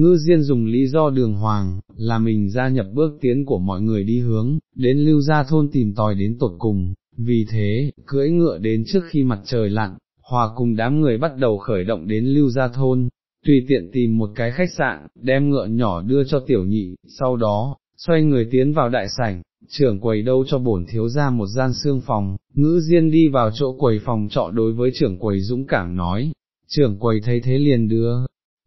ngư diên dùng lý do đường hoàng, là mình gia nhập bước tiến của mọi người đi hướng, đến lưu gia thôn tìm tòi đến tột cùng, vì thế, cưỡi ngựa đến trước khi mặt trời lặn, hòa cùng đám người bắt đầu khởi động đến lưu gia thôn, tùy tiện tìm một cái khách sạn, đem ngựa nhỏ đưa cho tiểu nhị, sau đó, xoay người tiến vào đại sảnh, trưởng quầy đâu cho bổn thiếu ra một gian xương phòng, ngữ diên đi vào chỗ quầy phòng trọ đối với trưởng quầy dũng cảm nói, trưởng quầy thấy thế liền đưa,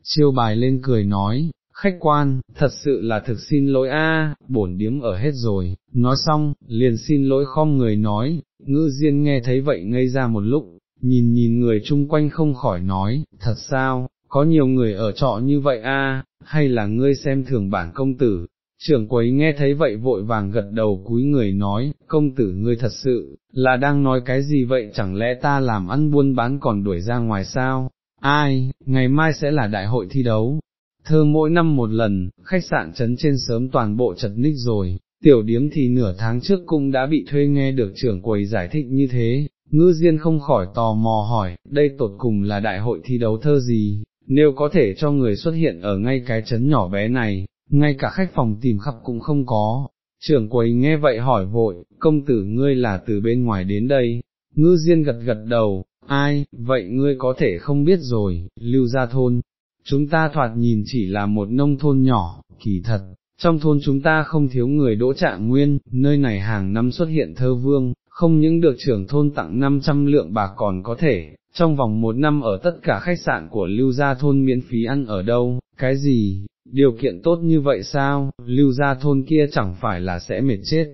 chiêu bài lên cười nói, khách quan, thật sự là thực xin lỗi a, bổn điếm ở hết rồi, nói xong, liền xin lỗi khom người nói, ngữ diên nghe thấy vậy ngây ra một lúc, nhìn nhìn người chung quanh không khỏi nói, thật sao, có nhiều người ở trọ như vậy a, hay là ngươi xem thường bản công tử, trưởng quấy nghe thấy vậy vội vàng gật đầu cúi người nói, công tử ngươi thật sự, là đang nói cái gì vậy? Chẳng lẽ ta làm ăn buôn bán còn đuổi ra ngoài sao, ai, ngày mai sẽ là đại hội thi đấu, thơ mỗi năm một lần, khách sạn trấn trên sớm toàn bộ chật ních rồi, tiểu điếm thì nửa tháng trước cũng đã bị thuê nghe được trưởng quầy giải thích như thế, ngư diên không khỏi tò mò hỏi, đây tột cùng là đại hội thi đấu thơ gì, nếu có thể cho người xuất hiện ở ngay cái trấn nhỏ bé này, ngay cả khách phòng tìm khắp cũng không có. Trưởng quầy nghe vậy hỏi vội, công tử ngươi là từ bên ngoài đến đây, ngư diên gật gật đầu, ai, vậy ngươi có thể không biết rồi, lưu gia thôn, chúng ta thoạt nhìn chỉ là một nông thôn nhỏ, kỳ thật, trong thôn chúng ta không thiếu người đỗ trạng nguyên, nơi này hàng năm xuất hiện thơ vương, không những được trưởng thôn tặng 500 lượng bạc còn có thể, trong vòng một năm ở tất cả khách sạn của lưu gia thôn miễn phí ăn ở đâu, cái gì, điều kiện tốt như vậy sao, lưu gia thôn kia chẳng phải là sẽ mệt chết.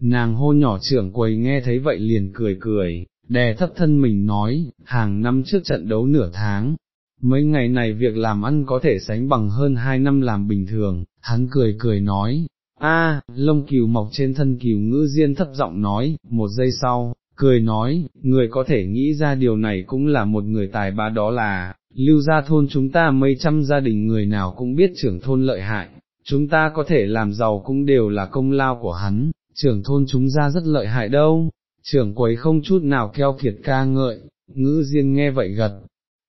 Nàng hô nhỏ trưởng quầy nghe thấy vậy liền cười cười, đè thấp thân mình nói, hàng năm trước trận đấu nửa tháng, mấy ngày này việc làm ăn có thể sánh bằng hơn hai năm làm bình thường, hắn cười cười nói, a, lông cừu mọc trên thân cừu ngữ diên thấp giọng nói, một giây sau, cười nói, người có thể nghĩ ra điều này cũng là một người tài ba đó là, lưu gia thôn chúng ta mấy trăm gia đình người nào cũng biết trưởng thôn lợi hại, chúng ta có thể làm giàu cũng đều là công lao của hắn, trưởng thôn chúng ra rất lợi hại đâu, trưởng quấy không chút nào keo kiệt ca ngợi, ngữ diên nghe vậy gật,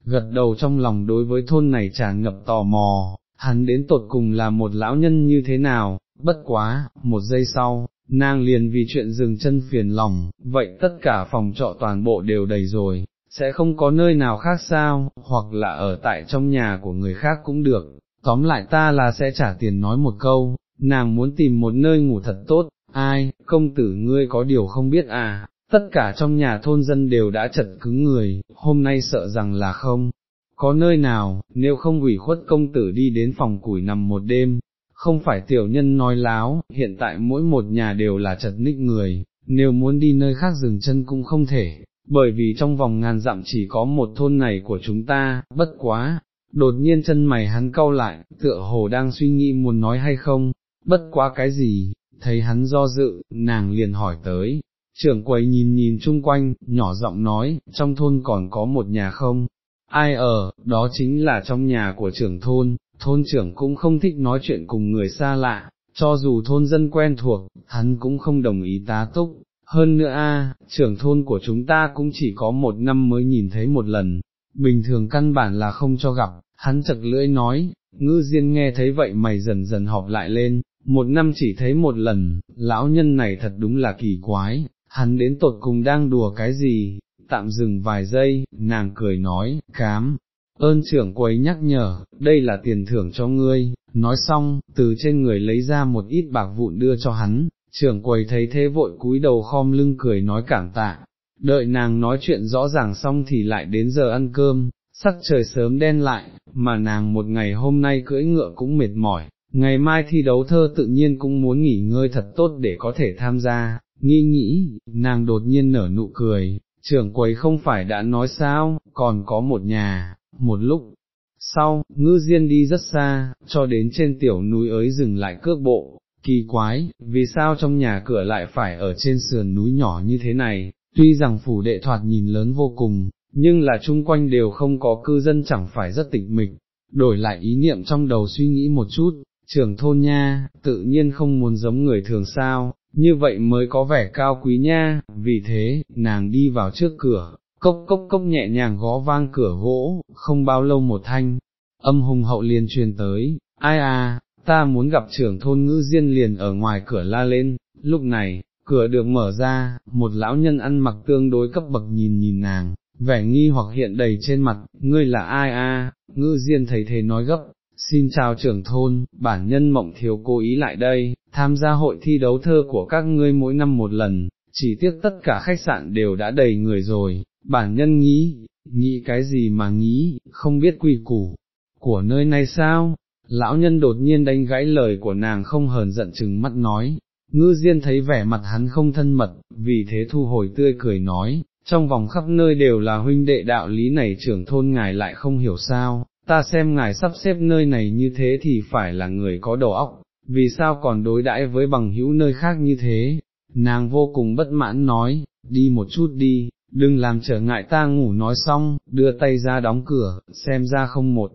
gật đầu trong lòng đối với thôn này tràn ngập tò mò, hắn đến tột cùng là một lão nhân như thế nào, bất quá, một giây sau, nàng liền vì chuyện dừng chân phiền lòng, vậy tất cả phòng trọ toàn bộ đều đầy rồi, sẽ không có nơi nào khác sao, hoặc là ở tại trong nhà của người khác cũng được, tóm lại ta là sẽ trả tiền nói một câu, nàng muốn tìm một nơi ngủ thật tốt, ai, công tử ngươi có điều không biết à, tất cả trong nhà thôn dân đều đã chật cứng người, hôm nay sợ rằng là không, có nơi nào, nếu không ủy khuất công tử đi đến phòng củi nằm một đêm, không phải tiểu nhân nói láo, hiện tại mỗi một nhà đều là chật ních người, nếu muốn đi nơi khác dừng chân cũng không thể, bởi vì trong vòng ngàn dặm chỉ có một thôn này của chúng ta, bất quá, đột nhiên chân mày hắn cau lại, tựa hồ đang suy nghĩ muốn nói hay không, bất quá cái gì, thấy hắn do dự, nàng liền hỏi tới, trưởng quầy nhìn nhìn chung quanh, nhỏ giọng nói, trong thôn còn có một nhà không, ai ở, đó chính là trong nhà của trưởng thôn, thôn trưởng cũng không thích nói chuyện cùng người xa lạ, cho dù thôn dân quen thuộc, hắn cũng không đồng ý tá túc. Hơn nữa a, trưởng thôn của chúng ta cũng chỉ có một năm mới nhìn thấy một lần, bình thường căn bản là không cho gặp, hắn chật lưỡi nói, ngư diên nghe thấy vậy mày dần dần họp lại lên, một năm chỉ thấy một lần, lão nhân này thật đúng là kỳ quái, hắn đến tột cùng đang đùa cái gì, tạm dừng vài giây, nàng cười nói, cám, ơn trưởng quấy nhắc nhở, đây là tiền thưởng cho ngươi, nói xong, từ trên người lấy ra một ít bạc vụn đưa cho hắn, trưởng quầy thấy thế vội cúi đầu khom lưng cười nói cảm tạ, đợi nàng nói chuyện rõ ràng xong thì lại đến giờ ăn cơm, sắc trời sớm đen lại, mà nàng một ngày hôm nay cưỡi ngựa cũng mệt mỏi, ngày mai thi đấu thơ tự nhiên cũng muốn nghỉ ngơi thật tốt để có thể tham gia, Nghĩ nghĩ, nàng đột nhiên nở nụ cười, trưởng quầy không phải đã nói sao, còn có một nhà, một lúc. Sau, ngư diên đi rất xa, cho đến trên tiểu núi ấy dừng lại cước bộ, kỳ quái, vì sao trong nhà cửa lại phải ở trên sườn núi nhỏ như thế này, tuy rằng phủ đệ thoạt nhìn lớn vô cùng, nhưng là chung quanh đều không có cư dân chẳng phải rất tịch mịch, đổi lại ý niệm trong đầu suy nghĩ một chút, trưởng thôn nha, tự nhiên không muốn giống người thường sao, như vậy mới có vẻ cao quý nha, vì thế, nàng đi vào trước cửa, cốc cốc cốc nhẹ nhàng gõ vang cửa gỗ, không bao lâu một thanh, âm hùng hậu liền truyền tới, ai à, ta muốn gặp trưởng thôn ngữ diên liền ở ngoài cửa la lên, lúc này, cửa được mở ra, một lão nhân ăn mặc tương đối cấp bậc nhìn nhìn nàng, vẻ nghi hoặc hiện đầy trên mặt, ngươi là ai a? ngư diên thấy thế nói gấp, xin chào trưởng thôn, bản nhân mộng thiếu cố ý lại đây, tham gia hội thi đấu thơ của các ngươi mỗi năm một lần, chỉ tiếc tất cả khách sạn đều đã đầy người rồi, bản nhân nghĩ, nghĩ cái gì mà nghĩ, không biết quy củ của nơi này sao? Lão nhân đột nhiên đánh gãy lời của nàng không hờn giận chừng mắt nói, ngư diên thấy vẻ mặt hắn không thân mật, vì thế thu hồi tươi cười nói, trong vòng khắp nơi đều là huynh đệ đạo lý này trưởng thôn ngài lại không hiểu sao, ta xem ngài sắp xếp nơi này như thế thì phải là người có đầu óc, vì sao còn đối đãi với bằng hữu nơi khác như thế, nàng vô cùng bất mãn nói, đi một chút đi, đừng làm trở ngại ta ngủ nói xong, đưa tay ra đóng cửa, xem ra không một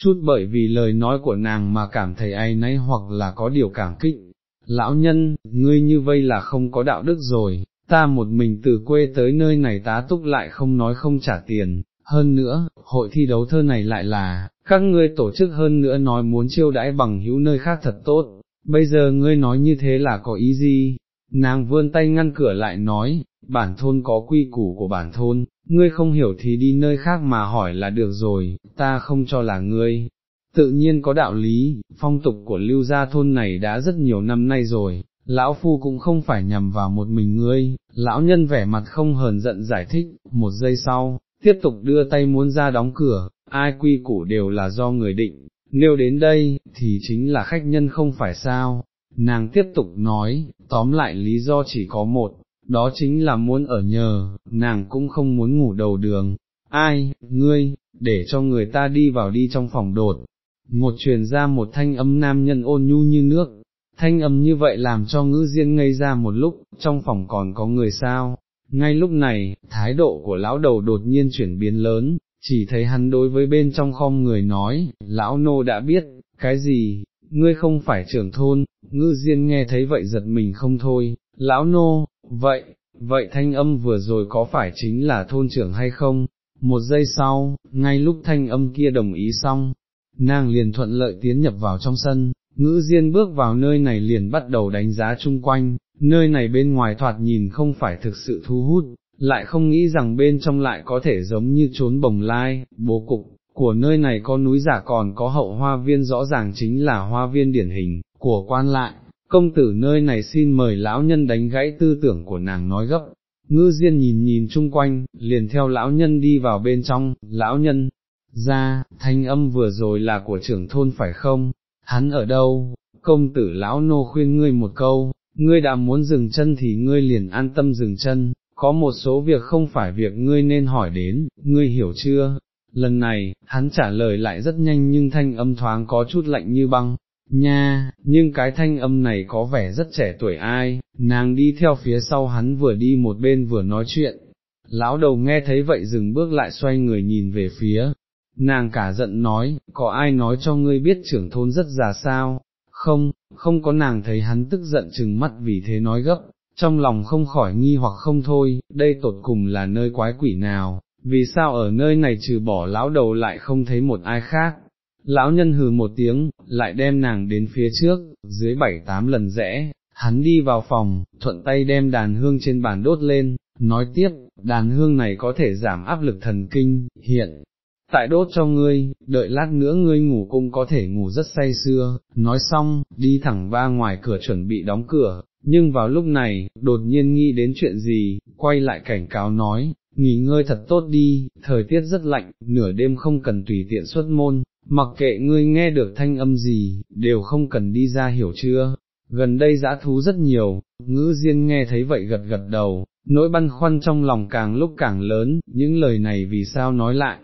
chút bởi vì lời nói của nàng mà cảm thấy ai nấy hoặc là có điều cảm kích. Lão nhân, ngươi như vây là không có đạo đức rồi, ta một mình từ quê tới nơi này tá túc lại không nói không trả tiền, hơn nữa, hội thi đấu thơ này lại là, các ngươi tổ chức hơn nữa nói muốn chiêu đãi bằng hữu nơi khác thật tốt, bây giờ ngươi nói như thế là có ý gì? Nàng vươn tay ngăn cửa lại nói, bản thôn có quy củ của bản thôn, ngươi không hiểu thì đi nơi khác mà hỏi là được rồi, ta không cho là ngươi. Tự nhiên có đạo lý, phong tục của lưu gia thôn này đã rất nhiều năm nay rồi, lão phu cũng không phải nhằm vào một mình ngươi, lão nhân vẻ mặt không hờn giận giải thích, một giây sau, tiếp tục đưa tay muốn ra đóng cửa, ai quy củ đều là do người định, nếu đến đây, thì chính là khách nhân không phải sao, nàng tiếp tục nói, tóm lại lý do chỉ có một, đó chính là muốn ở nhờ, nàng cũng không muốn ngủ đầu đường, ai, ngươi, để cho người ta đi vào đi trong phòng đột, một truyền ra một thanh âm nam nhân ôn nhu như nước, thanh âm như vậy làm cho ngữ diên ngây ra một lúc, trong phòng còn có người sao, ngay lúc này, thái độ của lão đầu đột nhiên chuyển biến lớn, chỉ thấy hắn đối với bên trong khom người nói, lão nô đã biết, cái gì, ngươi không phải trưởng thôn, ngư diên nghe thấy vậy giật mình không thôi, lão nô, vậy, vậy thanh âm vừa rồi có phải chính là thôn trưởng hay không? Một giây sau, ngay lúc thanh âm kia đồng ý xong, nàng liền thuận lợi tiến nhập vào trong sân, ngữ diên bước vào nơi này liền bắt đầu đánh giá chung quanh, nơi này bên ngoài thoạt nhìn không phải thực sự thu hút, lại không nghĩ rằng bên trong lại có thể giống như trốn bồng lai, bố cục, của nơi này có núi giả còn có hậu hoa viên rõ ràng chính là hoa viên điển hình, của quan lại, công tử nơi này xin mời lão nhân đánh gãy tư tưởng của nàng nói gấp, ngư diên nhìn nhìn chung quanh, liền theo lão nhân đi vào bên trong, lão nhân, ra, thanh âm vừa rồi là của trưởng thôn phải không, hắn ở đâu, công tử lão nô khuyên ngươi một câu, ngươi đã muốn dừng chân thì ngươi liền an tâm dừng chân, có một số việc không phải việc ngươi nên hỏi đến, ngươi hiểu chưa? Lần này, hắn trả lời lại rất nhanh nhưng thanh âm thoáng có chút lạnh như băng, nha, nhưng cái thanh âm này có vẻ rất trẻ tuổi ai, nàng đi theo phía sau hắn vừa đi một bên vừa nói chuyện. Lão đầu nghe thấy vậy dừng bước lại xoay người nhìn về phía, nàng cả giận nói, có ai nói cho ngươi biết trưởng thôn rất già sao, không, không có nàng thấy hắn tức giận chừng mắt vì thế nói gấp, trong lòng không khỏi nghi hoặc không thôi, đây tột cùng là nơi quái quỷ nào, vì sao ở nơi này trừ bỏ lão đầu lại không thấy một ai khác. Lão nhân hừ một tiếng, lại đem nàng đến phía trước, dưới bảy tám lần rẽ, hắn đi vào phòng, thuận tay đem đàn hương trên bàn đốt lên, nói tiếp, đàn hương này có thể giảm áp lực thần kinh, hiện, tại đốt cho ngươi, đợi lát nữa ngươi ngủ cũng có thể ngủ rất say sưa, nói xong, đi thẳng ra ngoài cửa chuẩn bị đóng cửa, nhưng vào lúc này, đột nhiên nghĩ đến chuyện gì, quay lại cảnh cáo nói, nghỉ ngơi thật tốt đi, thời tiết rất lạnh, nửa đêm không cần tùy tiện xuất môn, mặc kệ ngươi nghe được thanh âm gì, đều không cần đi ra hiểu chưa, gần đây dã thú rất nhiều, ngữ diên nghe thấy vậy gật gật đầu, nỗi băn khoăn trong lòng càng lúc càng lớn, những lời này vì sao nói lại,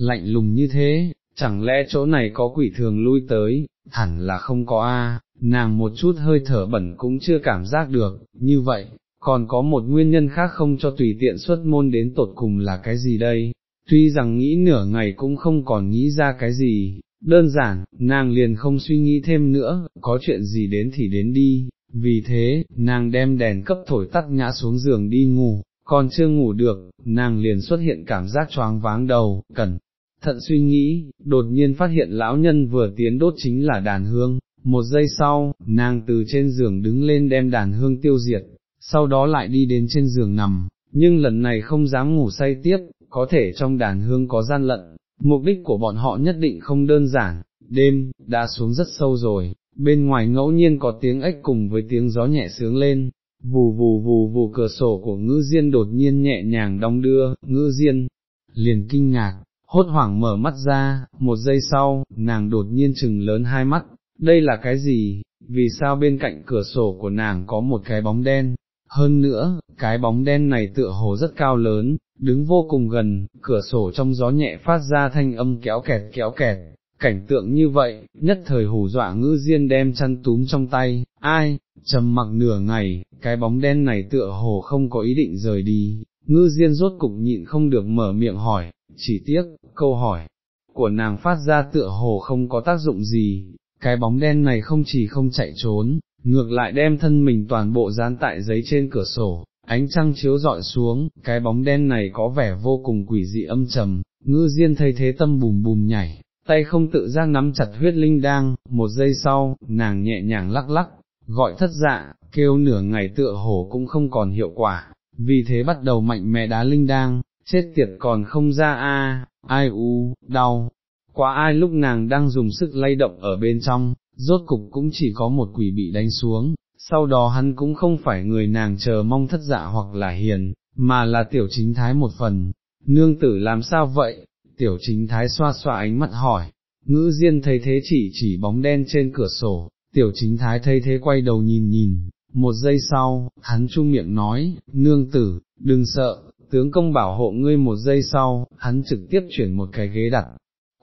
lạnh lùng như thế, chẳng lẽ chỗ này có quỷ thường lui tới, hẳn là không có a. nàng một chút hơi thở bẩn cũng chưa cảm giác được, như vậy, còn có một nguyên nhân khác không cho tùy tiện xuất môn đến tột cùng là cái gì đây, tuy rằng nghĩ nửa ngày cũng không còn nghĩ ra cái gì, đơn giản, nàng liền không suy nghĩ thêm nữa, có chuyện gì đến thì đến đi, vì thế, nàng đem đèn cấp thổi tắt ngã xuống giường đi ngủ, còn chưa ngủ được, nàng liền xuất hiện cảm giác choáng váng đầu, cẩn thận suy nghĩ, đột nhiên phát hiện lão nhân vừa tiến đốt chính là đàn hương, một giây sau, nàng từ trên giường đứng lên đem đàn hương tiêu diệt, sau đó lại đi đến trên giường nằm, nhưng lần này không dám ngủ say tiếp, có thể trong đàn hương có gian lận, mục đích của bọn họ nhất định không đơn giản, đêm, đã xuống rất sâu rồi, bên ngoài ngẫu nhiên có tiếng ếch cùng với tiếng gió nhẹ sướng lên, vù vù vù vù cửa sổ của ngữ diên đột nhiên nhẹ nhàng đong đưa, ngữ diên, liền kinh ngạc, hốt hoảng mở mắt ra, một giây sau, nàng đột nhiên chừng lớn hai mắt, đây là cái gì, vì sao bên cạnh cửa sổ của nàng có một cái bóng đen, hơn nữa, cái bóng đen này tựa hồ rất cao lớn, đứng vô cùng gần, cửa sổ trong gió nhẹ phát ra thanh âm kéo kẹt kéo kẹt, cảnh tượng như vậy, nhất thời hù dọa ngữ diên đem chăn túm trong tay, ai, trầm mặc nửa ngày, cái bóng đen này tựa hồ không có ý định rời đi, ngư diên rốt cục nhịn không được mở miệng hỏi, chỉ tiếc, câu hỏi của nàng phát ra tựa hồ không có tác dụng gì, cái bóng đen này không chỉ không chạy trốn, ngược lại đem thân mình toàn bộ dán tại giấy trên cửa sổ, ánh trăng chiếu dọi xuống, cái bóng đen này có vẻ vô cùng quỷ dị âm trầm, ngư diên thấy thế tâm bùm bùm nhảy, tay không tự giác nắm chặt huyết linh đang, một giây sau, nàng nhẹ nhàng lắc lắc, gọi thất dạ, kêu nửa ngày tựa hồ cũng không còn hiệu quả, vì thế bắt đầu mạnh mẽ đá linh đang, chết tiệt còn không ra a, ai u, đau, quá ai lúc nàng đang dùng sức lay động ở bên trong, rốt cục cũng chỉ có một quỷ bị đánh xuống, sau đó hắn cũng không phải người nàng chờ mong thất dạ hoặc là hiền, mà là tiểu chính thái một phần, nương tử làm sao vậy, tiểu chính thái xoa xoa ánh mắt hỏi, ngữ diên thấy thế chỉ chỉ bóng đen trên cửa sổ, tiểu chính thái thấy thế quay đầu nhìn nhìn, một giây sau, hắn chung miệng nói, nương tử, đừng sợ, tướng công bảo hộ ngươi một giây sau, hắn trực tiếp chuyển một cái ghế đặt,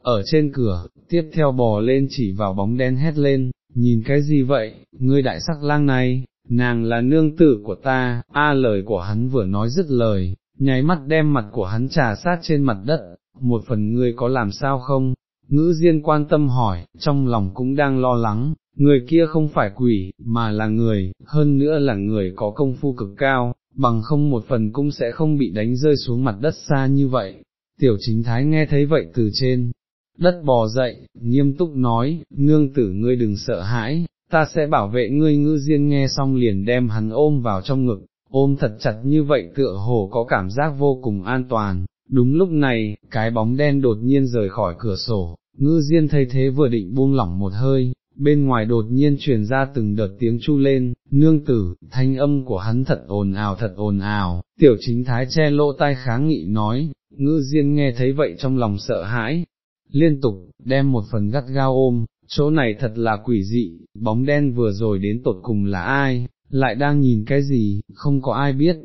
ở trên cửa, tiếp theo bò lên chỉ vào bóng đen hét lên, nhìn cái gì vậy, ngươi đại sắc lang này, nàng là nương tử của ta, a lời của hắn vừa nói dứt lời, nháy mắt đem mặt của hắn trà sát trên mặt đất, một phần ngươi có làm sao không, ngữ diên quan tâm hỏi, trong lòng cũng đang lo lắng, người kia không phải quỷ, mà là người, hơn nữa là người có công phu cực cao, bằng không một phần cũng sẽ không bị đánh rơi xuống mặt đất xa như vậy. Tiểu chính thái nghe thấy vậy từ trên, đất bò dậy, nghiêm túc nói, nương tử ngươi đừng sợ hãi, ta sẽ bảo vệ ngươi ngư diên nghe xong liền đem hắn ôm vào trong ngực, ôm thật chặt như vậy tựa hồ có cảm giác vô cùng an toàn. Đúng lúc này, cái bóng đen đột nhiên rời khỏi cửa sổ, ngư diên thấy thế vừa định buông lỏng một hơi, bên ngoài đột nhiên truyền ra từng đợt tiếng chu lên, nương tử, thanh âm của hắn thật ồn ào thật ồn ào, tiểu chính thái che lỗ tai kháng nghị nói, ngữ diên nghe thấy vậy trong lòng sợ hãi, liên tục, đem một phần gắt gao ôm, chỗ này thật là quỷ dị, bóng đen vừa rồi đến tột cùng là ai, lại đang nhìn cái gì, không có ai biết.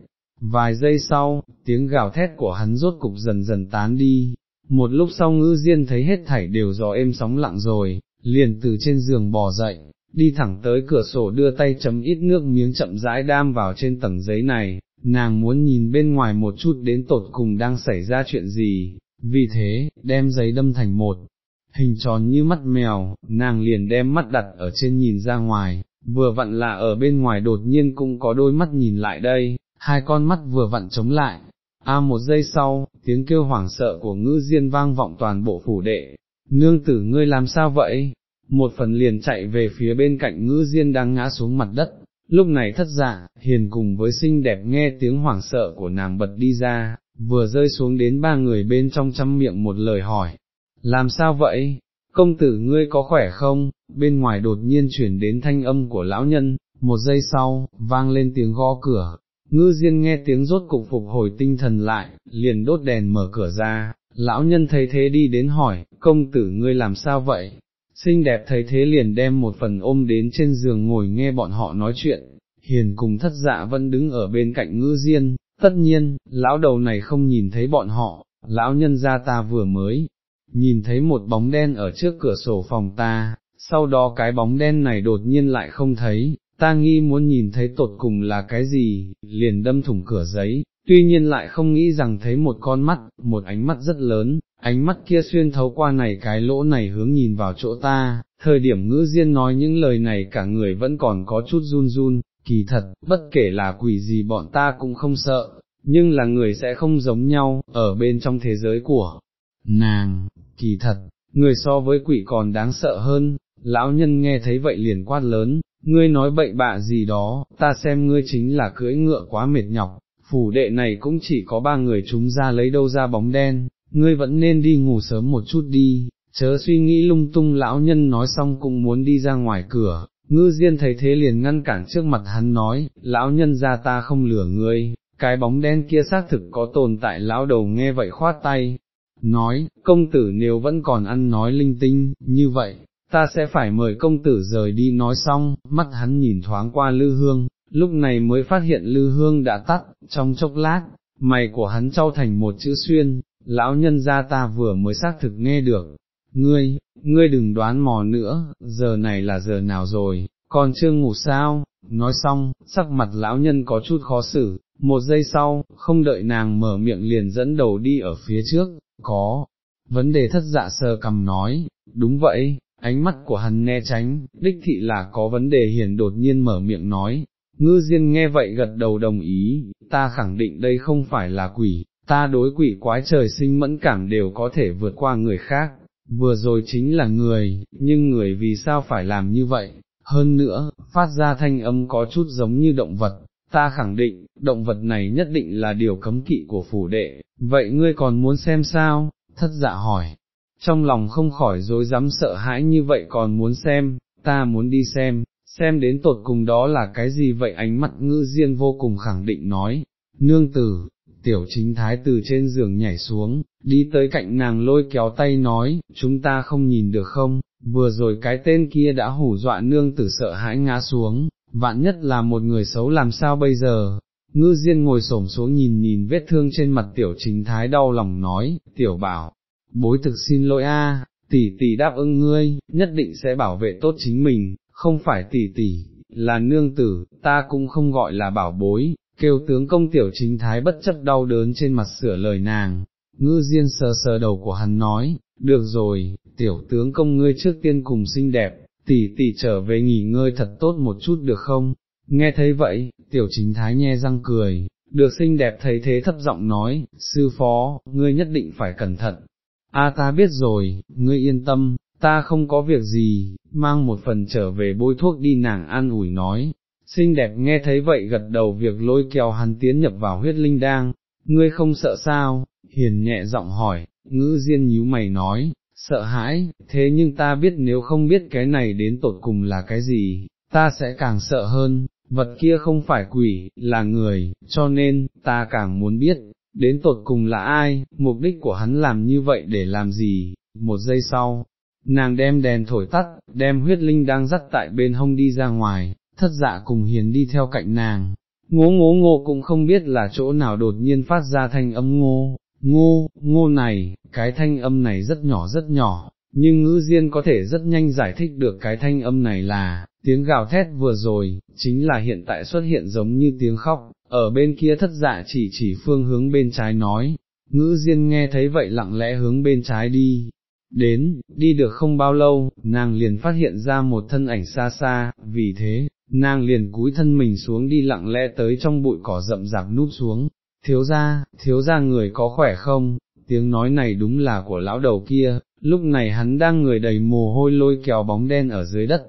Vài giây sau, tiếng gào thét của hắn rốt cục dần dần tán đi, một lúc sau ngữ diên thấy hết thảy đều gió êm sóng lặng rồi, liền từ trên giường bò dậy, đi thẳng tới cửa sổ đưa tay chấm ít nước miếng chậm rãi đam vào trên tầng giấy này, nàng muốn nhìn bên ngoài một chút đến tột cùng đang xảy ra chuyện gì, vì thế, đem giấy đâm thành một, hình tròn như mắt mèo, nàng liền đem mắt đặt ở trên nhìn ra ngoài, vừa vặn là ở bên ngoài đột nhiên cũng có đôi mắt nhìn lại đây, hai con mắt vừa vặn chống lại. A một giây sau, tiếng kêu hoảng sợ của ngữ diên vang vọng toàn bộ phủ đệ, nương tử ngươi làm sao vậy? Một phần liền chạy về phía bên cạnh ngữ diên đang ngã xuống mặt đất, lúc này thất giả, hiền cùng với xinh đẹp nghe tiếng hoảng sợ của nàng bật đi ra, vừa rơi xuống đến ba người bên trong chăm miệng một lời hỏi, làm sao vậy, công tử ngươi có khỏe không, bên ngoài đột nhiên chuyển đến thanh âm của lão nhân, một giây sau, vang lên tiếng gõ cửa, ngư diên nghe tiếng rốt cục phục hồi tinh thần lại, liền đốt đèn mở cửa ra, lão nhân thấy thế đi đến hỏi, công tử ngươi làm sao vậy, xinh đẹp thấy thế liền đem một phần ôm đến trên giường ngồi nghe bọn họ nói chuyện, hiền cùng thất dạ vẫn đứng ở bên cạnh ngư diên, Tất nhiên, lão đầu này không nhìn thấy bọn họ, lão nhân gia ta vừa mới, nhìn thấy một bóng đen ở trước cửa sổ phòng ta, sau đó cái bóng đen này đột nhiên lại không thấy, ta nghi muốn nhìn thấy tột cùng là cái gì, liền đâm thủng cửa giấy, tuy nhiên lại không nghĩ rằng thấy một con mắt, một ánh mắt rất lớn, ánh mắt kia xuyên thấu qua này cái lỗ này hướng nhìn vào chỗ ta, thời điểm ngữ diên nói những lời này cả người vẫn còn có chút run run, kỳ thật, bất kể là quỷ gì bọn ta cũng không sợ, nhưng là người sẽ không giống nhau, ở bên trong thế giới của nàng, kỳ thật, người so với quỷ còn đáng sợ hơn, lão nhân nghe thấy vậy liền quát lớn, ngươi nói bậy bạ gì đó, ta xem ngươi chính là cưỡi ngựa quá mệt nhọc, phủ đệ này cũng chỉ có ba người chúng ra lấy đâu ra bóng đen, ngươi vẫn nên đi ngủ sớm một chút đi, chớ suy nghĩ lung tung lão nhân nói xong cũng muốn đi ra ngoài cửa, ngư diên thấy thế liền ngăn cản trước mặt hắn nói, lão nhân ra ta không lừa ngươi, cái bóng đen kia xác thực có tồn tại lão đầu nghe vậy khoát tay, nói, công tử nếu vẫn còn ăn nói linh tinh, như vậy, ta sẽ phải mời công tử rời đi nói xong, mắt hắn nhìn thoáng qua lư hương, lúc này mới phát hiện lư hương đã tắt, trong chốc lát, mày của hắn trao thành một chữ xuyên, lão nhân gia ta vừa mới xác thực nghe được, ngươi, ngươi đừng đoán mò nữa, giờ này là giờ nào rồi, còn chưa ngủ sao, nói xong, sắc mặt lão nhân có chút khó xử, một giây sau, không đợi nàng mở miệng liền dẫn đầu đi ở phía trước, có, vấn đề thất dạ sơ cầm nói, đúng vậy, ánh mắt của hắn né tránh, đích thị là có vấn đề hiền đột nhiên mở miệng nói, ngư diên nghe vậy gật đầu đồng ý, ta khẳng định đây không phải là quỷ, ta đối quỷ quái trời sinh mẫn cảm đều có thể vượt qua người khác, vừa rồi chính là người, nhưng người vì sao phải làm như vậy, hơn nữa, phát ra thanh âm có chút giống như động vật, ta khẳng định, động vật này nhất định là điều cấm kỵ của phủ đệ, vậy ngươi còn muốn xem sao, thất dạ hỏi, trong lòng không khỏi dối dám sợ hãi như vậy còn muốn xem, ta muốn đi xem, xem đến tột cùng đó là cái gì vậy? Ánh mắt ngữ diên vô cùng khẳng định nói, nương tử, tiểu chính thái từ trên giường nhảy xuống, đi tới cạnh nàng lôi kéo tay nói, chúng ta không nhìn được không, vừa rồi cái tên kia đã hủ dọa nương tử sợ hãi ngã xuống, vạn nhất là một người xấu làm sao bây giờ, ngư diên ngồi xổm xuống nhìn nhìn vết thương trên mặt tiểu chính thái đau lòng nói, tiểu bảo, bối thực xin lỗi a, tỷ tỷ đáp ứng ngươi, nhất định sẽ bảo vệ tốt chính mình, không phải tỷ tỷ, là nương tử, ta cũng không gọi là bảo bối, kêu tướng công tiểu chính thái bất chấp đau đớn trên mặt sửa lời nàng, ngư diên sờ sờ đầu của hắn nói, được rồi, tiểu tướng công ngươi trước tiên cùng xinh đẹp, tỷ tỷ trở về nghỉ ngơi thật tốt một chút được không? Nghe thấy vậy, tiểu chính thái nhe răng cười, được xinh đẹp thấy thế thấp giọng nói, sư phó, ngươi nhất định phải cẩn thận. A ta biết rồi, ngươi yên tâm, ta không có việc gì, mang một phần trở về bôi thuốc đi nàng an ủi nói. Xinh đẹp nghe thấy vậy gật đầu việc lôi kéo hắn tiến nhập vào huyết linh đang, ngươi không sợ sao, hiền nhẹ giọng hỏi, ngữ diên nhíu mày nói, sợ hãi, thế nhưng ta biết nếu không biết cái này đến tột cùng là cái gì, ta sẽ càng sợ hơn, vật kia không phải quỷ, là người, cho nên, ta càng muốn biết, đến tột cùng là ai, mục đích của hắn làm như vậy để làm gì, một giây sau, nàng đem đèn thổi tắt, đem huyết linh đang dắt tại bên hông đi ra ngoài, thất dạ cùng hiền đi theo cạnh nàng, ngố ngố ngô cũng không biết là chỗ nào đột nhiên phát ra thanh âm ngô, ngô, ngô này, cái thanh âm này rất nhỏ rất nhỏ, nhưng ngữ diên có thể rất nhanh giải thích được cái thanh âm này là, tiếng gào thét vừa rồi, chính là hiện tại xuất hiện giống như tiếng khóc, ở bên kia thất dạ chỉ chỉ phương hướng bên trái nói, ngữ diên nghe thấy vậy lặng lẽ hướng bên trái đi. Đến, đi được không bao lâu, nàng liền phát hiện ra một thân ảnh xa xa, vì thế, nàng liền cúi thân mình xuống đi lặng lẽ tới trong bụi cỏ rậm rạp núp xuống, thiếu ra, thiếu ra người có khỏe không, tiếng nói này đúng là của lão đầu kia, lúc này hắn đang người đầy mồ hôi lôi kéo bóng đen ở dưới đất,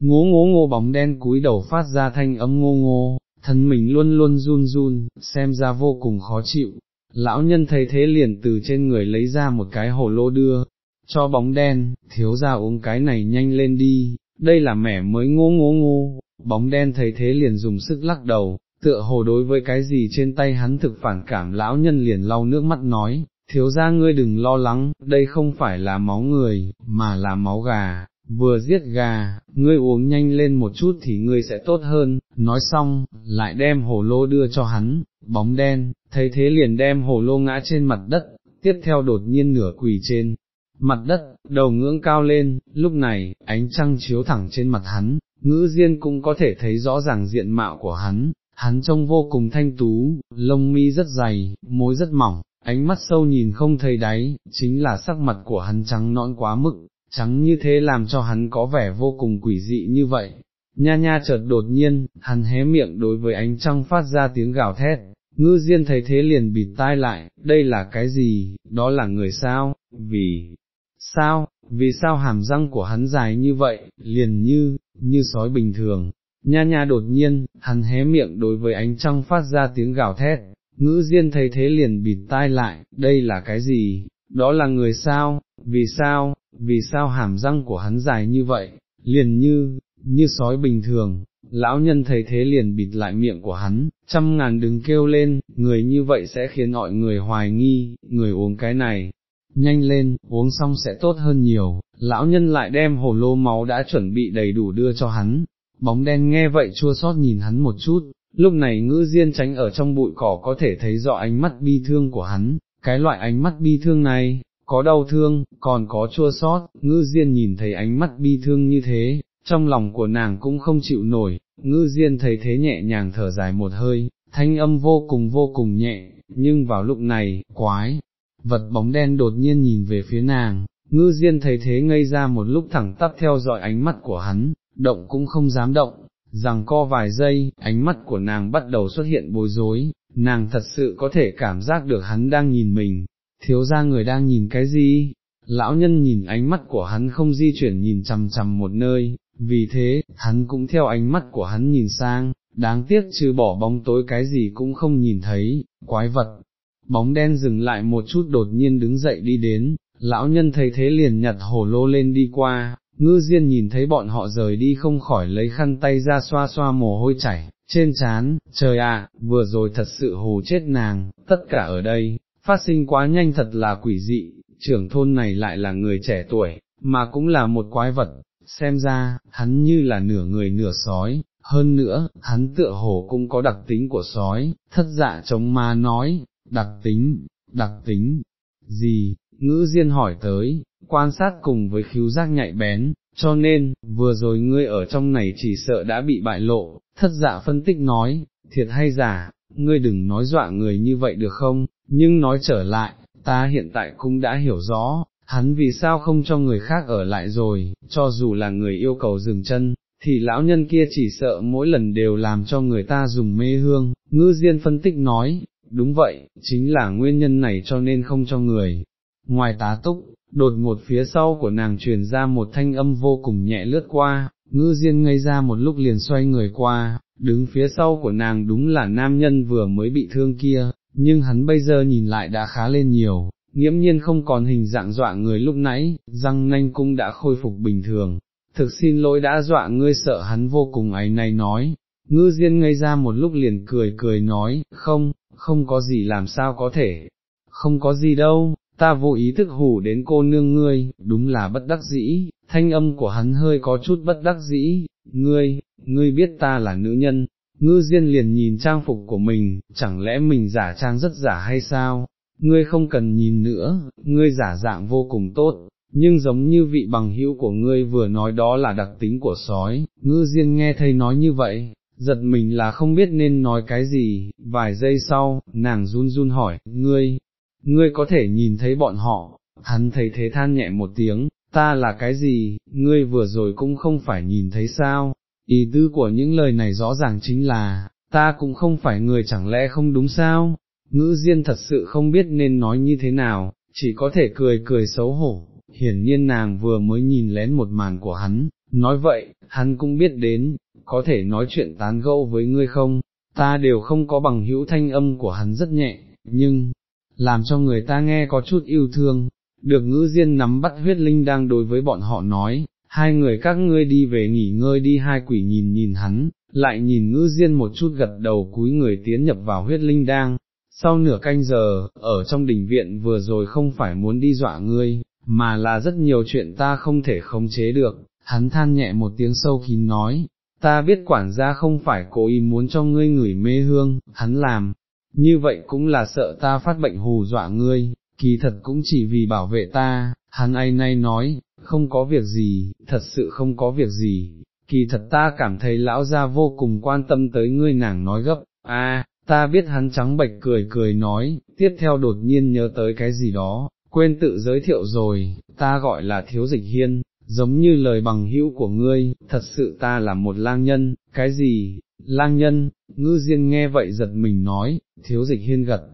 ngố ngố ngô bóng đen cúi đầu phát ra thanh âm ngô ngô, thân mình luôn luôn run run, xem ra vô cùng khó chịu, lão nhân thấy thế liền từ trên người lấy ra một cái hồ lô đưa, cho bóng đen, thiếu ra uống cái này nhanh lên đi, đây là mẻ mới ngô ngô ngô, bóng đen thấy thế liền dùng sức lắc đầu, tựa hồ đối với cái gì trên tay hắn thực phản cảm lão nhân liền lau nước mắt nói, thiếu ra ngươi đừng lo lắng, đây không phải là máu người, mà là máu gà, vừa giết gà, ngươi uống nhanh lên một chút thì ngươi sẽ tốt hơn, nói xong, lại đem hồ lô đưa cho hắn, bóng đen, thấy thế liền đem hồ lô ngã trên mặt đất, tiếp theo đột nhiên nửa quỳ trên. Mặt đất, đầu ngưỡng cao lên, lúc này, ánh trăng chiếu thẳng trên mặt hắn, ngữ diên cũng có thể thấy rõ ràng diện mạo của hắn, hắn trông vô cùng thanh tú, lông mi rất dày, môi rất mỏng, ánh mắt sâu nhìn không thấy đáy, chính là sắc mặt của hắn trắng nõn quá mức, trắng như thế làm cho hắn có vẻ vô cùng quỷ dị như vậy. Nha nha chợt đột nhiên, hắn hé miệng đối với ánh trăng phát ra tiếng gào thét, ngư diên thấy thế liền bịt tai lại, đây là cái gì, đó là người sao, vì, sao, vì sao hàm răng của hắn dài như vậy, liền như, như sói bình thường, nha nha đột nhiên, hắn hé miệng đối với ánh trăng phát ra tiếng gào thét, ngữ diên thấy thế liền bịt tai lại, đây là cái gì, đó là người sao, vì sao, vì sao hàm răng của hắn dài như vậy, liền như, như sói bình thường, lão nhân thấy thế liền bịt lại miệng của hắn, trăm ngàn đừng kêu lên, người như vậy sẽ khiến mọi người hoài nghi, người uống cái này, nhanh lên, uống xong sẽ tốt hơn nhiều, lão nhân lại đem hồ lô máu đã chuẩn bị đầy đủ đưa cho hắn, bóng đen nghe vậy chua xót nhìn hắn một chút, lúc này ngữ diên tránh ở trong bụi cỏ có thể thấy rõ ánh mắt bi thương của hắn, cái loại ánh mắt bi thương này, có đau thương, còn có chua xót, Ngư diên nhìn thấy ánh mắt bi thương như thế, trong lòng của nàng cũng không chịu nổi, Ngư diên thấy thế nhẹ nhàng thở dài một hơi, thanh âm vô cùng vô cùng nhẹ, nhưng vào lúc này, quái, vật bóng đen đột nhiên nhìn về phía nàng, ngư diên thấy thế ngây ra một lúc thẳng tắp theo dõi ánh mắt của hắn, động cũng không dám động, rằng co vài giây, ánh mắt của nàng bắt đầu xuất hiện bối rối, nàng thật sự có thể cảm giác được hắn đang nhìn mình, thiếu ra người đang nhìn cái gì, lão nhân nhìn ánh mắt của hắn không di chuyển nhìn chằm chằm một nơi, vì thế, hắn cũng theo ánh mắt của hắn nhìn sang, đáng tiếc trừ bỏ bóng tối cái gì cũng không nhìn thấy, quái vật. Bóng đen dừng lại một chút đột nhiên đứng dậy đi đến, lão nhân thấy thế liền nhặt hồ lô lên đi qua, ngư diên nhìn thấy bọn họ rời đi không khỏi lấy khăn tay ra xoa xoa mồ hôi chảy, trên chán, trời ạ, vừa rồi thật sự hù chết nàng, tất cả ở đây, phát sinh quá nhanh thật là quỷ dị, trưởng thôn này lại là người trẻ tuổi, mà cũng là một quái vật, xem ra, hắn như là nửa người nửa sói, hơn nữa, hắn tựa hồ cũng có đặc tính của sói, thất dạ chống ma nói, đặc tính, đặc tính, gì, ngữ diên hỏi tới, quan sát cùng với khiếu giác nhạy bén, cho nên, vừa rồi ngươi ở trong này chỉ sợ đã bị bại lộ, thất dạ phân tích nói, thiệt hay giả, ngươi đừng nói dọa người như vậy được không, nhưng nói trở lại, ta hiện tại cũng đã hiểu rõ, hắn vì sao không cho người khác ở lại rồi, cho dù là người yêu cầu dừng chân, thì lão nhân kia chỉ sợ mỗi lần đều làm cho người ta dùng mê hương, ngư diên phân tích nói, đúng vậy, chính là nguyên nhân này cho nên không cho người. Ngoài tá túc, đột ngột phía sau của nàng truyền ra một thanh âm vô cùng nhẹ lướt qua, ngư diên ngây ra một lúc liền xoay người qua, đứng phía sau của nàng đúng là nam nhân vừa mới bị thương kia, nhưng hắn bây giờ nhìn lại đã khá lên nhiều, nghiễm nhiên không còn hình dạng dọa người lúc nãy, răng nanh cũng đã khôi phục bình thường, thực xin lỗi đã dọa ngươi sợ hắn vô cùng ấy này nói, ngư diên ngây ra một lúc liền cười cười nói, không, không có gì làm sao có thể, không có gì đâu, ta vô ý thức hù đến cô nương ngươi, đúng là bất đắc dĩ, thanh âm của hắn hơi có chút bất đắc dĩ, ngươi, ngươi biết ta là nữ nhân, ngư diên liền nhìn trang phục của mình, chẳng lẽ mình giả trang rất giả hay sao, ngươi không cần nhìn nữa, ngươi giả dạng vô cùng tốt, nhưng giống như vị bằng hữu của ngươi vừa nói đó là đặc tính của sói, ngư diên nghe thấy nói như vậy, giật mình là không biết nên nói cái gì, vài giây sau, nàng run run hỏi, ngươi, ngươi có thể nhìn thấy bọn họ, hắn thấy thế than nhẹ một tiếng, ta là cái gì, ngươi vừa rồi cũng không phải nhìn thấy sao, ý tư của những lời này rõ ràng chính là, ta cũng không phải người chẳng lẽ không đúng sao, ngữ diên thật sự không biết nên nói như thế nào, chỉ có thể cười cười xấu hổ, hiển nhiên nàng vừa mới nhìn lén một màn của hắn, nói vậy, hắn cũng biết đến, có thể nói chuyện tán gẫu với ngươi không, ta đều không có bằng hữu thanh âm của hắn rất nhẹ, nhưng, làm cho người ta nghe có chút yêu thương, được ngữ diên nắm bắt huyết linh đang đối với bọn họ nói, hai người các ngươi đi về nghỉ ngơi đi hai quỷ nhìn nhìn hắn, lại nhìn ngữ diên một chút gật đầu cúi người tiến nhập vào huyết linh đang, sau nửa canh giờ, ở trong đình viện vừa rồi không phải muốn đi dọa ngươi, mà là rất nhiều chuyện ta không thể khống chế được, hắn than nhẹ một tiếng sâu kín nói, ta biết quản gia không phải cố ý muốn cho ngươi ngửi mê hương, hắn làm, như vậy cũng là sợ ta phát bệnh hù dọa ngươi, kỳ thật cũng chỉ vì bảo vệ ta, hắn ấy nay nói, không có việc gì, thật sự không có việc gì, kỳ thật ta cảm thấy lão gia vô cùng quan tâm tới ngươi nàng nói gấp, a, ta biết hắn trắng bệch cười cười nói, tiếp theo đột nhiên nhớ tới cái gì đó, quên tự giới thiệu rồi, ta gọi là thiếu dịch hiên, giống như lời bằng hữu của ngươi, thật sự ta là một lang nhân, cái gì, lang nhân, ngư diên nghe vậy giật mình nói, thiếu dịch hiên gật,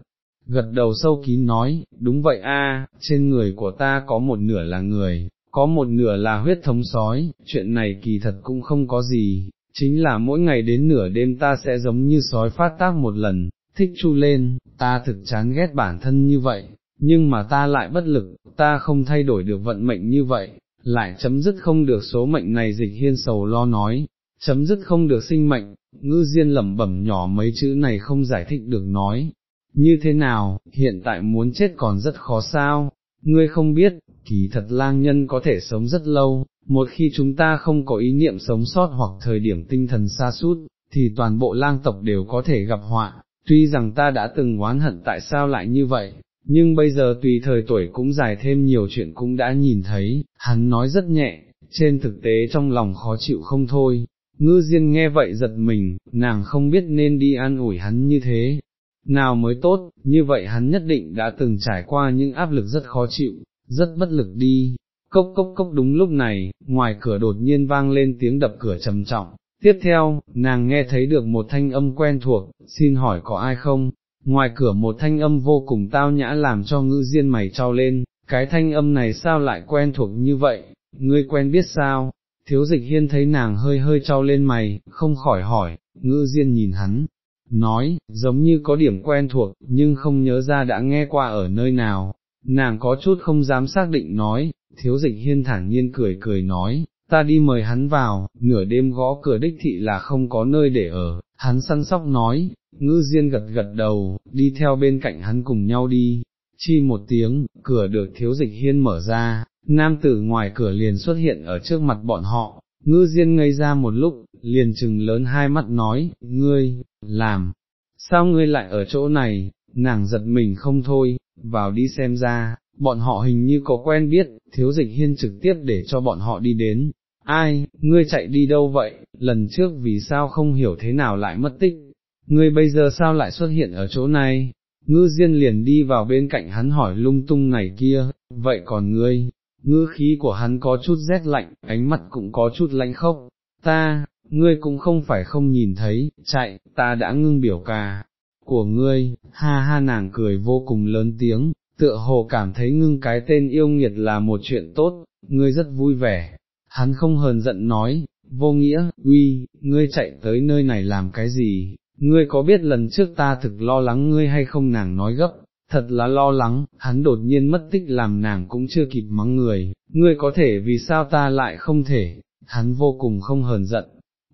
gật đầu sâu kín nói, đúng vậy a, trên người của ta có một nửa là người, có một nửa là huyết thống sói, chuyện này kỳ thật cũng không có gì, chính là mỗi ngày đến nửa đêm ta sẽ giống như sói phát tác một lần, thích chu lên, ta thực chán ghét bản thân như vậy, nhưng mà ta lại bất lực, ta không thay đổi được vận mệnh như vậy, lại chấm dứt không được số mệnh này. Dịch hiên sầu lo nói, chấm dứt không được sinh mệnh, ngư diên lẩm bẩm nhỏ mấy chữ này không giải thích được nói, như thế nào, hiện tại muốn chết còn rất khó sao, ngươi không biết, kỳ thật lang nhân có thể sống rất lâu, một khi chúng ta không có ý niệm sống sót hoặc thời điểm tinh thần xa sút thì toàn bộ lang tộc đều có thể gặp họa, tuy rằng ta đã từng oán hận tại sao lại như vậy, nhưng bây giờ tùy thời tuổi cũng dài thêm nhiều chuyện cũng đã nhìn thấy, hắn nói rất nhẹ, trên thực tế trong lòng khó chịu không thôi. Ngư Diên nghe vậy giật mình, nàng không biết nên đi an ủi hắn như thế, nào mới tốt, như vậy hắn nhất định đã từng trải qua những áp lực rất khó chịu, rất bất lực đi. Cốc cốc cốc đúng lúc này, ngoài cửa đột nhiên vang lên tiếng đập cửa trầm trọng, tiếp theo, nàng nghe thấy được một thanh âm quen thuộc, xin hỏi có ai không, ngoài cửa một thanh âm vô cùng tao nhã làm cho ngữ diên mày trao lên, cái thanh âm này sao lại quen thuộc như vậy, ngươi quen biết sao, thiếu dịch hiên thấy nàng hơi hơi trao lên mày, không khỏi hỏi, ngữ diên nhìn hắn, nói, giống như có điểm quen thuộc, nhưng không nhớ ra đã nghe qua ở nơi nào, nàng có chút không dám xác định nói, thiếu dịch hiên thản nhiên cười cười nói, ta đi mời hắn vào, nửa đêm gõ cửa đích thị là không có nơi để ở, hắn săn sóc nói, ngư diên gật gật đầu, đi theo bên cạnh hắn cùng nhau đi, chi một tiếng, cửa được thiếu dịch hiên mở ra, nam tử ngoài cửa liền xuất hiện ở trước mặt bọn họ, ngư diên ngây ra một lúc, liền chừng lớn hai mắt nói, ngươi, làm, sao ngươi lại ở chỗ này, nàng giật mình không thôi, vào đi xem ra, bọn họ hình như có quen biết, thiếu dịch hiên trực tiếp để cho bọn họ đi đến, ai, ngươi chạy đi đâu vậy, lần trước vì sao không hiểu thế nào lại mất tích, ngươi bây giờ sao lại xuất hiện ở chỗ này, ngư diên liền đi vào bên cạnh hắn hỏi lung tung này kia, vậy còn ngươi, ngư khí của hắn có chút rét lạnh, ánh mặt cũng có chút lạnh khốc, ta, ngươi cũng không phải không nhìn thấy, chạy, ta đã ngưng biểu ca, của ngươi, ha ha nàng cười vô cùng lớn tiếng, tựa hồ cảm thấy ngưng cái tên yêu nghiệt là một chuyện tốt, ngươi rất vui vẻ, hắn không hờn giận nói, vô nghĩa, uy, ngươi chạy tới nơi này làm cái gì, ngươi có biết lần trước ta thực lo lắng ngươi hay không? Nàng nói gấp, thật là lo lắng, hắn đột nhiên mất tích làm nàng cũng chưa kịp mắng người, ngươi có thể vì sao ta lại không thể, hắn vô cùng không hờn giận.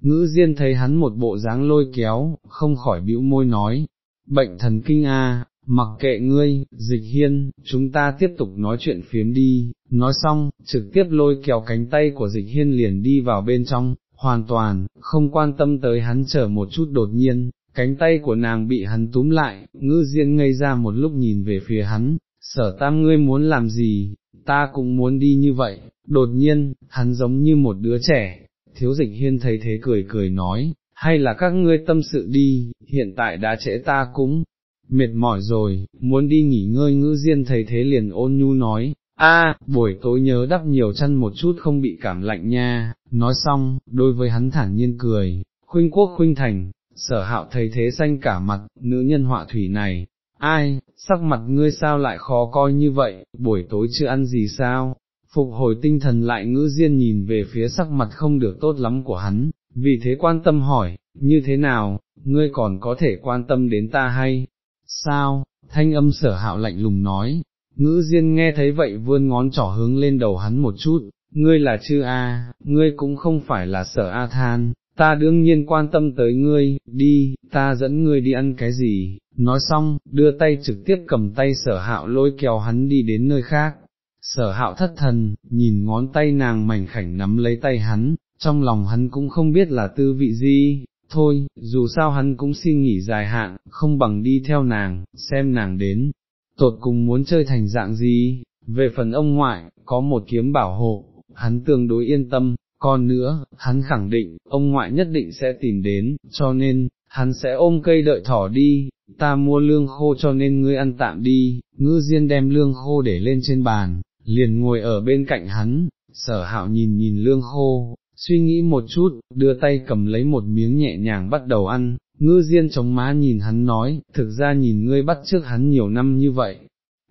Ngữ Diên thấy hắn một bộ dáng lôi kéo, không khỏi bĩu môi nói, bệnh thần kinh a, mặc kệ ngươi, dịch hiên, chúng ta tiếp tục nói chuyện phiếm đi, nói xong, trực tiếp lôi kéo cánh tay của dịch hiên liền đi vào bên trong, hoàn toàn, không quan tâm tới hắn chờ một chút đột nhiên, cánh tay của nàng bị hắn túm lại, Ngữ diên ngây ra một lúc nhìn về phía hắn, sở tam ngươi muốn làm gì, ta cũng muốn đi như vậy, đột nhiên, hắn giống như một đứa trẻ, thiếu dịch hiên thấy thế cười cười nói, hay là các ngươi tâm sự đi, hiện tại đã trễ ta cũng mệt mỏi rồi, muốn đi nghỉ ngơi ngữ diên thấy thế liền ôn nhu nói, a buổi tối nhớ đắp nhiều chăn một chút không bị cảm lạnh nha, nói xong, đối với hắn thản nhiên cười, khuynh quốc khuynh thành, sở hạo thấy thế xanh cả mặt, nữ nhân họa thủy này, ai, sắc mặt ngươi sao lại khó coi như vậy, buổi tối chưa ăn gì sao, phục hồi tinh thần lại ngữ diên nhìn về phía sắc mặt không được tốt lắm của hắn, vì thế quan tâm hỏi, như thế nào, ngươi còn có thể quan tâm đến ta hay, sao, thanh âm sở hạo lạnh lùng nói, ngữ diên nghe thấy vậy vươn ngón trỏ hướng lên đầu hắn một chút, ngươi là chư A, ngươi cũng không phải là sở A than, ta đương nhiên quan tâm tới ngươi, đi, ta dẫn ngươi đi ăn cái gì, nói xong, đưa tay trực tiếp cầm tay sở hạo lôi kéo hắn đi đến nơi khác. Sở hạo thất thần, nhìn ngón tay nàng mảnh khảnh nắm lấy tay hắn, trong lòng hắn cũng không biết là tư vị gì, thôi, dù sao hắn cũng xin nghỉ dài hạn, không bằng đi theo nàng, xem nàng đến, tột cùng muốn chơi thành dạng gì, về phần ông ngoại, có một kiếm bảo hộ, hắn tương đối yên tâm, còn nữa, hắn khẳng định, ông ngoại nhất định sẽ tìm đến, cho nên, hắn sẽ ôm cây đợi thỏ đi, ta mua lương khô cho nên ngươi ăn tạm đi, ngư diên đem lương khô để lên trên bàn, liền ngồi ở bên cạnh hắn, sở hạo nhìn nhìn lương khô, suy nghĩ một chút, đưa tay cầm lấy một miếng nhẹ nhàng bắt đầu ăn, ngư diên chống má nhìn hắn nói, thực ra nhìn ngươi bắt trước hắn nhiều năm như vậy,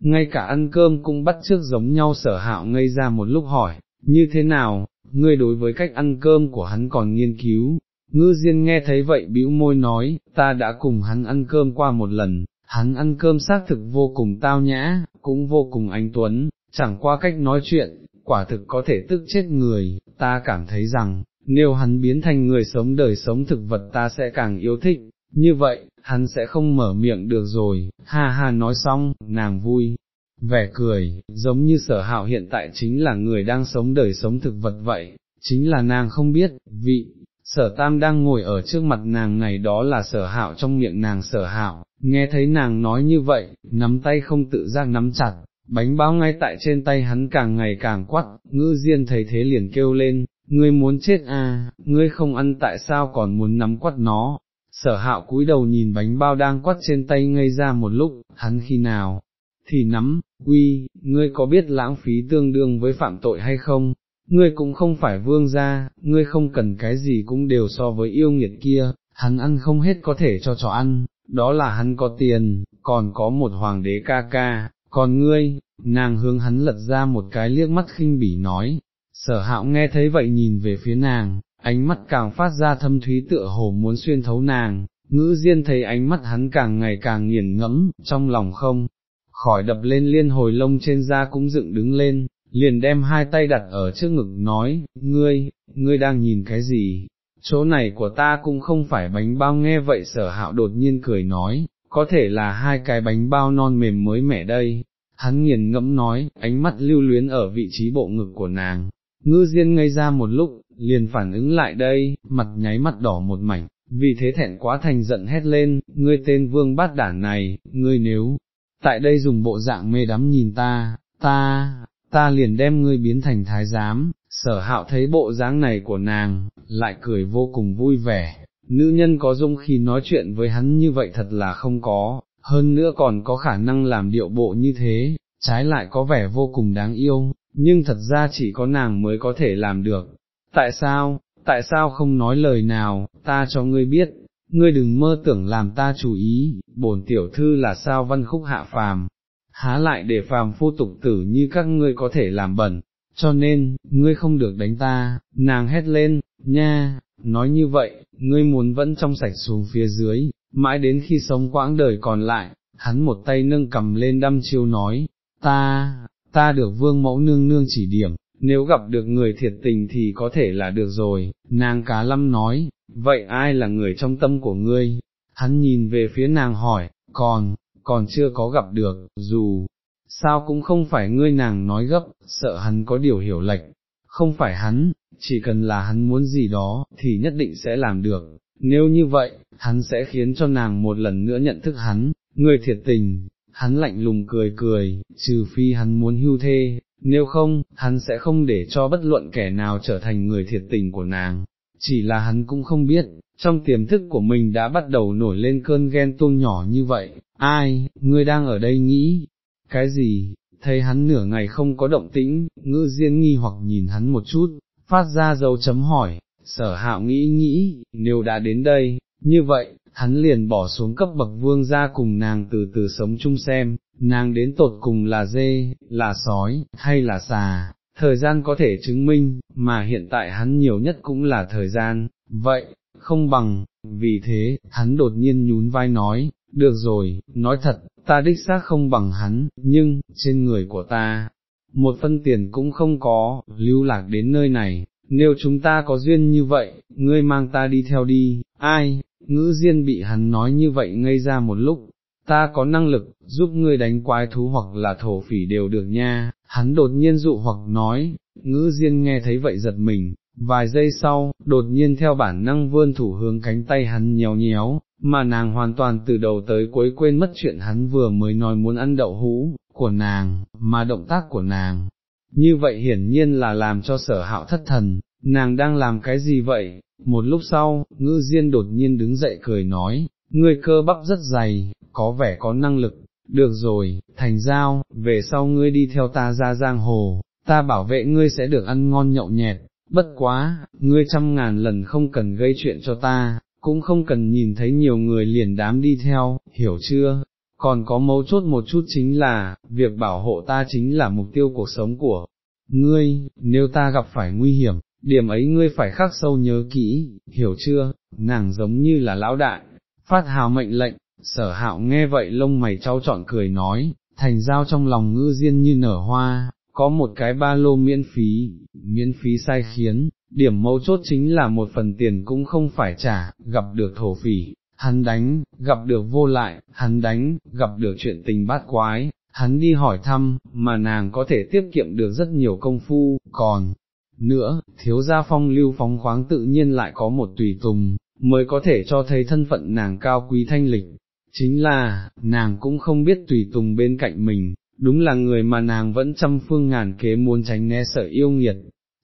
ngay cả ăn cơm cũng bắt trước giống nhau sở hạo ngây ra một lúc hỏi, như thế nào, ngươi đối với cách ăn cơm của hắn còn nghiên cứu, ngư diên nghe thấy vậy bĩu môi nói, ta đã cùng hắn ăn cơm qua một lần, hắn ăn cơm xác thực vô cùng tao nhã, cũng vô cùng anh tuấn, chẳng qua cách nói chuyện, quả thực có thể tức chết người, ta cảm thấy rằng, nếu hắn biến thành người sống đời sống thực vật ta sẽ càng yêu thích, như vậy, hắn sẽ không mở miệng được rồi, ha ha nói xong, nàng vui, vẻ cười, giống như sở hạo hiện tại chính là người đang sống đời sống thực vật vậy, chính là nàng không biết, vị, sở tam đang ngồi ở trước mặt nàng này đó là sở hạo trong miệng nàng sở hạo, nghe thấy nàng nói như vậy, nắm tay không tự giác nắm chặt, bánh bao ngay tại trên tay hắn càng ngày càng quắt, ngư diên thấy thế liền kêu lên, ngươi muốn chết à, ngươi không ăn tại sao còn muốn nắm quắt nó, sở hạo cúi đầu nhìn bánh bao đang quắt trên tay ngây ra một lúc, hắn khi nào, thì nắm, uy, ngươi có biết lãng phí tương đương với phạm tội hay không, ngươi cũng không phải vương gia, ngươi không cần cái gì cũng đều so với yêu nghiệt kia, hắn ăn không hết có thể cho chó ăn, đó là hắn có tiền, còn có một hoàng đế ca ca, còn ngươi, nàng hướng hắn lật ra một cái liếc mắt khinh bỉ nói, sở hạo nghe thấy vậy nhìn về phía nàng, ánh mắt càng phát ra thâm thúy tựa hồ muốn xuyên thấu nàng, ngữ diên thấy ánh mắt hắn càng ngày càng nghiền ngẫm, trong lòng không, khỏi đập lên liên hồi lông trên da cũng dựng đứng lên, liền đem hai tay đặt ở trước ngực nói, ngươi, ngươi đang nhìn cái gì, chỗ này của ta cũng không phải bánh bao nghe vậy sở hạo đột nhiên cười nói, có thể là hai cái bánh bao non mềm mới mẻ đây, hắn nghiền ngẫm nói, ánh mắt lưu luyến ở vị trí bộ ngực của nàng, ngư diên ngây ra một lúc, liền phản ứng lại đây, mặt nháy mắt đỏ một mảnh, vì thế thẹn quá thành giận hét lên, ngươi tên vương bát đản này, ngươi nếu, tại đây dùng bộ dạng mê đắm nhìn ta, ta, ta liền đem ngươi biến thành thái giám, sở hạo thấy bộ dáng này của nàng, lại cười vô cùng vui vẻ, nữ nhân có dung khi nói chuyện với hắn như vậy thật là không có, hơn nữa còn có khả năng làm điệu bộ như thế, trái lại có vẻ vô cùng đáng yêu, nhưng thật ra chỉ có nàng mới có thể làm được. Tại sao, tại sao không nói lời nào, ta cho ngươi biết, ngươi đừng mơ tưởng làm ta chú ý, bổn tiểu thư là sao văn khúc hạ phàm, há lại để phàm phu tục tử như các ngươi có thể làm bẩn, cho nên, ngươi không được đánh ta, nàng hét lên, nha, nói như vậy, ngươi muốn vẫn trong sạch xuống phía dưới, mãi đến khi sống quãng đời còn lại, hắn một tay nâng cầm lên đăm chiêu nói, ta, ta được vương mẫu nương nương chỉ điểm, nếu gặp được người thiệt tình thì có thể là được rồi, nàng cá lâm nói, vậy ai là người trong tâm của ngươi? Hắn nhìn về phía nàng hỏi, còn, còn chưa có gặp được, dù, sao cũng không phải ngươi nàng nói gấp, sợ hắn có điều hiểu lệch, không phải hắn, chỉ cần là hắn muốn gì đó, thì nhất định sẽ làm được, nếu như vậy, hắn sẽ khiến cho nàng một lần nữa nhận thức hắn, người thiệt tình, hắn lạnh lùng cười cười, trừ phi hắn muốn hưu thê, nếu không, hắn sẽ không để cho bất luận kẻ nào trở thành người thiệt tình của nàng, chỉ là hắn cũng không biết, trong tiềm thức của mình đã bắt đầu nổi lên cơn ghen tuông nhỏ như vậy, ai, ngươi đang ở đây nghĩ, cái gì, thấy hắn nửa ngày không có động tĩnh, ngữ diên nghi hoặc nhìn hắn một chút, phát ra dấu chấm hỏi, sở hạo nghĩ nghĩ, nếu đã đến đây, như vậy, hắn liền bỏ xuống cấp bậc vương ra cùng nàng từ từ sống chung xem, nàng đến tột cùng là dê, là sói, hay là xà, thời gian có thể chứng minh, mà hiện tại hắn nhiều nhất cũng là thời gian, vậy, không bằng, vì thế, hắn đột nhiên nhún vai nói, được rồi, nói thật, ta đích xác không bằng hắn, nhưng, trên người của ta, một phân tiền cũng không có, lưu lạc đến nơi này, nếu chúng ta có duyên như vậy, ngươi mang ta đi theo đi, ai, ngữ diên bị hắn nói như vậy ngây ra một lúc, ta có năng lực, giúp ngươi đánh quái thú hoặc là thổ phỉ đều được nha, hắn đột nhiên dụ hoặc nói, ngữ diên nghe thấy vậy giật mình, vài giây sau, đột nhiên theo bản năng vươn thủ hướng cánh tay hắn nhéo nhéo, mà nàng hoàn toàn từ đầu tới cuối quên mất chuyện hắn vừa mới nói muốn ăn đậu hũ, của nàng, mà động tác của nàng. Như vậy hiển nhiên là làm cho sở hạo thất thần, nàng đang làm cái gì vậy? Một lúc sau, ngư diên đột nhiên đứng dậy cười nói, ngươi cơ bắp rất dày, có vẻ có năng lực, được rồi, thành giao, về sau ngươi đi theo ta ra giang hồ, ta bảo vệ ngươi sẽ được ăn ngon nhậu nhẹt, bất quá, ngươi trăm ngàn lần không cần gây chuyện cho ta, cũng không cần nhìn thấy nhiều người liền đám đi theo, hiểu chưa? Còn có mấu chốt một chút chính là, việc bảo hộ ta chính là mục tiêu cuộc sống của ngươi, nếu ta gặp phải nguy hiểm, điểm ấy ngươi phải khắc sâu nhớ kỹ, hiểu chưa, nàng giống như là lão đại, phát hào mệnh lệnh, sở hạo nghe vậy lông mày trao trọn cười nói, thành giao trong lòng ngư diên như nở hoa, có một cái ba lô miễn phí, miễn phí sai khiến, điểm mấu chốt chính là một phần tiền cũng không phải trả, gặp được thổ phỉ, hắn đánh, gặp được vô lại, hắn đánh, gặp được chuyện tình bát quái, hắn đi hỏi thăm, mà nàng có thể tiết kiệm được rất nhiều công phu, còn, nữa, thiếu gia phong lưu phóng khoáng tự nhiên lại có một tùy tùng, mới có thể cho thấy thân phận nàng cao quý thanh lịch, chính là, nàng cũng không biết tùy tùng bên cạnh mình, đúng là người mà nàng vẫn trăm phương ngàn kế muốn tránh né sợ yêu nghiệt.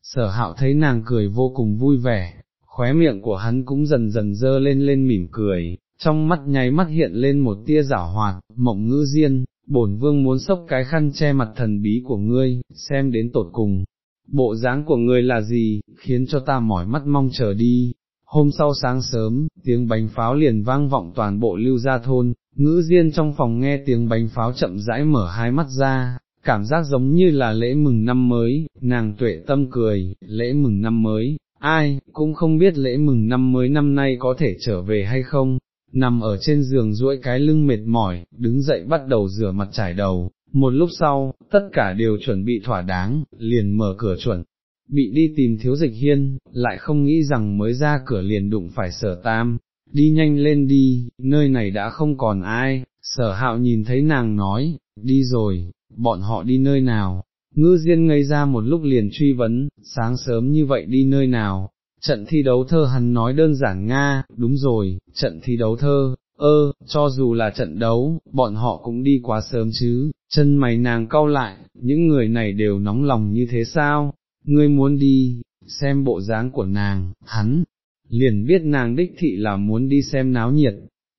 Sở hạo thấy nàng cười vô cùng vui vẻ, khóe miệng của hắn cũng dần dần dơ lên lên mỉm cười, trong mắt nháy mắt hiện lên một tia giả hoạt, mộng ngữ diên, bổn vương muốn sốc cái khăn che mặt thần bí của ngươi, xem đến tột cùng. Bộ dáng của ngươi là gì, khiến cho ta mỏi mắt mong chờ đi. Hôm sau sáng sớm, tiếng bánh pháo liền vang vọng toàn bộ lưu gia thôn, ngữ diên trong phòng nghe tiếng bánh pháo chậm rãi mở hai mắt ra, cảm giác giống như là lễ mừng năm mới, nàng tuệ tâm cười, lễ mừng năm mới, ai, cũng không biết lễ mừng năm mới năm nay có thể trở về hay không, nằm ở trên giường duỗi cái lưng mệt mỏi, đứng dậy bắt đầu rửa mặt trải đầu, một lúc sau, tất cả đều chuẩn bị thỏa đáng, liền mở cửa chuẩn, bị đi tìm thiếu dịch hiên, lại không nghĩ rằng mới ra cửa liền đụng phải sở tam, đi nhanh lên đi, nơi này đã không còn ai, sở hạo nhìn thấy nàng nói, đi rồi, bọn họ đi nơi nào, ngư diên ngây ra một lúc liền truy vấn, sáng sớm như vậy đi nơi nào, trận thi đấu thơ hắn nói đơn giản Nga, đúng rồi, trận thi đấu thơ, ơ, cho dù là trận đấu, bọn họ cũng đi quá sớm chứ, chân mày nàng cau lại, những người này đều nóng lòng như thế sao, ngươi muốn đi, xem bộ dáng của nàng, hắn, liền biết nàng đích thị là muốn đi xem náo nhiệt.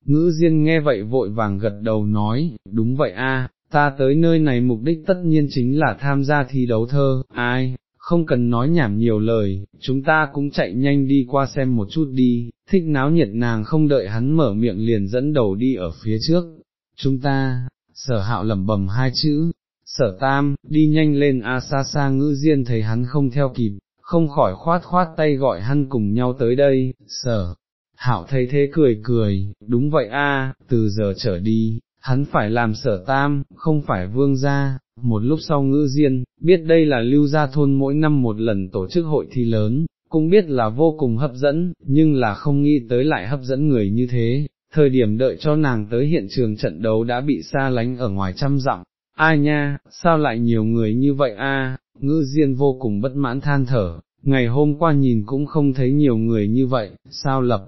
Ngữ Diên nghe vậy vội vàng gật đầu nói, đúng vậy a, ta tới nơi này mục đích tất nhiên chính là tham gia thi đấu thơ, ai, không cần nói nhảm nhiều lời, chúng ta cũng chạy nhanh đi qua xem một chút đi, thích náo nhiệt nàng không đợi hắn mở miệng liền dẫn đầu đi ở phía trước, chúng ta, sở hạo lẩm bẩm hai chữ, sở tam, đi nhanh lên a xa xa ngữ diên thấy hắn không theo kịp, không khỏi khoát khoát tay gọi hắn cùng nhau tới đây, sở. Hạo thấy thế cười cười, đúng vậy a, từ giờ trở đi, hắn phải làm sở tam, không phải vương gia, một lúc sau ngữ diên, biết đây là lưu gia thôn mỗi năm một lần tổ chức hội thi lớn, cũng biết là vô cùng hấp dẫn, nhưng là không nghĩ tới lại hấp dẫn người như thế, thời điểm đợi cho nàng tới hiện trường trận đấu đã bị xa lánh ở ngoài trăm dặm, ai nha, sao lại nhiều người như vậy a? ngữ diên vô cùng bất mãn than thở, ngày hôm qua nhìn cũng không thấy nhiều người như vậy, sao lập,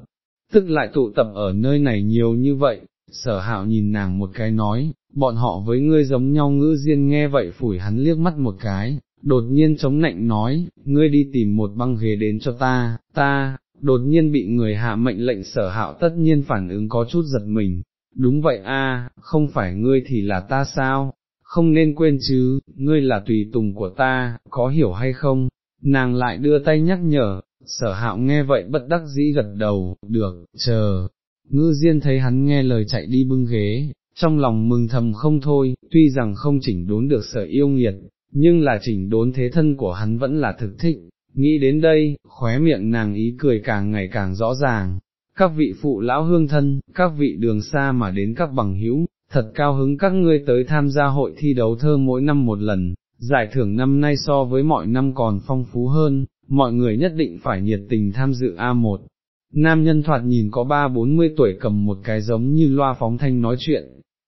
tức lại tụ tập ở nơi này nhiều như vậy, sở hạo nhìn nàng một cái nói, bọn họ với ngươi giống nhau. Ngữ diên nghe vậy phủi hắn liếc mắt một cái, đột nhiên chống nạnh nói, ngươi đi tìm một băng ghế đến cho ta, ta, đột nhiên bị người hạ mệnh lệnh sở hạo tất nhiên phản ứng có chút giật mình, đúng vậy a, không phải ngươi thì là ta sao, không nên quên chứ, ngươi là tùy tùng của ta, có hiểu hay không, nàng lại đưa tay nhắc nhở, sở hạo nghe vậy bất đắc dĩ gật đầu, được, chờ, ngư diên thấy hắn nghe lời chạy đi bưng ghế, trong lòng mừng thầm không thôi, tuy rằng không chỉnh đốn được sở yêu nghiệt, nhưng là chỉnh đốn thế thân của hắn vẫn là thực thích, nghĩ đến đây, khóe miệng nàng ý cười càng ngày càng rõ ràng. Các vị phụ lão hương thân, các vị đường xa mà đến các bằng hữu, thật cao hứng các ngươi tới tham gia hội thi đấu thơ mỗi năm một lần, giải thưởng năm nay so với mọi năm còn phong phú hơn, mọi người nhất định phải nhiệt tình tham dự A1. Nam nhân thoạt nhìn có ba bốn mươi tuổi cầm một cái giống như loa phóng thanh nói chuyện,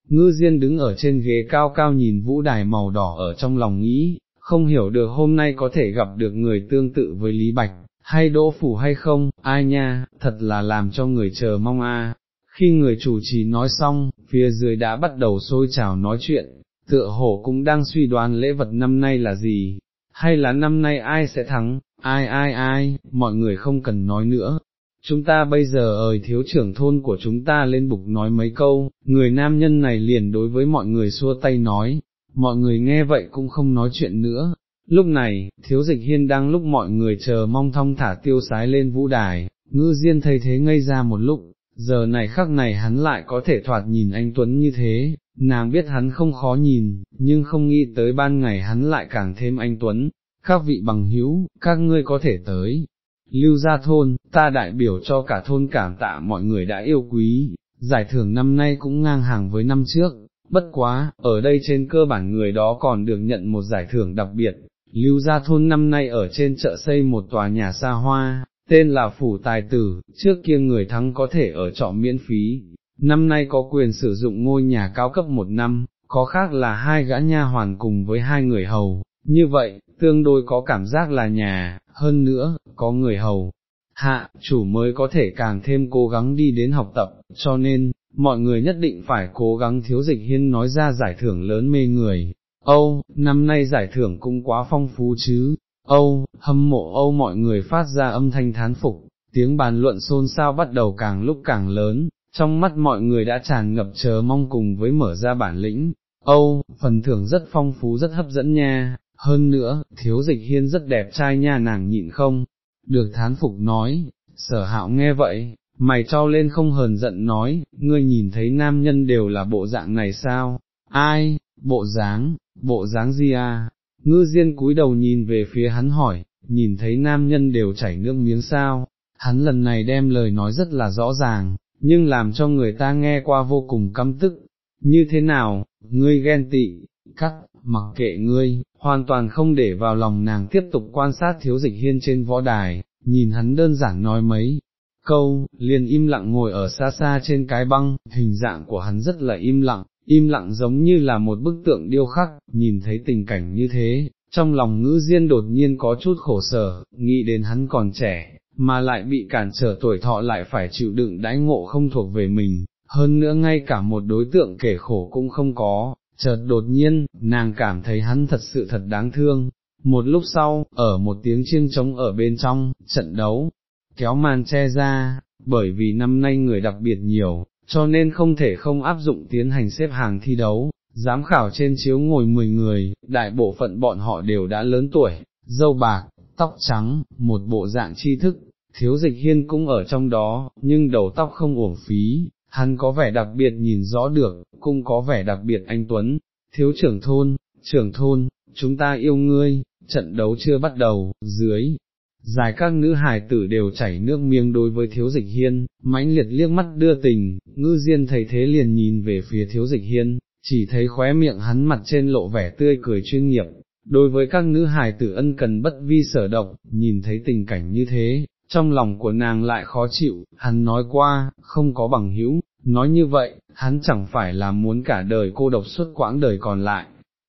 ngư diên đứng ở trên ghế cao cao nhìn vũ đài màu đỏ ở trong lòng nghĩ, không hiểu được hôm nay có thể gặp được người tương tự với Lý Bạch, hay Đỗ Phủ hay không, ai nha, thật là làm cho người chờ mong a. Khi người chủ trì nói xong, phía dưới đã bắt đầu sôi trào nói chuyện, tựa hổ cũng đang suy đoán lễ vật năm nay là gì, hay là năm nay ai sẽ thắng, ai ai ai, mọi người không cần nói nữa, chúng ta bây giờ ời thiếu trưởng thôn của chúng ta lên bục nói mấy câu, người nam nhân này liền đối với mọi người xua tay nói, mọi người nghe vậy cũng không nói chuyện nữa. Lúc này, thiếu dịch hiên đang lúc mọi người chờ mong thong thả tiêu sái lên vũ đài, ngư diên thấy thế ngây ra một lúc, giờ này khắc này hắn lại có thể thoạt nhìn anh Tuấn như thế, nàng biết hắn không khó nhìn, nhưng không nghĩ tới ban ngày hắn lại càng thêm anh Tuấn, các vị bằng hữu, các ngươi có thể tới. Lưu gia thôn, ta đại biểu cho cả thôn cảm tạ mọi người đã yêu quý, giải thưởng năm nay cũng ngang hàng với năm trước, bất quá, ở đây trên cơ bản người đó còn được nhận một giải thưởng đặc biệt, lưu gia thôn năm nay ở trên chợ xây một tòa nhà xa hoa, tên là Phủ Tài Tử, trước kia người thắng có thể ở trọ miễn phí, năm nay có quyền sử dụng ngôi nhà cao cấp một năm, có khác là hai gã nha hoàn cùng với hai người hầu, như vậy, tương đối có cảm giác là nhà, hơn nữa, có người hầu. Hạ, chủ mới có thể càng thêm cố gắng đi đến học tập, cho nên, mọi người nhất định phải cố gắng thiếu dịch hiên nói ra giải thưởng lớn mê người. Âu, năm nay giải thưởng cũng quá phong phú chứ, Âu, hâm mộ Âu mọi người phát ra âm thanh thán phục, tiếng bàn luận xôn xao bắt đầu càng lúc càng lớn, trong mắt mọi người đã tràn ngập chờ mong cùng với mở ra bản lĩnh. Âu, phần thưởng rất phong phú rất hấp dẫn nha, hơn nữa, thiếu dịch hiên rất đẹp trai nha nàng nhịn không, được thán phục nói, sở hạo nghe vậy, mày cho lên không hờn giận nói, ngươi nhìn thấy nam nhân đều là bộ dạng này sao, ai, bộ dáng, bộ dáng gì à, ngư diên cúi đầu nhìn về phía hắn hỏi, nhìn thấy nam nhân đều chảy nước miếng sao, hắn lần này đem lời nói rất là rõ ràng, nhưng làm cho người ta nghe qua vô cùng căm tức, như thế nào, ngươi ghen tị, cắt, mặc kệ ngươi, hoàn toàn không để vào lòng nàng tiếp tục quan sát thiếu dịch hiên trên võ đài, nhìn hắn đơn giản nói mấy câu, liền im lặng ngồi ở xa xa trên cái băng, hình dạng của hắn rất là im lặng, im lặng giống như là một bức tượng điêu khắc, nhìn thấy tình cảnh như thế, trong lòng ngữ diên đột nhiên có chút khổ sở, nghĩ đến hắn còn trẻ, mà lại bị cản trở tuổi thọ lại phải chịu đựng đãi ngộ không thuộc về mình, hơn nữa ngay cả một đối tượng kể khổ cũng không có, chợt đột nhiên, nàng cảm thấy hắn thật sự thật đáng thương. Một lúc sau, ở một tiếng chiêng trống ở bên trong, trận đấu, kéo màn che ra, bởi vì năm nay người đặc biệt nhiều, cho nên không thể không áp dụng tiến hành xếp hàng thi đấu, giám khảo trên chiếu ngồi 10 người, đại bộ phận bọn họ đều đã lớn tuổi, dâu bạc, tóc trắng, một bộ dạng tri thức, thiếu dịch hiên cũng ở trong đó, nhưng đầu tóc không uổng phí, hắn có vẻ đặc biệt nhìn rõ được, cũng có vẻ đặc biệt anh Tuấn, thiếu trưởng thôn, trưởng thôn, chúng ta yêu ngươi, trận đấu chưa bắt đầu, dưới, dài các nữ hài tử đều chảy nước miếng đối với thiếu dịch hiên, mãnh liệt liếc mắt đưa tình, ngư diên thấy thế liền nhìn về phía thiếu dịch hiên, chỉ thấy khóe miệng hắn mặt trên lộ vẻ tươi cười chuyên nghiệp, đối với các nữ hài tử ân cần bất vi sở động, nhìn thấy tình cảnh như thế, trong lòng của nàng lại khó chịu, hắn nói qua, không có bằng hữu, nói như vậy, hắn chẳng phải là muốn cả đời cô độc suốt quãng đời còn lại,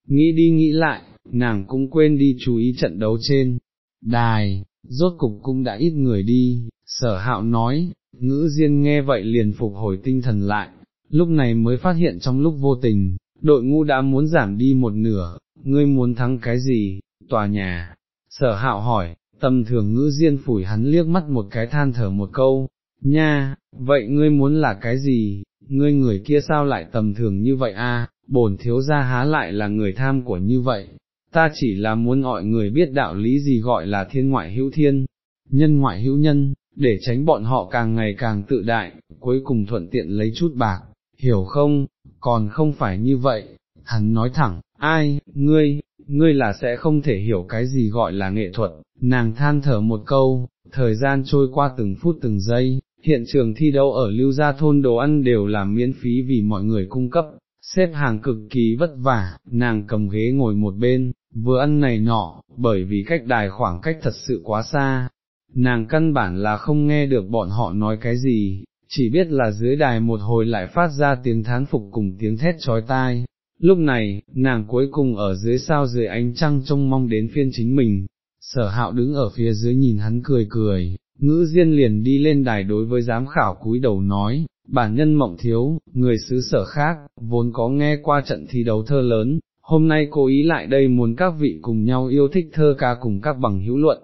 nghĩ đi nghĩ lại, nàng cũng quên đi chú ý trận đấu trên, đài, rốt cục cũng đã ít người đi, sở hạo nói, ngữ diên nghe vậy liền phục hồi tinh thần lại, lúc này mới phát hiện trong lúc vô tình, đội ngũ đã muốn giảm đi một nửa, ngươi muốn thắng cái gì, tòa nhà, sở hạo hỏi, tầm thường ngữ diên phủi hắn liếc mắt một cái than thở một câu, nha, vậy ngươi muốn là cái gì, ngươi người kia sao lại tầm thường như vậy a? bổn thiếu gia há lại là người tham của như vậy, ta chỉ là muốn gọi người biết đạo lý gì gọi là thiên ngoại hữu thiên, nhân ngoại hữu nhân, để tránh bọn họ càng ngày càng tự đại, cuối cùng thuận tiện lấy chút bạc, hiểu không, còn không phải như vậy, hắn nói thẳng, ai, ngươi, ngươi là sẽ không thể hiểu cái gì gọi là nghệ thuật, nàng than thở một câu, thời gian trôi qua từng phút từng giây, hiện trường thi đấu ở lưu gia thôn đồ ăn đều làm miễn phí vì mọi người cung cấp, xếp hàng cực kỳ vất vả, nàng cầm ghế ngồi một bên, vừa ăn này nọ, bởi vì cách đài khoảng cách thật sự quá xa, nàng căn bản là không nghe được bọn họ nói cái gì, chỉ biết là dưới đài một hồi lại phát ra tiếng thán phục cùng tiếng thét trói tai. Lúc này, nàng cuối cùng ở dưới sao dưới ánh trăng trông mong đến phiên chính mình, sở hạo đứng ở phía dưới nhìn hắn cười cười, ngữ diên liền đi lên đài đối với giám khảo cúi đầu nói, bản nhân mộng thiếu, người xứ sở khác, vốn có nghe qua trận thi đấu thơ lớn, hôm nay cố ý lại đây muốn các vị cùng nhau yêu thích thơ ca cùng các bằng hữu luận,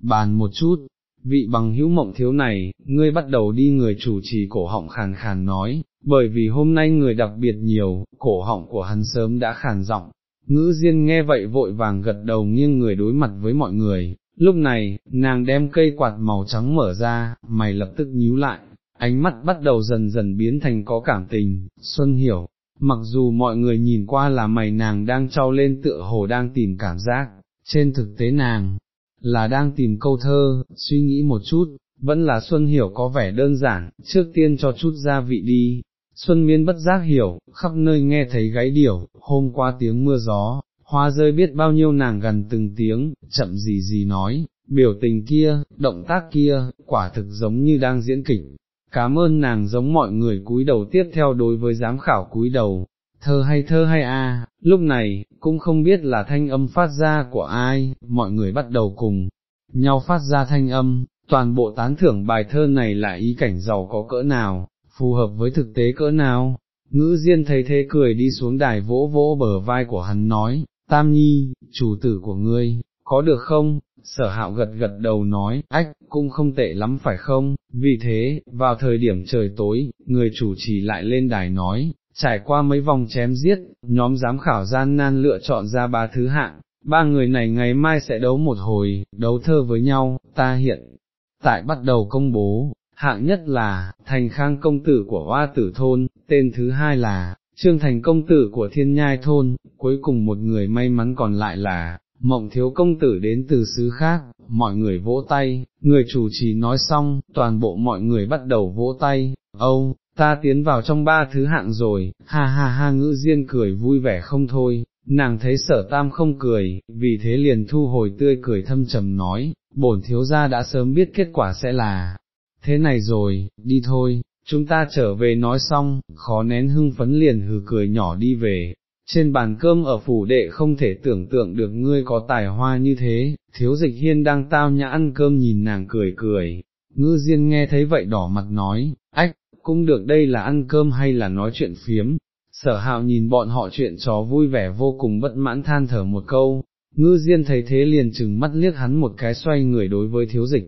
bàn một chút, vị bằng hữu mộng thiếu này, ngươi bắt đầu đi người chủ trì cổ họng khàn khàn nói, bởi vì hôm nay người đặc biệt nhiều, cổ họng của hắn sớm đã khàn giọng. Ngữ Diên nghe vậy vội vàng gật đầu nghiêng người đối mặt với mọi người, Lúc này, nàng đem cây quạt màu trắng mở ra, mày lập tức nhíu lại, ánh mắt bắt đầu dần dần biến thành có cảm tình, Xuân hiểu, mặc dù mọi người nhìn qua là mày nàng đang trao lên tựa hồ đang tìm cảm giác, trên thực tế nàng, là đang tìm câu thơ, suy nghĩ một chút, vẫn là Xuân hiểu có vẻ đơn giản, trước tiên cho chút gia vị đi. Xuân miên bất giác hiểu, khắp nơi nghe thấy gáy điểu, hôm qua tiếng mưa gió, hoa rơi biết bao nhiêu nàng gần từng tiếng, chậm gì gì nói, biểu tình kia, động tác kia, quả thực giống như đang diễn kịch. Cảm ơn nàng giống mọi người cúi đầu tiếp theo đối với giám khảo cúi đầu, thơ hay thơ hay a, lúc này, cũng không biết là thanh âm phát ra của ai, mọi người bắt đầu cùng nhau phát ra thanh âm, toàn bộ tán thưởng bài thơ này là ý cảnh giàu có cỡ nào, phù hợp với thực tế cỡ nào. Ngữ Diên thấy thế cười đi xuống đài vỗ vỗ bờ vai của hắn nói, Tam Nhi, chủ tử của ngươi, có được không? Sở hạo gật gật đầu nói, ách, cũng không tệ lắm phải không? Vì thế, vào thời điểm trời tối, người chủ trì lại lên đài nói, trải qua mấy vòng chém giết, nhóm giám khảo gian nan lựa chọn ra ba thứ hạng, ba người này ngày mai sẽ đấu một hồi, đấu thơ với nhau, ta hiện tại bắt đầu công bố, hạng nhất là, thành khang công tử của hoa tử thôn, tên thứ hai là, trương thành công tử của thiên nhai thôn, cuối cùng một người may mắn còn lại là, mộng thiếu công tử đến từ xứ khác, mọi người vỗ tay, người chủ trì nói xong, toàn bộ mọi người bắt đầu vỗ tay, âu, ta tiến vào trong ba thứ hạng rồi, ha ha ha ngữ diên cười vui vẻ không thôi, nàng thấy sở tam không cười, vì thế liền thu hồi tươi cười thâm trầm nói, bổn thiếu gia đã sớm biết kết quả sẽ là, thế này rồi, đi thôi, chúng ta trở về nói xong, khó nén hưng phấn liền hừ cười nhỏ đi về. Trên bàn cơm ở phủ đệ không thể tưởng tượng được ngươi có tài hoa như thế, thiếu dịch hiên đang tao nhã ăn cơm nhìn nàng cười cười, ngư diên nghe thấy vậy đỏ mặt nói, ách, cũng được đây là ăn cơm hay là nói chuyện phiếm, sở hạo nhìn bọn họ chuyện chó vui vẻ vô cùng bất mãn than thở một câu, ngư diên thấy thế liền chừng mắt liếc hắn một cái xoay người đối với thiếu dịch.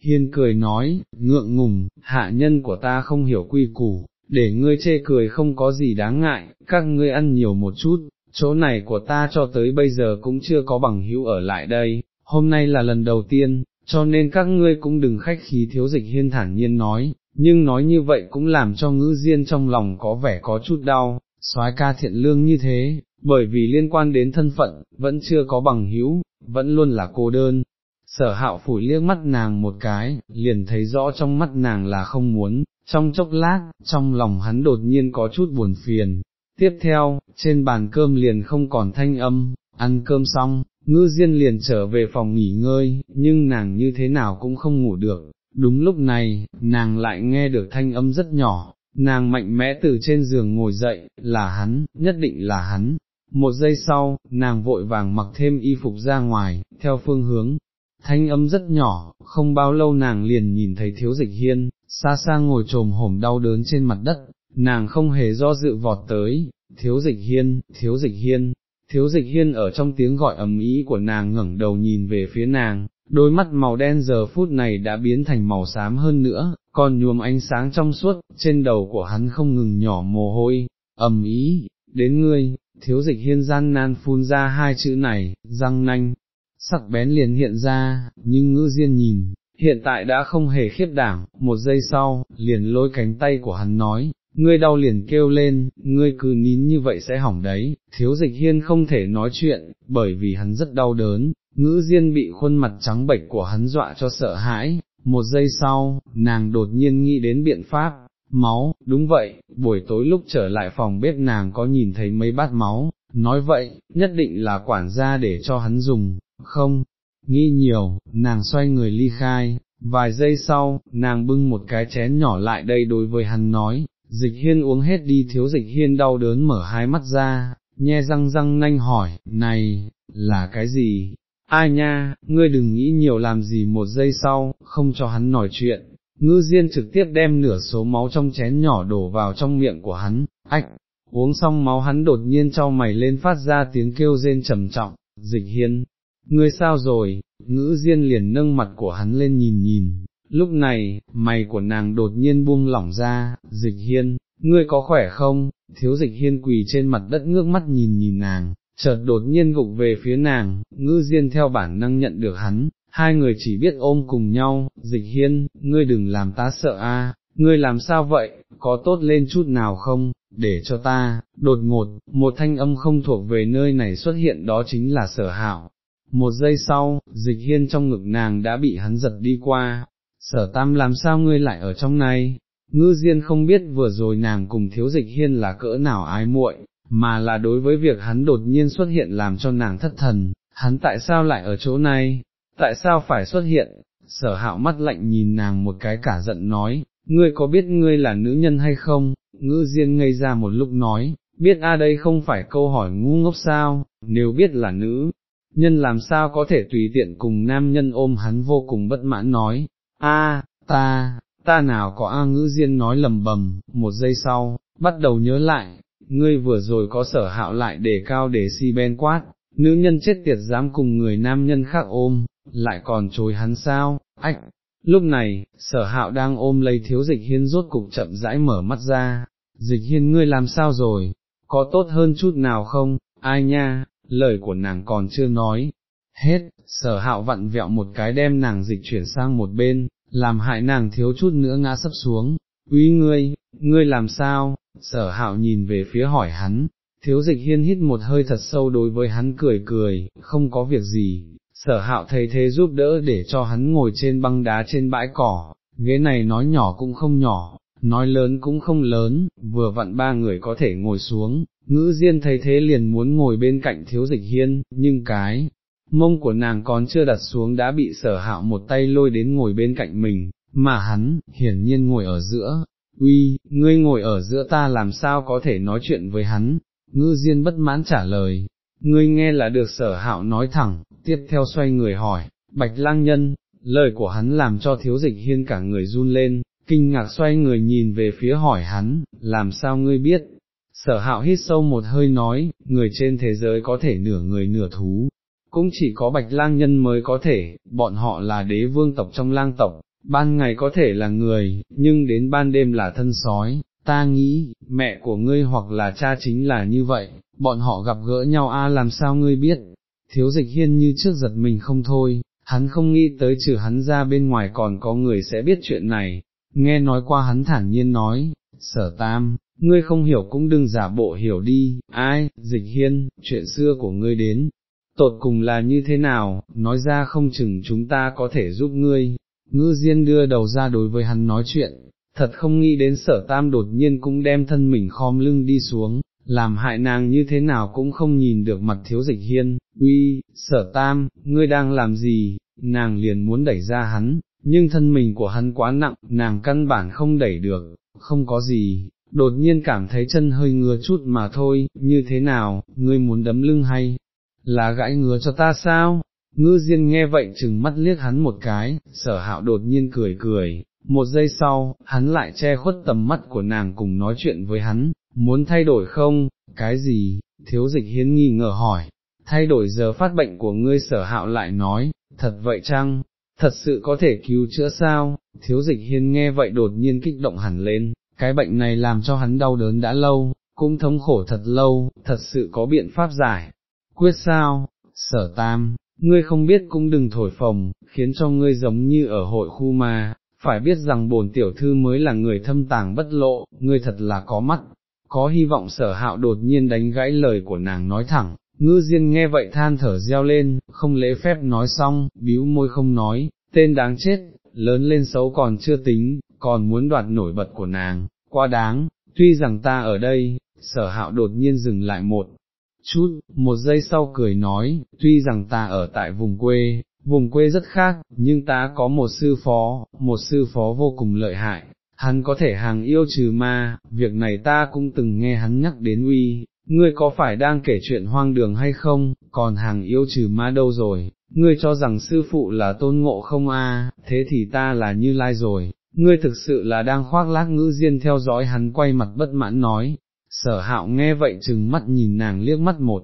Hiên cười nói, ngượng ngùng, hạ nhân của ta không hiểu quy củ, để ngươi chê cười không có gì đáng ngại, các ngươi ăn nhiều một chút, chỗ này của ta cho tới bây giờ cũng chưa có bằng hữu ở lại đây, hôm nay là lần đầu tiên, cho nên các ngươi cũng đừng khách khí thiếu dịch hiên thản nhiên nói, nhưng nói như vậy cũng làm cho ngữ diên trong lòng có vẻ có chút đau, soái ca thiện lương như thế, bởi vì liên quan đến thân phận, vẫn chưa có bằng hữu, vẫn luôn là cô đơn. Sở hạo phủi liếc mắt nàng một cái, liền thấy rõ trong mắt nàng là không muốn, trong chốc lát, trong lòng hắn đột nhiên có chút buồn phiền. Tiếp theo, trên bàn cơm liền không còn thanh âm, ăn cơm xong, ngư diên liền trở về phòng nghỉ ngơi, nhưng nàng như thế nào cũng không ngủ được, Đúng lúc này, nàng lại nghe được thanh âm rất nhỏ, nàng mạnh mẽ từ trên giường ngồi dậy, là hắn, nhất định là hắn. Một giây sau, nàng vội vàng mặc thêm y phục ra ngoài, theo phương hướng. Thanh âm rất nhỏ, không bao lâu nàng liền nhìn thấy thiếu dịch hiên, xa xa ngồi trồm hổm đau đớn trên mặt đất, nàng không hề do dự vọt tới, thiếu dịch hiên, thiếu dịch hiên, thiếu dịch hiên ở trong tiếng gọi ầm ý của nàng ngẩng đầu nhìn về phía nàng, đôi mắt màu đen giờ phút này đã biến thành màu xám hơn nữa, còn nhuồm ánh sáng trong suốt, trên đầu của hắn không ngừng nhỏ mồ hôi, ầm ý, đến ngươi, thiếu dịch hiên gian nan phun ra hai chữ này, răng nanh, sắc bén liền hiện ra, nhưng ngữ diên nhìn, hiện tại đã không hề khiếp đảm, một giây sau, liền lôi cánh tay của hắn nói, ngươi đau liền kêu lên, ngươi cứ nín như vậy sẽ hỏng đấy, thiếu dịch hiên không thể nói chuyện, bởi vì hắn rất đau đớn, ngữ diên bị khuôn mặt trắng bệch của hắn dọa cho sợ hãi, một giây sau, nàng đột nhiên nghĩ đến biện pháp, máu, đúng vậy, buổi tối lúc trở lại phòng bếp nàng có nhìn thấy mấy bát máu, nói vậy, nhất định là quản gia để cho hắn dùng, không, nghĩ nhiều, nàng xoay người ly khai, vài giây sau, nàng bưng một cái chén nhỏ lại đây đối với hắn nói, dịch hiên uống hết đi thiếu dịch hiên đau đớn mở hai mắt ra, nhe răng răng nanh hỏi, này, là cái gì, ai nha, ngươi đừng nghĩ nhiều làm gì một giây sau, không cho hắn nói chuyện, ngư diên trực tiếp đem nửa số máu trong chén nhỏ đổ vào trong miệng của hắn, ách, uống xong máu hắn đột nhiên cho mày lên phát ra tiếng kêu rên trầm trọng, dịch hiên, ngươi sao rồi, ngữ diên liền nâng mặt của hắn lên nhìn nhìn, lúc này, mày của nàng đột nhiên buông lỏng ra, dịch hiên, ngươi có khỏe không, thiếu dịch hiên quỳ trên mặt đất ngước mắt nhìn nhìn nàng, chợt đột nhiên gục về phía nàng, Ngữ diên theo bản năng nhận được hắn, hai người chỉ biết ôm cùng nhau, dịch hiên, ngươi đừng làm ta sợ a, ngươi làm sao vậy, có tốt lên chút nào không, để cho ta, đột ngột, một thanh âm không thuộc về nơi này xuất hiện đó chính là sở hạo. Một giây sau, dịch hiên trong ngực nàng đã bị hắn giật đi qua, sở tam làm sao ngươi lại ở trong này, ngư diên không biết vừa rồi nàng cùng thiếu dịch hiên là cỡ nào ái muội, mà là đối với việc hắn đột nhiên xuất hiện làm cho nàng thất thần, hắn tại sao lại ở chỗ này, tại sao phải xuất hiện, sở hạo mắt lạnh nhìn nàng một cái cả giận nói, ngươi có biết ngươi là nữ nhân hay không, ngữ diên ngây ra một lúc nói, biết a đây không phải câu hỏi ngu ngốc sao, nếu biết là nữ, nhân làm sao có thể tùy tiện cùng nam nhân ôm hắn vô cùng bất mãn nói, a ta, ta nào có a ngữ diên nói lầm bầm, một giây sau, bắt đầu nhớ lại, ngươi vừa rồi có sở hạo lại để cao để si ben quát, nữ nhân chết tiệt dám cùng người nam nhân khác ôm, lại còn chối hắn sao, ách. Lúc này, sở hạo đang ôm lấy thiếu dịch hiên rốt cục chậm rãi mở mắt ra, dịch hiên ngươi làm sao rồi, có tốt hơn chút nào không, ai nha, lời của nàng còn chưa nói, hết, sở hạo vặn vẹo một cái đem nàng dịch chuyển sang một bên, làm hại nàng thiếu chút nữa ngã sấp xuống, Úy ngươi, ngươi làm sao, sở hạo nhìn về phía hỏi hắn, thiếu dịch hiên hít một hơi thật sâu đối với hắn cười cười, không có việc gì, sở hạo thấy thế giúp đỡ để cho hắn ngồi trên băng đá trên bãi cỏ, ghế này nói nhỏ cũng không nhỏ, nói lớn cũng không lớn, vừa vặn ba người có thể ngồi xuống, ngữ diên thấy thế liền muốn ngồi bên cạnh thiếu dịch hiên, nhưng cái, mông của nàng còn chưa đặt xuống đã bị sở hạo một tay lôi đến ngồi bên cạnh mình, mà hắn, hiển nhiên ngồi ở giữa, uy, ngươi ngồi ở giữa ta làm sao có thể nói chuyện với hắn, ngư diên bất mãn trả lời, ngươi nghe là được sở hạo nói thẳng, tiếp theo xoay người hỏi, bạch lang nhân, lời của hắn làm cho thiếu dịch hiên cả người run lên, kinh ngạc xoay người nhìn về phía hỏi hắn, làm sao ngươi biết, sở hạo hít sâu một hơi nói, người trên thế giới có thể nửa người nửa thú, cũng chỉ có bạch lang nhân mới có thể, bọn họ là đế vương tộc trong lang tộc, ban ngày có thể là người, nhưng đến ban đêm là thân sói, ta nghĩ, mẹ của ngươi hoặc là cha chính là như vậy, bọn họ gặp gỡ nhau a làm sao ngươi biết, thiếu dịch hiên như trước giật mình không thôi, hắn không nghĩ tới trừ hắn ra bên ngoài còn có người sẽ biết chuyện này, nghe nói qua hắn thản nhiên nói, sở tam, ngươi không hiểu cũng đừng giả bộ hiểu đi, ai, dịch hiên, chuyện xưa của ngươi đến, tột cùng là như thế nào, nói ra không chừng chúng ta có thể giúp ngươi, ngư diên đưa đầu ra đối với hắn nói chuyện, thật không nghĩ đến sở tam đột nhiên cũng đem thân mình khom lưng đi xuống, làm hại nàng như thế nào cũng không nhìn được mặt thiếu dịch hiên, uy, sở tam, ngươi đang làm gì, nàng liền muốn đẩy ra hắn, nhưng thân mình của hắn quá nặng, nàng căn bản không đẩy được, không có gì, đột nhiên cảm thấy chân hơi ngứa chút mà thôi, như thế nào, ngươi muốn đấm lưng hay, là gãi ngứa cho ta sao? Ngư Diên nghe vậy chừng mắt liếc hắn một cái, sở hạo đột nhiên cười cười, một giây sau, hắn lại che khuất tầm mắt của nàng cùng nói chuyện với hắn, muốn thay đổi không, cái gì, thiếu dịch hiến nghi ngờ hỏi, thay đổi giờ phát bệnh của ngươi sở hạo lại nói, thật vậy chăng, thật sự có thể cứu chữa sao, thiếu dịch hiên nghe vậy đột nhiên kích động hẳn lên, cái bệnh này làm cho hắn đau đớn đã lâu, cũng thống khổ thật lâu, thật sự có biện pháp giải, quyết sao, sở tam, ngươi không biết cũng đừng thổi phồng, khiến cho ngươi giống như ở hội khu mà, phải biết rằng bổn tiểu thư mới là người thâm tàng bất lộ, ngươi thật là có mắt, có hy vọng sở hạo đột nhiên đánh gãy lời của nàng nói thẳng, ngư diên nghe vậy than thở reo lên, không lễ phép nói xong, bĩu môi không nói, tên đáng chết, lớn lên xấu còn chưa tính, còn muốn đoạt nổi bật của nàng, quá đáng, tuy rằng ta ở đây, sở hạo đột nhiên dừng lại một chút, một giây sau cười nói, tuy rằng ta ở tại vùng quê, vùng quê rất khác, nhưng ta có một sư phó, một sư phó vô cùng lợi hại, hắn có thể hàng yêu trừ ma, việc này ta cũng từng nghe hắn nhắc đến uy, ngươi có phải đang kể chuyện hoang đường hay không, còn hàng yêu trừ ma đâu rồi, ngươi cho rằng sư phụ là tôn ngộ không a, thế thì ta là như lai rồi, ngươi thực sự là đang khoác lác ngữ diên theo dõi hắn quay mặt bất mãn nói, sở hạo nghe vậy chừng mắt nhìn nàng liếc mắt một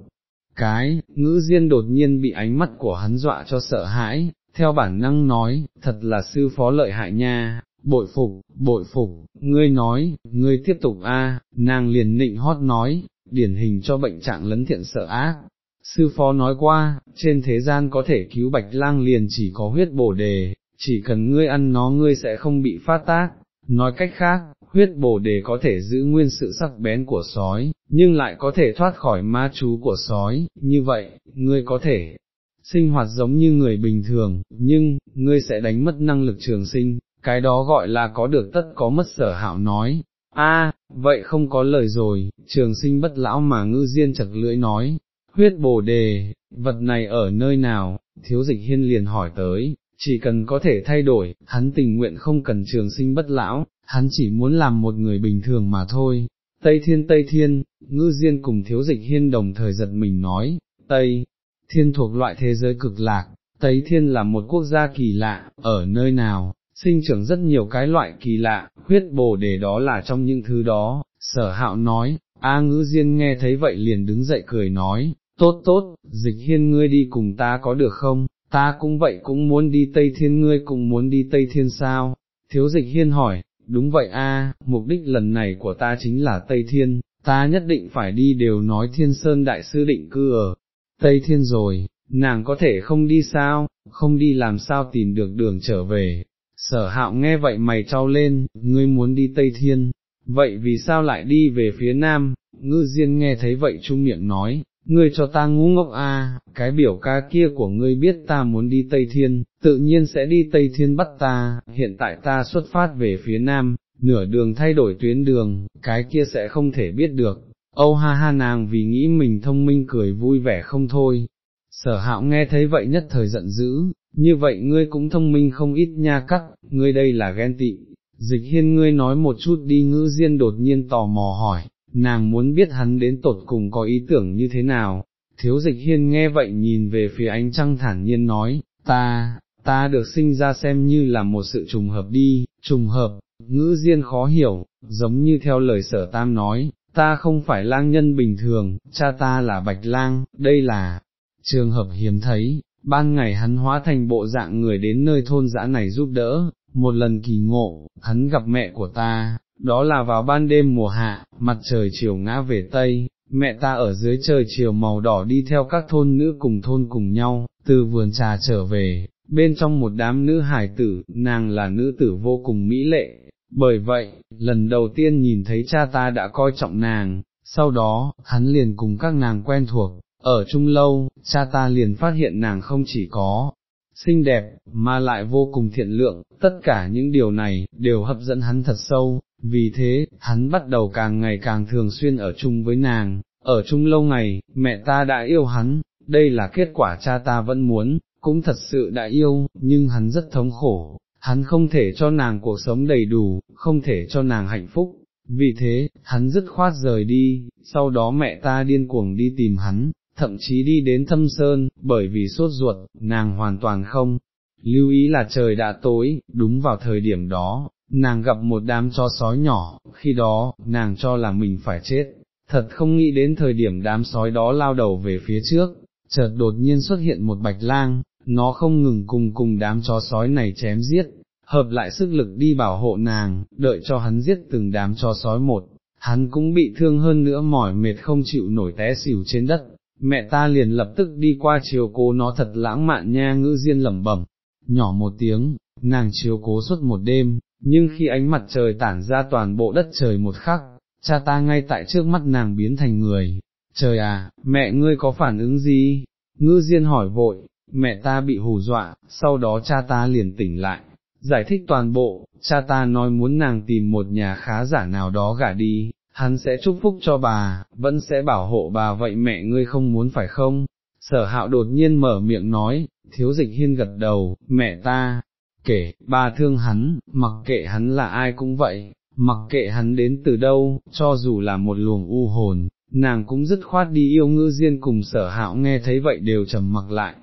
cái, ngữ diên đột nhiên bị ánh mắt của hắn dọa cho sợ hãi, theo bản năng nói, thật là sư phó lợi hại nha, bội phục, bội phục, ngươi nói, ngươi tiếp tục a, nàng liền nịnh hót nói, điển hình cho bệnh trạng lấn thiện sợ ác. sư phó nói qua, trên thế gian có thể cứu bạch lang liền chỉ có huyết bổ đề, chỉ cần ngươi ăn nó ngươi sẽ không bị phát tác, nói cách khác, huyết bổ đề có thể giữ nguyên sự sắc bén của sói, nhưng lại có thể thoát khỏi ma chú của sói, như vậy, ngươi có thể sinh hoạt giống như người bình thường, nhưng, ngươi sẽ đánh mất năng lực trường sinh, cái đó gọi là có được tất có mất sở hạo nói. A, vậy không có lời rồi, trường sinh bất lão mà ngư diên chật lưỡi nói, huyết bồ đề, vật này ở nơi nào, thiếu dịch hiên liền hỏi tới, chỉ cần có thể thay đổi, hắn tình nguyện không cần trường sinh bất lão, hắn chỉ muốn làm một người bình thường mà thôi. Tây Thiên Tây Thiên, ngư diên cùng thiếu dịch hiên đồng thời giật mình nói, Tây Thiên thuộc loại thế giới cực lạc, Tây Thiên là một quốc gia kỳ lạ, ở nơi nào, sinh trưởng rất nhiều cái loại kỳ lạ, huyết bồ đề đó là trong những thứ đó, sở hạo nói, A ngữ diên nghe thấy vậy liền đứng dậy cười nói, tốt tốt, dịch hiên ngươi đi cùng ta có được không, ta cũng vậy cũng muốn đi Tây Thiên ngươi cũng muốn đi Tây Thiên sao, thiếu dịch hiên hỏi, đúng vậy a, mục đích lần này của ta chính là Tây Thiên, ta nhất định phải đi đều nói Thiên Sơn Đại Sư định cư ở Tây Thiên rồi, nàng có thể không đi sao, không đi làm sao tìm được đường trở về. Sở hạo nghe vậy mày trao lên, ngươi muốn đi Tây Thiên, vậy vì sao lại đi về phía Nam, ngư diên nghe thấy vậy trung miệng nói, ngươi cho ta ngu ngốc a, cái biểu ca kia của ngươi biết ta muốn đi Tây Thiên, tự nhiên sẽ đi Tây Thiên bắt ta, hiện tại ta xuất phát về phía Nam, nửa đường thay đổi tuyến đường, cái kia sẽ không thể biết được. Âu ha ha nàng vì nghĩ mình thông minh cười vui vẻ không thôi. Sở hạo nghe thấy vậy nhất thời giận dữ, như vậy ngươi cũng thông minh không ít nha cắt, ngươi đây là ghen tị. Dịch hiên ngươi nói một chút đi ngữ diên đột nhiên tò mò hỏi, nàng muốn biết hắn đến tột cùng có ý tưởng như thế nào, thiếu dịch hiên nghe vậy nhìn về phía ánh trăng thản nhiên nói, ta, ta được sinh ra xem như là một sự trùng hợp đi, trùng hợp, ngữ diên khó hiểu, giống như theo lời sở tam nói, ta không phải lang nhân bình thường, cha ta là bạch lang, đây là trường hợp hiếm thấy, ban ngày hắn hóa thành bộ dạng người đến nơi thôn dã này giúp đỡ, một lần kỳ ngộ, hắn gặp mẹ của ta, đó là vào ban đêm mùa hạ, mặt trời chiều ngã về Tây, mẹ ta ở dưới trời chiều màu đỏ đi theo các thôn nữ cùng thôn cùng nhau, từ vườn trà trở về, bên trong một đám nữ hải tử, nàng là nữ tử vô cùng mỹ lệ, bởi vậy, lần đầu tiên nhìn thấy cha ta đã coi trọng nàng, sau đó, hắn liền cùng các nàng quen thuộc, ở chung lâu, cha ta liền phát hiện nàng không chỉ có xinh đẹp, mà lại vô cùng thiện lượng, tất cả những điều này, đều hấp dẫn hắn thật sâu, vì thế, hắn bắt đầu càng ngày càng thường xuyên ở chung với nàng, ở chung lâu ngày, mẹ ta đã yêu hắn, đây là kết quả cha ta vẫn muốn, cũng thật sự đã yêu, nhưng hắn rất thống khổ, hắn không thể cho nàng cuộc sống đầy đủ, không thể cho nàng hạnh phúc, vì thế, hắn dứt khoát rời đi, sau đó mẹ ta điên cuồng đi tìm hắn, thậm chí đi đến thâm sơn, bởi vì sốt ruột, nàng hoàn toàn không. Lưu ý là trời đã tối, đúng vào thời điểm đó, nàng gặp một đám chó sói nhỏ, khi đó, nàng cho là mình phải chết, thật không nghĩ đến thời điểm đám sói đó lao đầu về phía trước, chợt đột nhiên xuất hiện một bạch lang, nó không ngừng cùng cùng đám chó sói này chém giết, hợp lại sức lực đi bảo hộ nàng, đợi cho hắn giết từng đám chó sói một, hắn cũng bị thương hơn nữa mỏi mệt không chịu nổi té xỉu trên đất, mẹ ta liền lập tức đi qua chiều cố nó thật lãng mạn nha ngữ diên lẩm bẩm, nhỏ một tiếng, nàng chiều cố suốt một đêm, nhưng khi ánh mặt trời tản ra toàn bộ đất trời một khắc, cha ta ngay tại trước mắt nàng biến thành người, trời à, mẹ ngươi có phản ứng gì? Ngư Diên hỏi vội, mẹ ta bị hù dọa, sau đó cha ta liền tỉnh lại, giải thích toàn bộ, cha ta nói muốn nàng tìm một nhà khá giả nào đó gả đi, hắn sẽ chúc phúc cho bà, vẫn sẽ bảo hộ bà vậy mẹ ngươi không muốn phải không? Sở hạo đột nhiên mở miệng nói, thiếu dịch hiên gật đầu, mẹ ta, kể, ba thương hắn, mặc kệ hắn là ai cũng vậy, mặc kệ hắn đến từ đâu, cho dù là một luồng u hồn, nàng cũng dứt khoát đi yêu ngữ diên cùng sở hạo nghe thấy vậy đều trầm mặc lại.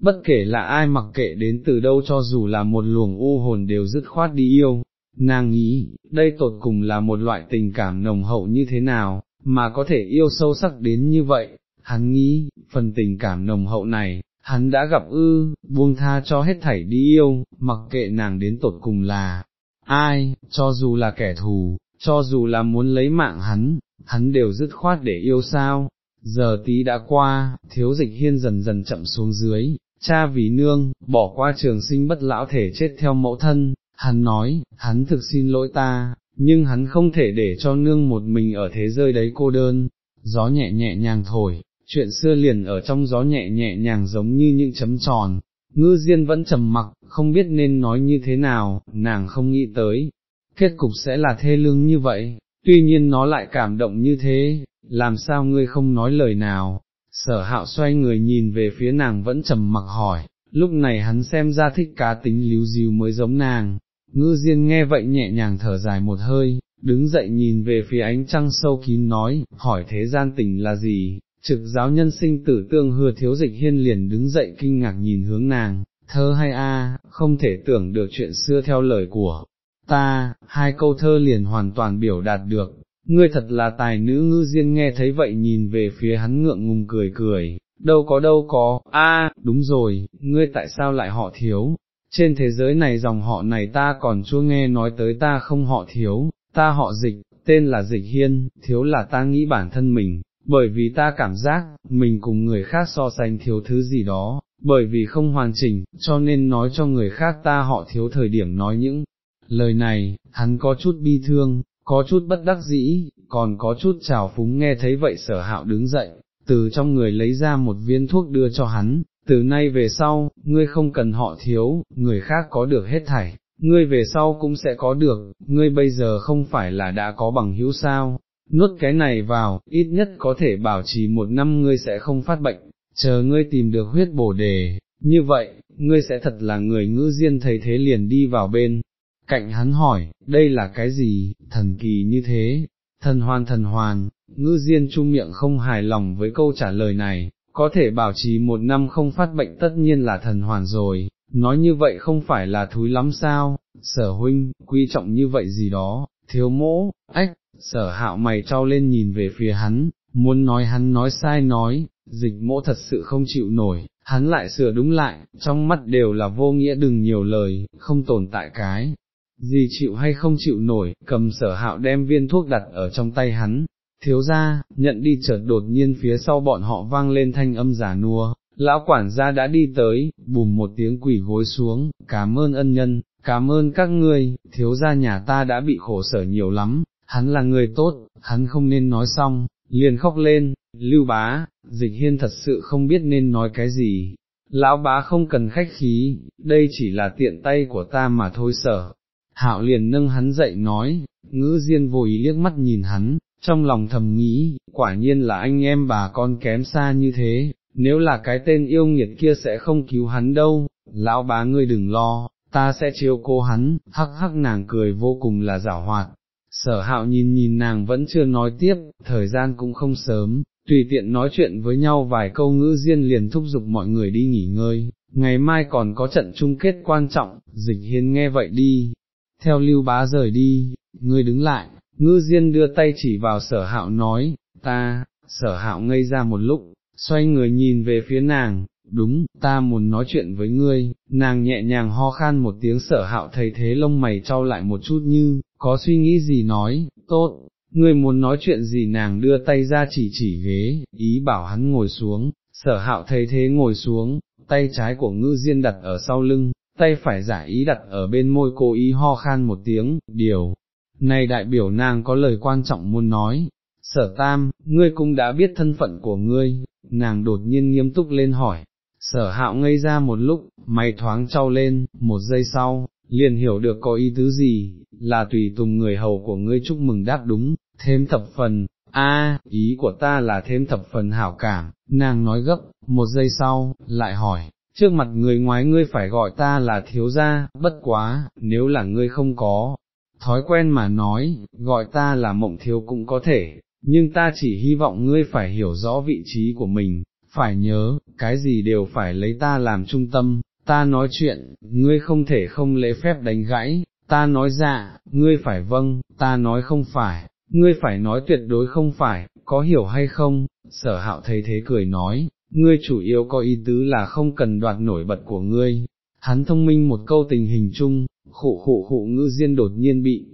Bất kể là ai mặc kệ đến từ đâu cho dù là một luồng u hồn đều dứt khoát đi yêu, nàng nghĩ, đây tột cùng là một loại tình cảm nồng hậu như thế nào, mà có thể yêu sâu sắc đến như vậy, hắn nghĩ, phần tình cảm nồng hậu này, hắn đã gặp ư, buông tha cho hết thảy đi yêu, mặc kệ nàng đến tột cùng là, ai, cho dù là kẻ thù, cho dù là muốn lấy mạng hắn, hắn đều dứt khoát để yêu sao, giờ tí đã qua, thiếu dịch hiên dần dần chậm xuống dưới, cha vì nương, bỏ qua trường sinh bất lão thể chết theo mẫu thân, hắn nói, hắn thực xin lỗi ta, nhưng hắn không thể để cho nương một mình ở thế giới đấy cô đơn, gió nhẹ nhẹ nhàng thổi, chuyện xưa liền ở trong gió nhẹ nhẹ nhàng giống như những chấm tròn, ngư diên vẫn trầm mặc, không biết nên nói như thế nào, nàng không nghĩ tới, kết cục sẽ là thê lương như vậy, tuy nhiên nó lại cảm động như thế, làm sao ngươi không nói lời nào, sở hạo xoay người nhìn về phía nàng vẫn trầm mặc hỏi, lúc này hắn xem ra thích cá tính líu díu mới giống nàng, ngư diên nghe vậy nhẹ nhàng thở dài một hơi, đứng dậy nhìn về phía ánh trăng sâu kín nói, hỏi thế gian tình là gì, trực giáo nhân sinh tử tương hừa thiếu dịch hiên liền đứng dậy kinh ngạc nhìn hướng nàng, thơ hay a, không thể tưởng được chuyện xưa theo lời của ta, hai câu thơ liền hoàn toàn biểu đạt được, ngươi thật là tài nữ ngư diên nghe thấy vậy nhìn về phía hắn ngượng ngùng cười cười, đâu có đâu có, a, đúng rồi, ngươi tại sao lại họ thiếu, trên thế giới này dòng họ này ta còn chưa nghe nói tới ta không họ thiếu, ta họ dịch, tên là dịch hiên, thiếu là ta nghĩ bản thân mình, bởi vì ta cảm giác, mình cùng người khác so sánh thiếu thứ gì đó, bởi vì không hoàn chỉnh, cho nên nói cho người khác ta họ thiếu thời điểm nói những lời này, hắn có chút bi thương, có chút bất đắc dĩ, còn có chút trào phúng nghe thấy vậy sở hạo đứng dậy, từ trong người lấy ra một viên thuốc đưa cho hắn, từ nay về sau, ngươi không cần họ thiếu, người khác có được hết thảy, ngươi về sau cũng sẽ có được, ngươi bây giờ không phải là đã có bằng hữu sao, nuốt cái này vào, ít nhất có thể bảo trì một năm ngươi sẽ không phát bệnh, chờ ngươi tìm được huyết bổ đề, như vậy, ngươi sẽ thật là người ngữ diên thấy thế liền đi vào bên. Cạnh hắn hỏi, đây là cái gì, thần kỳ như thế, thần hoàn thần hoàn, ngư diên chu miệng không hài lòng với câu trả lời này, có thể bảo trì một năm không phát bệnh tất nhiên là thần hoàn rồi, nói như vậy không phải là thúi lắm sao, sở huynh, quý trọng như vậy gì đó, thiếu mỗ, ách, sở hạo mày trao lên nhìn về phía hắn, muốn nói hắn nói sai nói, dịch mỗ thật sự không chịu nổi, hắn lại sửa đúng lại, trong mắt đều là vô nghĩa đừng nhiều lời, không tồn tại cái. Gì chịu hay không chịu nổi, cầm sở hạo đem viên thuốc đặt ở trong tay hắn, thiếu ra, nhận đi chợt đột nhiên phía sau bọn họ vang lên thanh âm giả nua, lão quản gia đã đi tới, bùm một tiếng quỷ gối xuống, cảm ơn ân nhân, cảm ơn các ngươi, thiếu gia nhà ta đã bị khổ sở nhiều lắm, hắn là người tốt, hắn không nên nói xong, liền khóc lên, lưu bá, dịch hiên thật sự không biết nên nói cái gì, lão bá không cần khách khí, đây chỉ là tiện tay của ta mà thôi sở. Hạo liền nâng hắn dậy nói, ngữ diên vô ý liếc mắt nhìn hắn, trong lòng thầm nghĩ, quả nhiên là anh em bà con kém xa như thế, nếu là cái tên yêu nghiệt kia sẽ không cứu hắn đâu, lão bá ngươi đừng lo, ta sẽ chiếu cô hắn, hắc hắc nàng cười vô cùng là giả hoạt. Sở hạo nhìn nhìn nàng vẫn chưa nói tiếp, thời gian cũng không sớm, tùy tiện nói chuyện với nhau vài câu ngữ riêng liền thúc giục mọi người đi nghỉ ngơi, ngày mai còn có trận chung kết quan trọng, dịch hiên nghe vậy đi, theo lưu bá rời đi, ngươi đứng lại, ngư diên đưa tay chỉ vào sở hạo nói, ta, sở hạo ngây ra một lúc, xoay người nhìn về phía nàng, đúng, ta muốn nói chuyện với ngươi, nàng nhẹ nhàng ho khan một tiếng sở hạo thấy thế lông mày trao lại một chút như, có suy nghĩ gì nói, tốt, ngươi muốn nói chuyện gì? Nàng đưa tay ra chỉ chỉ ghế, ý bảo hắn ngồi xuống, sở hạo thấy thế ngồi xuống, tay trái của ngư diên đặt ở sau lưng, tay phải giả ý đặt ở bên môi cố ý ho khan một tiếng, điều, này đại biểu nàng có lời quan trọng muốn nói, sở tam, ngươi cũng đã biết thân phận của ngươi, nàng đột nhiên nghiêm túc lên hỏi, sở hạo ngây ra một lúc, mày thoáng trao lên, một giây sau, liền hiểu được có ý tứ gì, là tùy tùng người hầu của ngươi chúc mừng đáp đúng, thêm thập phần, a ý của ta là thêm thập phần hảo cảm, nàng nói gấp, một giây sau, lại hỏi, trước mặt người ngoái ngươi phải gọi ta là thiếu gia, bất quá, nếu là ngươi không có, thói quen mà nói, gọi ta là mộng thiếu cũng có thể, nhưng ta chỉ hy vọng ngươi phải hiểu rõ vị trí của mình, phải nhớ, cái gì đều phải lấy ta làm trung tâm, ta nói chuyện, ngươi không thể không lễ phép đánh gãy, ta nói dạ, ngươi phải vâng, ta nói không phải, ngươi phải nói tuyệt đối không phải, có hiểu hay không, sở hạo thấy thế cười nói, ngươi chủ yếu có ý tứ là không cần đoạt nổi bật của ngươi, hắn thông minh một câu tình hình chung, khụ khụ khụ ngư diên đột nhiên bị,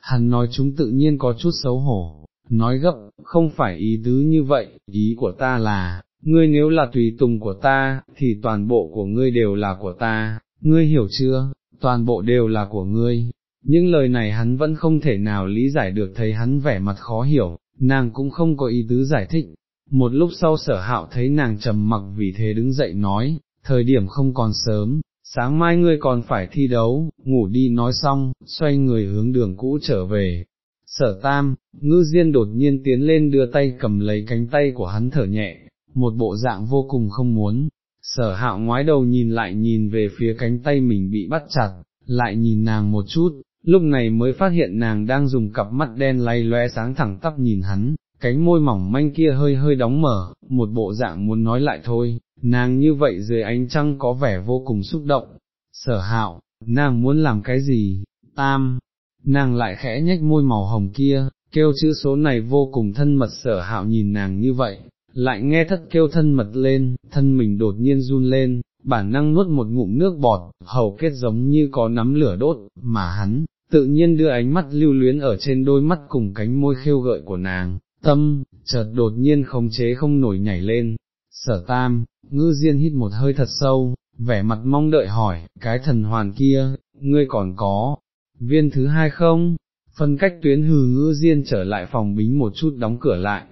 hắn nói chúng tự nhiên có chút xấu hổ, nói gấp, không phải ý tứ như vậy, ý của ta là, ngươi nếu là tùy tùng của ta, thì toàn bộ của ngươi đều là của ta, ngươi hiểu chưa, toàn bộ đều là của ngươi. Những lời này hắn vẫn không thể nào lý giải được thấy hắn vẻ mặt khó hiểu, nàng cũng không có ý tứ giải thích. Một lúc sau sở hạo thấy nàng trầm mặc vì thế đứng dậy nói, thời điểm không còn sớm, sáng mai ngươi còn phải thi đấu, ngủ đi nói xong, xoay người hướng đường cũ trở về. Sở tam, ngư diên đột nhiên tiến lên đưa tay cầm lấy cánh tay của hắn thở nhẹ, một bộ dạng vô cùng không muốn. Sở hạo ngoái đầu nhìn lại nhìn về phía cánh tay mình bị bắt chặt, lại nhìn nàng một chút, lúc này mới phát hiện nàng đang dùng cặp mắt đen lay loe sáng thẳng tắp nhìn hắn, cánh môi mỏng manh kia hơi hơi đóng mở, một bộ dạng muốn nói lại thôi, nàng như vậy dưới ánh trăng có vẻ vô cùng xúc động, sở hạo, nàng muốn làm cái gì, tam, nàng lại khẽ nhếch môi màu hồng kia, kêu chữ số này vô cùng thân mật. Sở hạo nhìn nàng như vậy, lại nghe thất kêu thân mật lên, thân mình đột nhiên run lên, bản năng nuốt một ngụm nước bọt, hầu kết giống như có nắm lửa đốt, mà hắn, tự nhiên đưa ánh mắt lưu luyến ở trên đôi mắt cùng cánh môi khêu gợi của nàng, tâm, chợt đột nhiên khống chế không nổi nhảy lên, sở tam, ngư diên hít một hơi thật sâu, vẻ mặt mong đợi hỏi, cái thần hoàn kia, ngươi còn có, viên thứ hai không? Phân cách tuyến hừ ngư diên trở lại phòng bính một chút đóng cửa lại,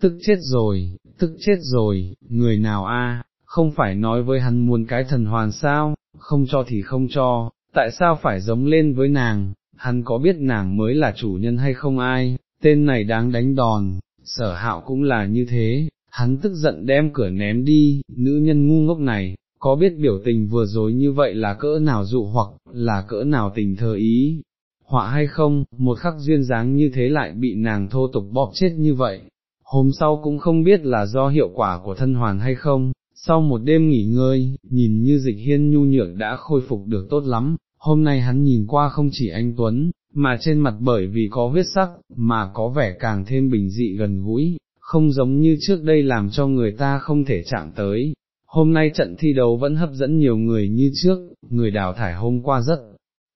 tức chết rồi, tức chết rồi, người nào a? không phải nói với hắn muốn cái thần hoàn sao, không cho thì không cho, tại sao phải giống lên với nàng, hắn có biết nàng mới là chủ nhân hay không ai, tên này đáng đánh đòn, sở hạo cũng là như thế, hắn tức giận đem cửa ném đi, nữ nhân ngu ngốc này, có biết biểu tình vừa rồi như vậy là cỡ nào dụ hoặc, là cỡ nào tình thơ ý, họa hay không, một khắc duyên dáng như thế lại bị nàng thô tục bóp chết như vậy, hôm sau cũng không biết là do hiệu quả của thân hoàn hay không, sau một đêm nghỉ ngơi, nhìn như dịch hiên nhu nhược đã khôi phục được tốt lắm, hôm nay hắn nhìn qua không chỉ anh Tuấn, mà trên mặt bởi vì có huyết sắc, mà có vẻ càng thêm bình dị gần gũi, không giống như trước đây làm cho người ta không thể chạm tới. Hôm nay trận thi đấu vẫn hấp dẫn nhiều người như trước, người đào thải hôm qua rất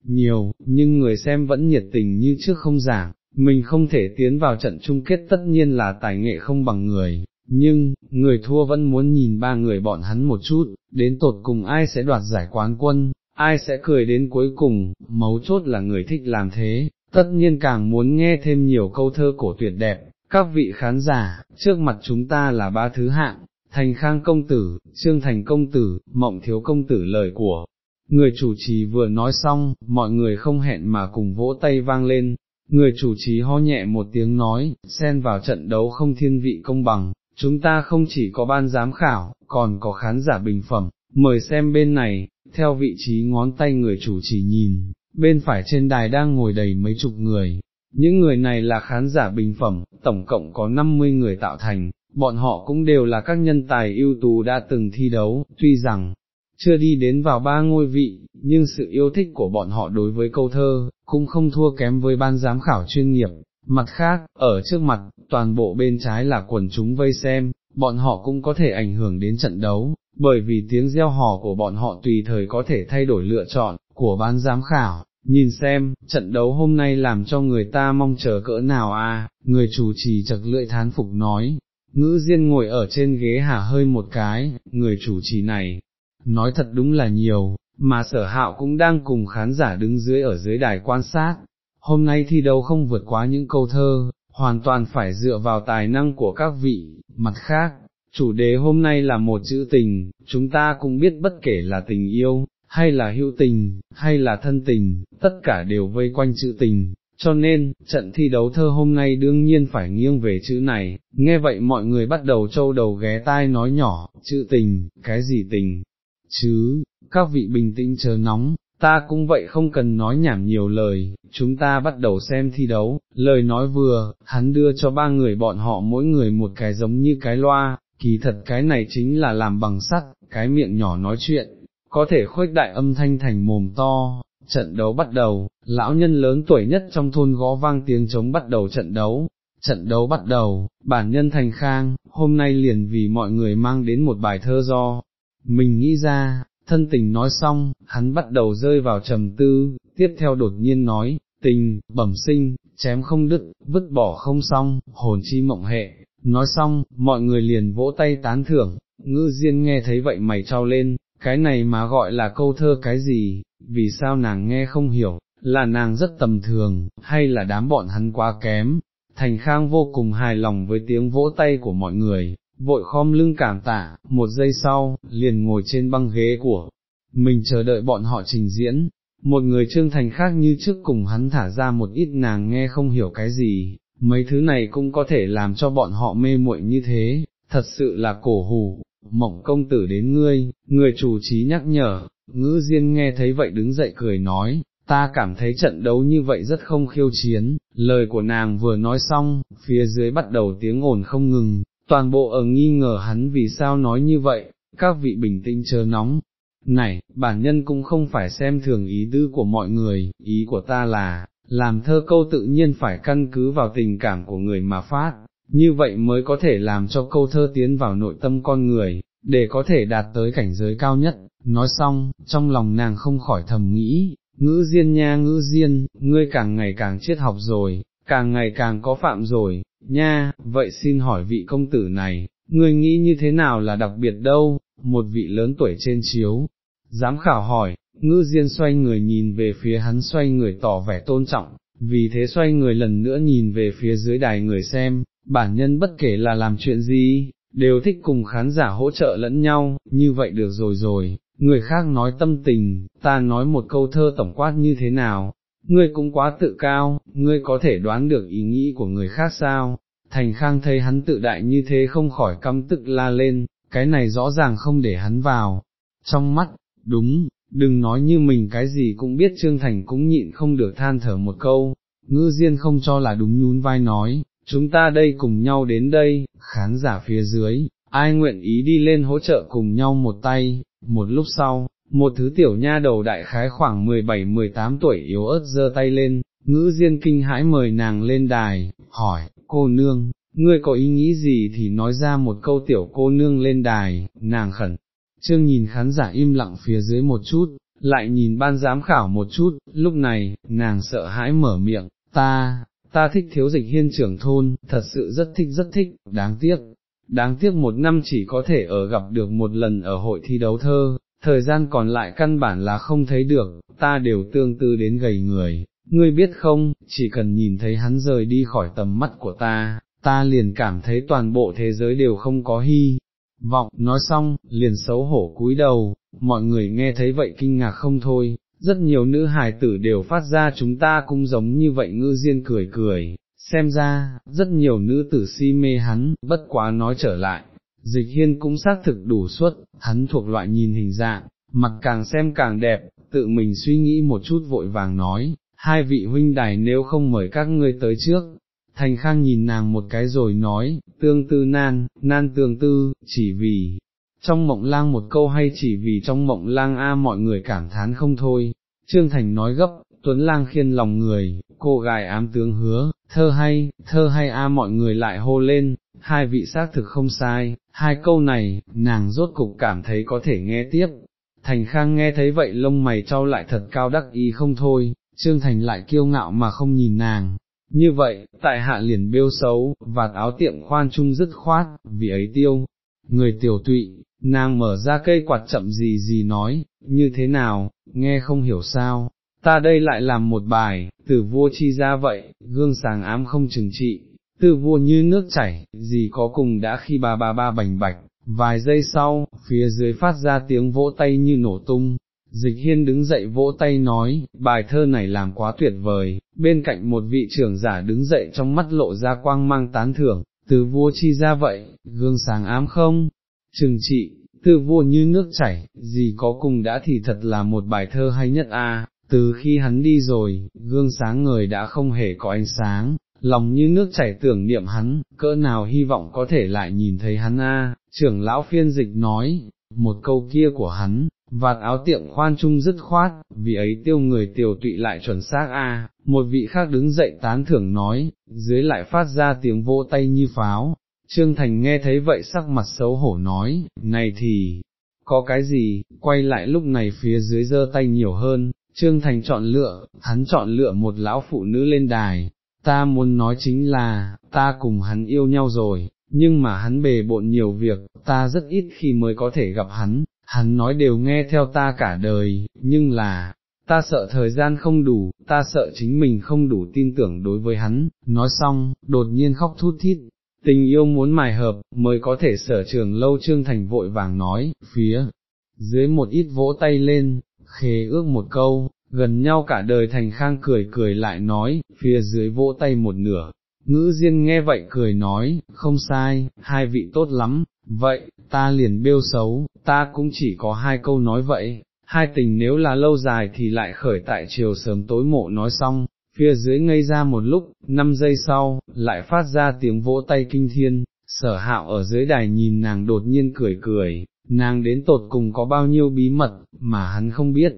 nhiều, nhưng người xem vẫn nhiệt tình như trước không giảm, mình không thể tiến vào trận chung kết tất nhiên là tài nghệ không bằng người, nhưng, người thua vẫn muốn nhìn ba người bọn hắn một chút, đến tột cùng ai sẽ đoạt giải quán quân, ai sẽ cười đến cuối cùng, mấu chốt là người thích làm thế, tất nhiên càng muốn nghe thêm nhiều câu thơ cổ tuyệt đẹp, các vị khán giả, trước mặt chúng ta là ba thứ hạng, thành khang công tử, trương thành công tử, mộng thiếu công tử lời của. Người chủ trì vừa nói xong, mọi người không hẹn mà cùng vỗ tay vang lên, người chủ trì ho nhẹ một tiếng nói, xen vào trận đấu không thiên vị công bằng, chúng ta không chỉ có ban giám khảo, còn có khán giả bình phẩm, mời xem bên này, theo vị trí ngón tay người chủ trì nhìn, bên phải trên đài đang ngồi đầy mấy chục người, những người này là khán giả bình phẩm, tổng cộng có 50 người tạo thành, bọn họ cũng đều là các nhân tài ưu tú đã từng thi đấu, tuy rằng, chưa đi đến vào ba ngôi vị, nhưng sự yêu thích của bọn họ đối với câu thơ, cũng không thua kém với ban giám khảo chuyên nghiệp. Mặt khác, ở trước mặt, toàn bộ bên trái là quần chúng vây xem, bọn họ cũng có thể ảnh hưởng đến trận đấu, bởi vì tiếng gieo hò của bọn họ tùy thời có thể thay đổi lựa chọn của ban giám khảo. Nhìn xem, trận đấu hôm nay làm cho người ta mong chờ cỡ nào à, người chủ trì chật lưỡi thán phục nói, ngữ diên ngồi ở trên ghế hả hơi một cái, người chủ trì này, nói thật đúng là nhiều, mà sở hạo cũng đang cùng khán giả đứng dưới ở dưới đài quan sát, hôm nay thi đấu không vượt quá những câu thơ, hoàn toàn phải dựa vào tài năng của các vị, mặt khác, chủ đề hôm nay là một chữ tình, chúng ta cũng biết bất kể là tình yêu, hay là hữu tình, hay là thân tình, tất cả đều vây quanh chữ tình, cho nên, trận thi đấu thơ hôm nay đương nhiên phải nghiêng về chữ này, nghe vậy mọi người bắt đầu trâu đầu ghé tai nói nhỏ, chữ tình, cái gì tình, chứ, các vị bình tĩnh chờ nóng, ta cũng vậy không cần nói nhảm nhiều lời, chúng ta bắt đầu xem thi đấu, lời nói vừa, hắn đưa cho ba người bọn họ mỗi người một cái giống như cái loa, kỳ thật cái này chính là làm bằng sắt, cái miệng nhỏ nói chuyện, có thể khuếch đại âm thanh thành mồm to. Trận đấu bắt đầu, lão nhân lớn tuổi nhất trong thôn gõ vang tiếng chống bắt đầu trận đấu, trận đấu bắt đầu, bản nhân thành khang, hôm nay liền vì mọi người mang đến một bài thơ do, mình nghĩ ra, thân tình nói xong, hắn bắt đầu rơi vào trầm tư, tiếp theo đột nhiên nói, tình, bẩm sinh, chém không đứt, vứt bỏ không xong, hồn chi mộng hệ, nói xong, mọi người liền vỗ tay tán thưởng, ngư diên nghe thấy vậy mày trao lên, cái này mà gọi là câu thơ cái gì, vì sao nàng nghe không hiểu, là nàng rất tầm thường, hay là đám bọn hắn quá kém, thành khang vô cùng hài lòng với tiếng vỗ tay của mọi người, vội khom lưng cảm tạ, một giây sau, liền ngồi trên băng ghế của mình chờ đợi bọn họ trình diễn, một người trương thành khác như trước cùng hắn thả ra một ít nàng nghe không hiểu cái gì, mấy thứ này cũng có thể làm cho bọn họ mê muội như thế, thật sự là cổ hủ, mộng công tử đến ngươi, người chủ trí nhắc nhở, ngữ diên nghe thấy vậy đứng dậy cười nói, ta cảm thấy trận đấu như vậy rất không khiêu chiến, lời của nàng vừa nói xong, phía dưới bắt đầu tiếng ồn không ngừng, toàn bộ ở nghi ngờ hắn vì sao nói như vậy, các vị bình tĩnh chờ nóng. Này, bản nhân cũng không phải xem thường ý tư của mọi người, ý của ta là, làm thơ câu tự nhiên phải căn cứ vào tình cảm của người mà phát, như vậy mới có thể làm cho câu thơ tiến vào nội tâm con người, để có thể đạt tới cảnh giới cao nhất. Nói xong, trong lòng nàng không khỏi thầm nghĩ, ngữ diên nha ngữ diên, ngươi càng ngày càng triết học rồi, càng ngày càng có phạm rồi, nha, vậy xin hỏi vị công tử này, ngươi nghĩ như thế nào là đặc biệt đâu, một vị lớn tuổi trên chiếu, dám khảo hỏi, ngữ diên xoay người nhìn về phía hắn xoay người tỏ vẻ tôn trọng, vì thế xoay người lần nữa nhìn về phía dưới đài người xem, bản nhân bất kể là làm chuyện gì, đều thích cùng khán giả hỗ trợ lẫn nhau, như vậy được rồi rồi, người khác nói tâm tình, ta nói một câu thơ tổng quát như thế nào, ngươi cũng quá tự cao, ngươi có thể đoán được ý nghĩ của người khác sao, thành khang thấy hắn tự đại như thế không khỏi căm tức la lên, cái này rõ ràng không để hắn vào, trong mắt, đúng, đừng nói như mình cái gì cũng biết Trương Thành cũng nhịn không được than thở một câu, ngư diên không cho là đúng nhún vai nói, chúng ta đây cùng nhau đến đây, khán giả phía dưới, ai nguyện ý đi lên hỗ trợ cùng nhau một tay, một lúc sau, một thứ tiểu nha đầu đại khái khoảng 17-18 tuổi yếu ớt giơ tay lên, ngữ diên kinh hãi mời nàng lên đài, hỏi, cô nương, ngươi có ý nghĩ gì thì nói ra một câu tiểu cô nương lên đài, nàng khẩn, trương nhìn khán giả im lặng phía dưới một chút, lại nhìn ban giám khảo một chút, lúc này, nàng sợ hãi mở miệng, ta, ta thích thiếu dịch hiên trưởng thôn, thật sự rất thích rất thích, đáng tiếc, đáng tiếc một năm chỉ có thể ở gặp được một lần ở hội thi đấu thơ, thời gian còn lại căn bản là không thấy được, ta đều tương tư đến gầy người, ngươi biết không, chỉ cần nhìn thấy hắn rời đi khỏi tầm mắt của ta, ta liền cảm thấy toàn bộ thế giới đều không có hy. Vọng, nói xong, liền xấu hổ cúi đầu, mọi người nghe thấy vậy kinh ngạc không thôi, rất nhiều nữ hài tử đều phát ra chúng ta cũng giống như vậy ngư diên cười cười, xem ra, rất nhiều nữ tử si mê hắn, bất quá nói trở lại, dịch hiên cũng xác thực đủ suất, hắn thuộc loại nhìn hình dạng, mặt càng xem càng đẹp, tự mình suy nghĩ một chút vội vàng nói, hai vị huynh đài nếu không mời các ngươi tới trước. Thành Khang nhìn nàng một cái rồi nói, tương tư nan, nan tương tư, chỉ vì, trong mộng lang một câu hay chỉ vì trong mộng lang a mọi người cảm thán không thôi, Trương Thành nói gấp, Tuấn lang khiên lòng người, cô gái ám tướng hứa, thơ hay, thơ hay a mọi người lại hô lên, hai vị xác thực không sai, hai câu này, nàng rốt cục cảm thấy có thể nghe tiếp. Thành Khang nghe thấy vậy lông mày trao lại thật cao đắc ý không thôi, Trương Thành lại kiêu ngạo mà không nhìn nàng. Như vậy, tại hạ liền bêu xấu, vạt áo tiệm khoan trung dứt khoát, vì ấy tiêu, người tiểu tụy, nàng mở ra cây quạt chậm gì gì nói, như thế nào, nghe không hiểu sao, ta đây lại làm một bài, từ vua chi ra vậy, gương sáng ám không chừng trị, từ vua như nước chảy, gì có cùng đã khi ba ba ba bành bạch, vài giây sau, phía dưới phát ra tiếng vỗ tay như nổ tung. Dịch hiên đứng dậy vỗ tay nói, bài thơ này làm quá tuyệt vời, bên cạnh một vị trưởng giả đứng dậy trong mắt lộ ra quang mang tán thưởng, từ vua chi ra vậy, gương sáng ám không, trừng trị, từ vua như nước chảy, gì có cùng đã thì thật là một bài thơ hay nhất a. từ khi hắn đi rồi, gương sáng người đã không hề có ánh sáng, lòng như nước chảy tưởng niệm hắn, cỡ nào hy vọng có thể lại nhìn thấy hắn a. trưởng lão phiên dịch nói, một câu kia của hắn, vạt áo tiệm khoan trung dứt khoát, vì ấy tiêu người tiểu tụy lại chuẩn xác a. một vị khác đứng dậy tán thưởng nói, dưới lại phát ra tiếng vỗ tay như pháo, Trương Thành nghe thấy vậy sắc mặt xấu hổ nói, này thì, có cái gì, quay lại lúc này phía dưới giơ tay nhiều hơn, Trương Thành chọn lựa, hắn chọn lựa một lão phụ nữ lên đài, ta muốn nói chính là, ta cùng hắn yêu nhau rồi, nhưng mà hắn bề bộn nhiều việc, ta rất ít khi mới có thể gặp hắn, hắn nói đều nghe theo ta cả đời, nhưng là, ta sợ thời gian không đủ, ta sợ chính mình không đủ tin tưởng đối với hắn, nói xong, đột nhiên khóc thút thít, tình yêu muốn mài hợp, mới có thể sở trường lâu trương thành vội vàng nói, phía, dưới một ít vỗ tay lên, khế ước một câu, gần nhau cả đời thành khang cười cười lại nói, phía dưới vỗ tay một nửa. Ngữ Diên nghe vậy cười nói, không sai, hai vị tốt lắm, vậy, ta liền bêu xấu, ta cũng chỉ có hai câu nói vậy, hai tình nếu là lâu dài thì lại khởi tại chiều sớm tối mộ nói xong, phía dưới ngây ra một lúc, năm giây sau, lại phát ra tiếng vỗ tay kinh thiên, sở hạo ở dưới đài nhìn nàng đột nhiên cười cười, nàng đến tột cùng có bao nhiêu bí mật, mà hắn không biết,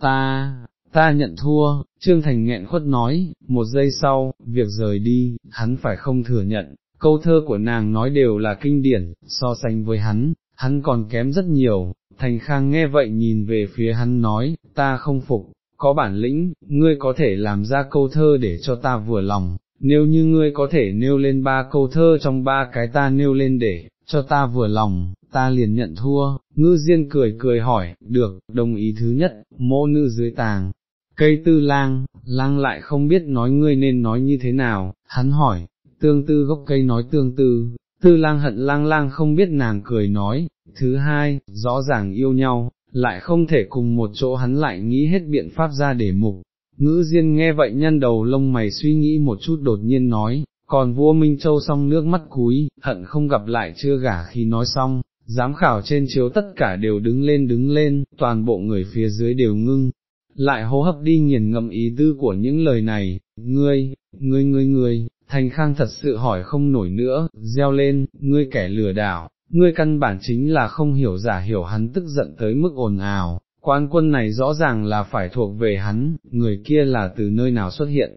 ta, ta nhận thua, Trương Thành nghẹn khuất nói, một giây sau, việc rời đi, hắn phải không thừa nhận, câu thơ của nàng nói đều là kinh điển, so sánh với hắn, hắn còn kém rất nhiều, Thành Khang nghe vậy nhìn về phía hắn nói, ta không phục, có bản lĩnh, ngươi có thể làm ra câu thơ để cho ta vừa lòng, nếu như ngươi có thể nêu lên ba câu thơ trong ba cái ta nêu lên để, cho ta vừa lòng, ta liền nhận thua, ngư diên cười cười hỏi, được, đồng ý thứ nhất, mô nữ dưới tàng, cây tư lang, lang lại không biết nói ngươi nên nói như thế nào, hắn hỏi, tương tư gốc cây nói tương tư, tư lang hận lang lang không biết nàng cười nói, thứ hai, rõ ràng yêu nhau, lại không thể cùng một chỗ hắn lại nghĩ hết biện pháp ra để mục. Ngữ Diên nghe vậy nhăn đầu lông mày suy nghĩ một chút đột nhiên nói, còn vua Minh Châu xong nước mắt cúi, hận không gặp lại chưa gả khi nói xong, giám khảo trên chiếu tất cả đều đứng lên đứng lên, toàn bộ người phía dưới đều ngưng, lại hô hấp đi nghiền ngậm ý tư của những lời này, ngươi, ngươi ngươi ngươi, Thành Khang thật sự hỏi không nổi nữa, gieo lên, ngươi kẻ lừa đảo, ngươi căn bản chính là không hiểu giả hiểu hắn tức giận tới mức ồn ào, quan quân này rõ ràng là phải thuộc về hắn, người kia là từ nơi nào xuất hiện.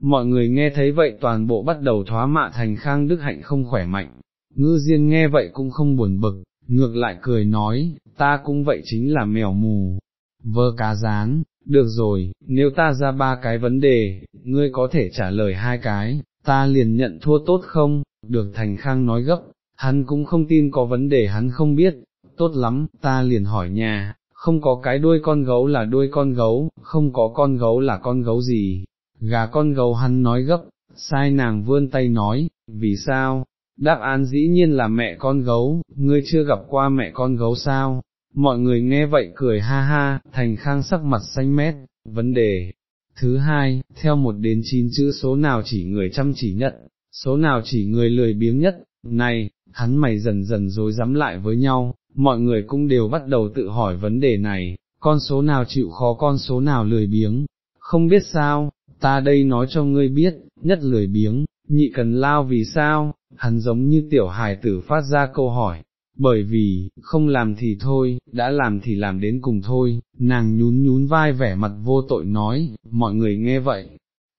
Mọi người nghe thấy vậy toàn bộ bắt đầu thoá mạ thành khang đức hạnh không khỏe mạnh, ngư diên nghe vậy cũng không buồn bực, ngược lại cười nói, ta cũng vậy chính là mèo mù, vơ cá rán, được rồi, nếu ta ra ba cái vấn đề, ngươi có thể trả lời hai cái, ta liền nhận thua tốt không, được thành khang nói gấp, hắn cũng không tin có vấn đề hắn không biết, tốt lắm, ta liền hỏi nhà, không có cái đuôi con gấu là đuôi con gấu, không có con gấu là con gấu gì, gà con gấu hắn nói gấp, sai nàng vươn tay nói, vì sao, đáp án dĩ nhiên là mẹ con gấu, ngươi chưa gặp qua mẹ con gấu sao, mọi người nghe vậy cười ha ha, thành khang sắc mặt xanh mét, vấn đề. Thứ hai, theo một đến chín chữ số nào chỉ người chăm chỉ nhất, số nào chỉ người lười biếng nhất, này, hắn mày dần dần dối dám lại với nhau, mọi người cũng đều bắt đầu tự hỏi vấn đề này, con số nào chịu khó con số nào lười biếng, không biết sao, ta đây nói cho ngươi biết, nhất lười biếng, nhị cần lao vì sao, hắn giống như tiểu hài tử phát ra câu hỏi, bởi vì, không làm thì thôi, đã làm thì làm đến cùng thôi, nàng nhún nhún vai vẻ mặt vô tội nói, mọi người nghe vậy,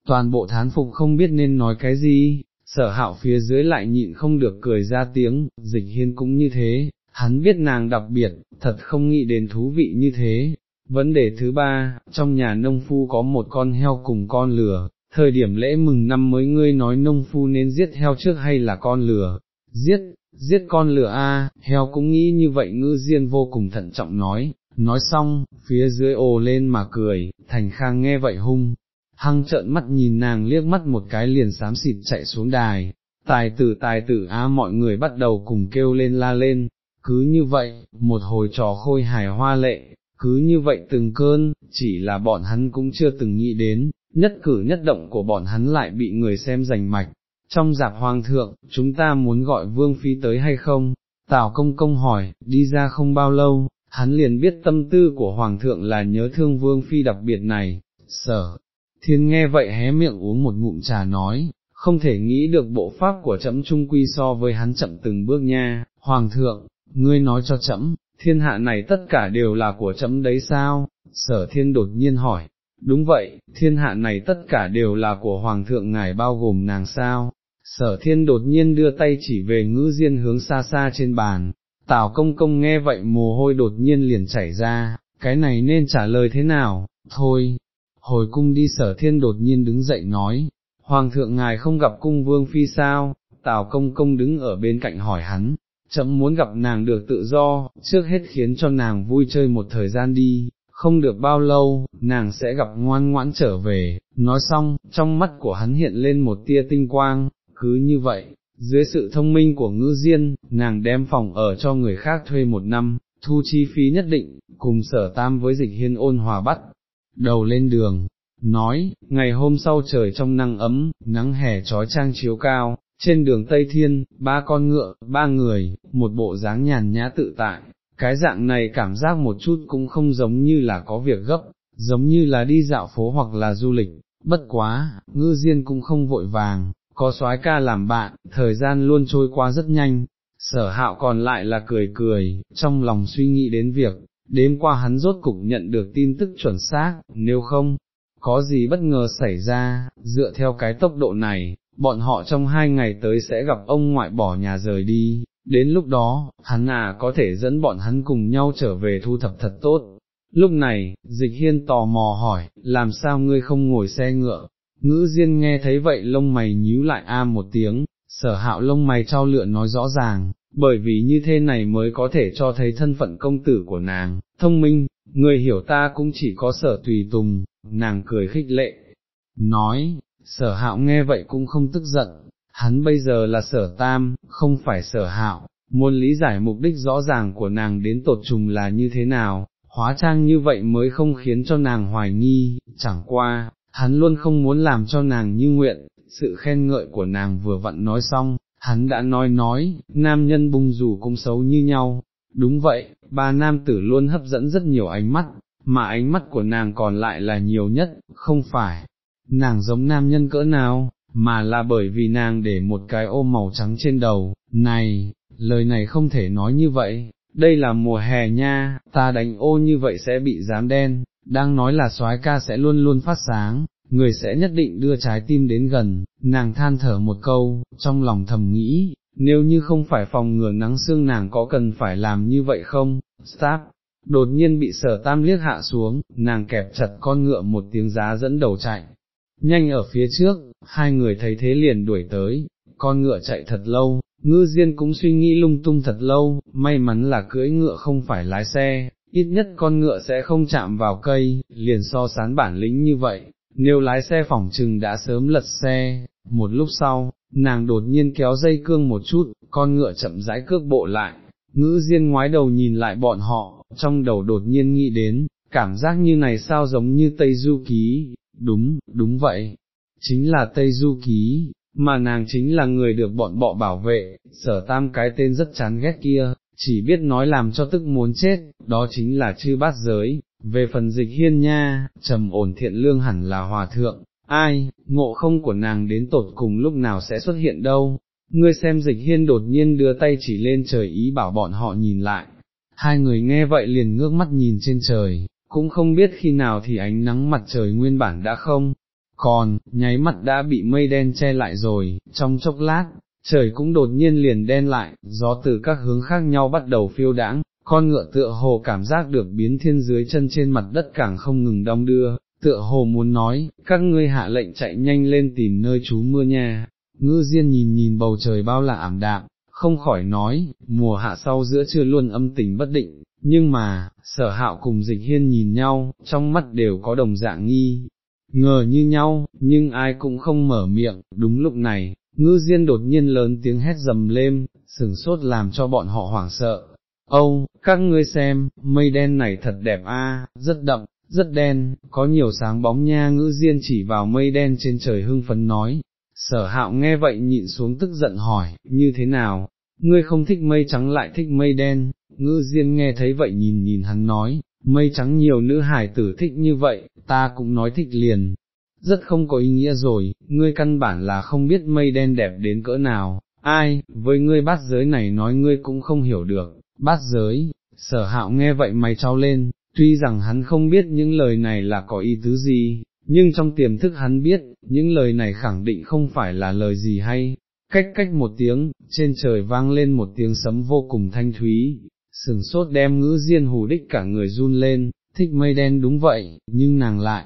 toàn bộ thán phục không biết nên nói cái gì, sở hạo phía dưới lại nhịn không được cười ra tiếng, dịch hiên cũng như thế, hắn biết nàng đặc biệt, thật không nghĩ đến thú vị như thế. Vấn đề thứ ba, trong nhà nông phu có một con heo cùng con lừa, thời điểm lễ mừng năm mới ngươi nói nông phu nên giết heo trước hay là con lừa, giết, giết con lửa a, heo cũng nghĩ như vậy ngư diên vô cùng thận trọng nói, nói xong, phía dưới ồ lên mà cười, thành khang nghe vậy hung, hăng trợn mắt nhìn nàng liếc mắt một cái liền xám xịt chạy xuống đài, tài tử tài tử á mọi người bắt đầu cùng kêu lên la lên, cứ như vậy, một hồi trò khôi hài hoa lệ, cứ như vậy từng cơn, chỉ là bọn hắn cũng chưa từng nghĩ đến, nhất cử nhất động của bọn hắn lại bị người xem giành mạch. Trong dạp hoàng thượng, chúng ta muốn gọi vương phi tới hay không? Tào công công hỏi, đi ra không bao lâu, hắn liền biết tâm tư của hoàng thượng là nhớ thương vương phi đặc biệt này, sở, thiên nghe vậy hé miệng uống một ngụm trà nói, không thể nghĩ được bộ pháp của trẫm trung quy so với hắn chậm từng bước nha, hoàng thượng, ngươi nói cho trẫm, thiên hạ này tất cả đều là của trẫm đấy sao, sở thiên đột nhiên hỏi, đúng vậy, thiên hạ này tất cả đều là của hoàng thượng ngài bao gồm nàng sao, sở thiên đột nhiên đưa tay chỉ về ngữ diên hướng xa xa trên bàn, tào công công nghe vậy mồ hôi đột nhiên liền chảy ra, cái này nên trả lời thế nào, thôi, hồi cung đi sở thiên đột nhiên đứng dậy nói, Hoàng thượng ngài không gặp cung vương phi sao, Tào công công đứng ở bên cạnh hỏi hắn, chậm muốn gặp nàng được tự do, trước hết khiến cho nàng vui chơi một thời gian đi, không được bao lâu, nàng sẽ gặp ngoan ngoãn trở về, nói xong, trong mắt của hắn hiện lên một tia tinh quang, cứ như vậy, dưới sự thông minh của ngữ diên, nàng đem phòng ở cho người khác thuê một năm, thu chi phí nhất định, cùng sở tam với dịch hiên ôn hòa bắt, đầu lên đường, nói, ngày hôm sau trời trong nắng ấm, nắng hè trói trang chiếu cao, trên đường Tây Thiên, ba con ngựa, ba người, một bộ dáng nhàn nhã tự tại, cái dạng này cảm giác một chút cũng không giống như là có việc gấp, giống như là đi dạo phố hoặc là du lịch, bất quá, ngư diên cũng không vội vàng, có soái ca làm bạn, thời gian luôn trôi qua rất nhanh, sở hạo còn lại là cười cười, trong lòng suy nghĩ đến việc, đêm qua hắn rốt cục nhận được tin tức chuẩn xác, nếu không, có gì bất ngờ xảy ra, dựa theo cái tốc độ này, bọn họ trong hai ngày tới sẽ gặp ông ngoại bỏ nhà rời đi, đến lúc đó, hắn à có thể dẫn bọn hắn cùng nhau trở về thu thập thật tốt. Lúc này, dịch hiên tò mò hỏi, làm sao ngươi không ngồi xe ngựa, ngữ diên nghe thấy vậy lông mày nhíu lại a một tiếng, sở hạo lông mày trao lựa nói rõ ràng, bởi vì như thế này mới có thể cho thấy thân phận công tử của nàng, thông minh, người hiểu ta cũng chỉ có sở tùy tùng, nàng cười khích lệ, nói, sở hạo nghe vậy cũng không tức giận, hắn bây giờ là sở tam, không phải sở hạo, muốn lý giải mục đích rõ ràng của nàng đến tột trùng là như thế nào, hóa trang như vậy mới không khiến cho nàng hoài nghi, chẳng qua, hắn luôn không muốn làm cho nàng như nguyện, sự khen ngợi của nàng vừa vặn nói xong, hắn đã nói nói, nam nhân bung dù cũng xấu như nhau, đúng vậy, ba nam tử luôn hấp dẫn rất nhiều ánh mắt, mà ánh mắt của nàng còn lại là nhiều nhất, không phải, nàng giống nam nhân cỡ nào, mà là bởi vì nàng để một cái ô màu trắng trên đầu, này, lời này không thể nói như vậy, đây là mùa hè nha, ta đánh ô như vậy sẽ bị dám đen, đang nói là soái ca sẽ luôn luôn phát sáng, người sẽ nhất định đưa trái tim đến gần, nàng than thở một câu, trong lòng thầm nghĩ, nếu như không phải phòng ngừa nắng xương nàng có cần phải làm như vậy không, stop, đột nhiên bị sở tam liếc hạ xuống, nàng kẹp chặt con ngựa một tiếng giá dẫn đầu chạy, nhanh ở phía trước, hai người thấy thế liền đuổi tới, con ngựa chạy thật lâu, ngư diên cũng suy nghĩ lung tung thật lâu, may mắn là cưỡi ngựa không phải lái xe, ít nhất con ngựa sẽ không chạm vào cây, liền so sán bản lĩnh như vậy, nếu lái xe phỏng trừng đã sớm lật xe, một lúc sau, nàng đột nhiên kéo dây cương một chút, con ngựa chậm rãi cước bộ lại, ngữ diên ngoái đầu nhìn lại bọn họ, trong đầu đột nhiên nghĩ đến, cảm giác như này sao giống như Tây Du Ký, đúng, đúng vậy, chính là Tây Du Ký, mà nàng chính là người được bọn bọ bảo vệ, sở tam cái tên rất chán ghét kia, chỉ biết nói làm cho tức muốn chết, đó chính là chư bát giới, về phần dịch hiên nha, trầm ổn thiện lương hẳn là hòa thượng, ai, ngộ không của nàng đến tột cùng lúc nào sẽ xuất hiện đâu, ngươi xem dịch hiên đột nhiên đưa tay chỉ lên trời ý bảo bọn họ nhìn lại, hai người nghe vậy liền ngước mắt nhìn trên trời, cũng không biết khi nào thì ánh nắng mặt trời nguyên bản đã không, còn, nháy mặt đã bị mây đen che lại rồi, trong chốc lát, trời cũng đột nhiên liền đen lại, gió từ các hướng khác nhau bắt đầu phiêu đãng, con ngựa tựa hồ cảm giác được biến thiên dưới chân trên mặt đất càng không ngừng đong đưa, tựa hồ muốn nói, các ngươi hạ lệnh chạy nhanh lên tìm nơi trú mưa nha, ngư diên nhìn nhìn bầu trời bao là ảm đạm, không khỏi nói, mùa hạ sau giữa trưa luôn âm tình bất định, nhưng mà, sở hạo cùng dịch hiên nhìn nhau, trong mắt đều có đồng dạng nghi, ngờ như nhau, nhưng ai cũng không mở miệng, đúng lúc này, ngư diên đột nhiên lớn tiếng hét dầm lên, sừng sốt làm cho bọn họ hoảng sợ. Âu, các ngươi xem, mây đen này thật đẹp a, rất đậm, rất đen, có nhiều sáng bóng nha ngữ diên chỉ vào mây đen trên trời hưng phấn nói. Sở hạo nghe vậy nhịn xuống tức giận hỏi, như thế nào, ngươi không thích mây trắng lại thích mây đen, ngữ diên nghe thấy vậy nhìn nhìn hắn nói, mây trắng nhiều nữ hải tử thích như vậy, ta cũng nói thích liền, rất không có ý nghĩa rồi, ngươi căn bản là không biết mây đen đẹp đến cỡ nào, ai, với ngươi bát giới này nói ngươi cũng không hiểu được, bát giới, sở hạo nghe vậy mày trao lên, tuy rằng hắn không biết những lời này là có ý tứ gì, nhưng trong tiềm thức hắn biết, những lời này khẳng định không phải là lời gì hay. Cách cách một tiếng, trên trời vang lên một tiếng sấm vô cùng thanh thúy, sừng sốt đem ngữ diên hù đích cả người run lên, thích mây đen đúng vậy, nhưng nàng lại,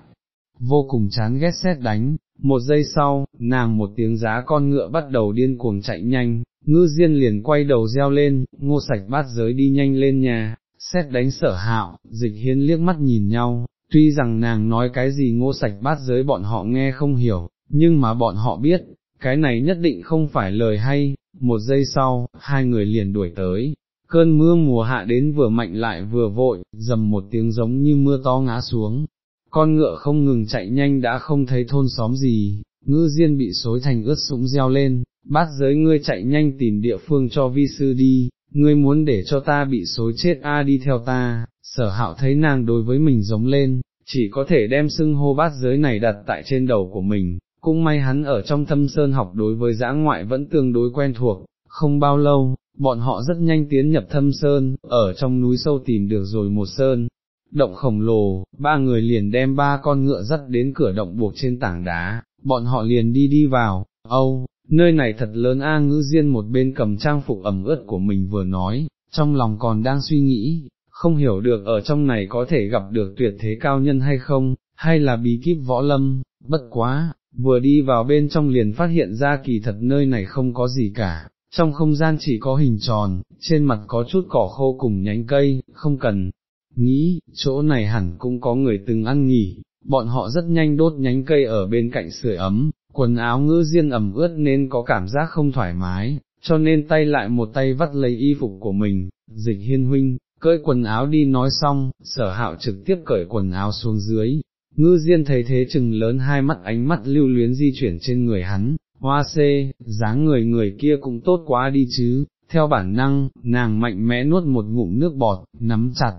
vô cùng chán ghét xét đánh, một giây sau, nàng một tiếng giá con ngựa bắt đầu điên cuồng chạy nhanh, ngư diên liền quay đầu reo lên, ngô sạch bát giới đi nhanh lên nhà, xét đánh sở hạo, dịch hiên liếc mắt nhìn nhau, tuy rằng nàng nói cái gì ngô sạch bát giới bọn họ nghe không hiểu, nhưng mà bọn họ biết, cái này nhất định không phải lời hay, một giây sau, hai người liền đuổi tới. Cơn mưa mùa hạ đến vừa mạnh lại vừa vội, dầm một tiếng giống như mưa to ngã xuống, con ngựa không ngừng chạy nhanh đã không thấy thôn xóm gì, ngư diên bị xối thành ướt sũng reo lên, bát giới ngươi chạy nhanh tìm địa phương cho vi sư đi, ngươi muốn để cho ta bị xối chết a đi theo ta, sở hạo thấy nàng đối với mình giống lên, chỉ có thể đem xưng hô bát giới này đặt tại trên đầu của mình, cũng may hắn ở trong thâm sơn học đối với giã ngoại vẫn tương đối quen thuộc, không bao lâu, bọn họ rất nhanh tiến nhập thâm sơn, ở trong núi sâu tìm được rồi một sơn. Động khổng lồ, ba người liền đem ba con ngựa dắt đến cửa động buộc trên tảng đá, bọn họ liền đi đi vào, âu, nơi này thật lớn A ngữ diên một bên cầm trang phục ẩm ướt của mình vừa nói, trong lòng còn đang suy nghĩ, không hiểu được ở trong này có thể gặp được tuyệt thế cao nhân hay không, hay là bí kíp võ lâm, bất quá, vừa đi vào bên trong liền phát hiện ra kỳ thật nơi này không có gì cả, trong không gian chỉ có hình tròn, trên mặt có chút cỏ khô cùng nhánh cây, không cần, nghĩ, chỗ này hẳn cũng có người từng ăn nghỉ, bọn họ rất nhanh đốt nhánh cây ở bên cạnh sưởi ấm, quần áo ngữ diên ẩm ướt nên có cảm giác không thoải mái, cho nên tay lại một tay vắt lấy y phục của mình, dịch hiên huynh, cởi quần áo đi nói xong, sở hạo trực tiếp cởi quần áo xuống dưới, ngư diên thấy thế chừng lớn hai mắt ánh mắt lưu luyến di chuyển trên người hắn, hoa xê, dáng người người kia cũng tốt quá đi chứ, theo bản năng, nàng mạnh mẽ nuốt một ngụm nước bọt, nắm chặt,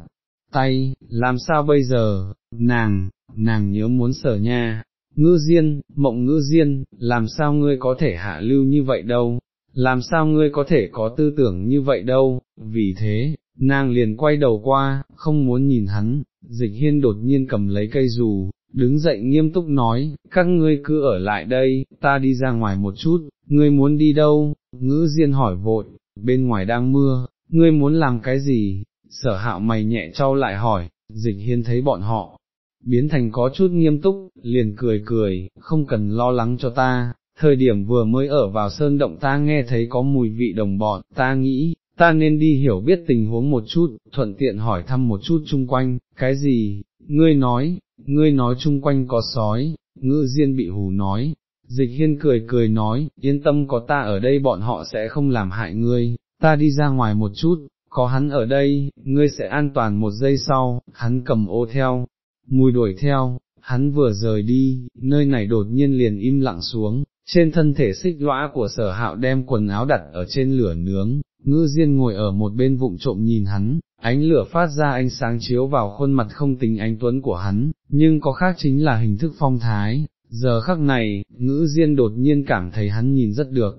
tay, làm sao bây giờ, nàng, nàng nhớ muốn sở nha, ngư diên, mộng ngư diên, làm sao ngươi có thể hạ lưu như vậy đâu, làm sao ngươi có thể có tư tưởng như vậy đâu, vì thế, nàng liền quay đầu qua, không muốn nhìn hắn, dịch hiên đột nhiên cầm lấy cây dù, đứng dậy nghiêm túc nói, các ngươi cứ ở lại đây, ta đi ra ngoài một chút, ngươi muốn đi đâu, ngữ diên hỏi vội, bên ngoài đang mưa, ngươi muốn làm cái gì, sở hạo mày nhẹ trao lại hỏi, dịch hiên thấy bọn họ, biến thành có chút nghiêm túc, liền cười cười, không cần lo lắng cho ta, thời điểm vừa mới ở vào sơn động ta nghe thấy có mùi vị đồng bọn, ta nghĩ, ta nên đi hiểu biết tình huống một chút, thuận tiện hỏi thăm một chút chung quanh, cái gì, ngươi nói, ngươi nói chung quanh có sói, ngư diên bị hù nói, dịch hiên cười cười nói, yên tâm có ta ở đây bọn họ sẽ không làm hại ngươi, ta đi ra ngoài một chút, có hắn ở đây, ngươi sẽ an toàn một giây sau, hắn cầm ô theo, mùi đuổi theo, hắn vừa rời đi, nơi này đột nhiên liền im lặng xuống, trên thân thể xích lõa của sở hạo đem quần áo đặt ở trên lửa nướng, ngư diên ngồi ở một bên vụng trộm nhìn hắn, ánh lửa phát ra ánh sáng chiếu vào khuôn mặt không tính ánh tuấn của hắn, nhưng có khác chính là hình thức phong thái, giờ khắc này, ngữ diên đột nhiên cảm thấy hắn nhìn rất được.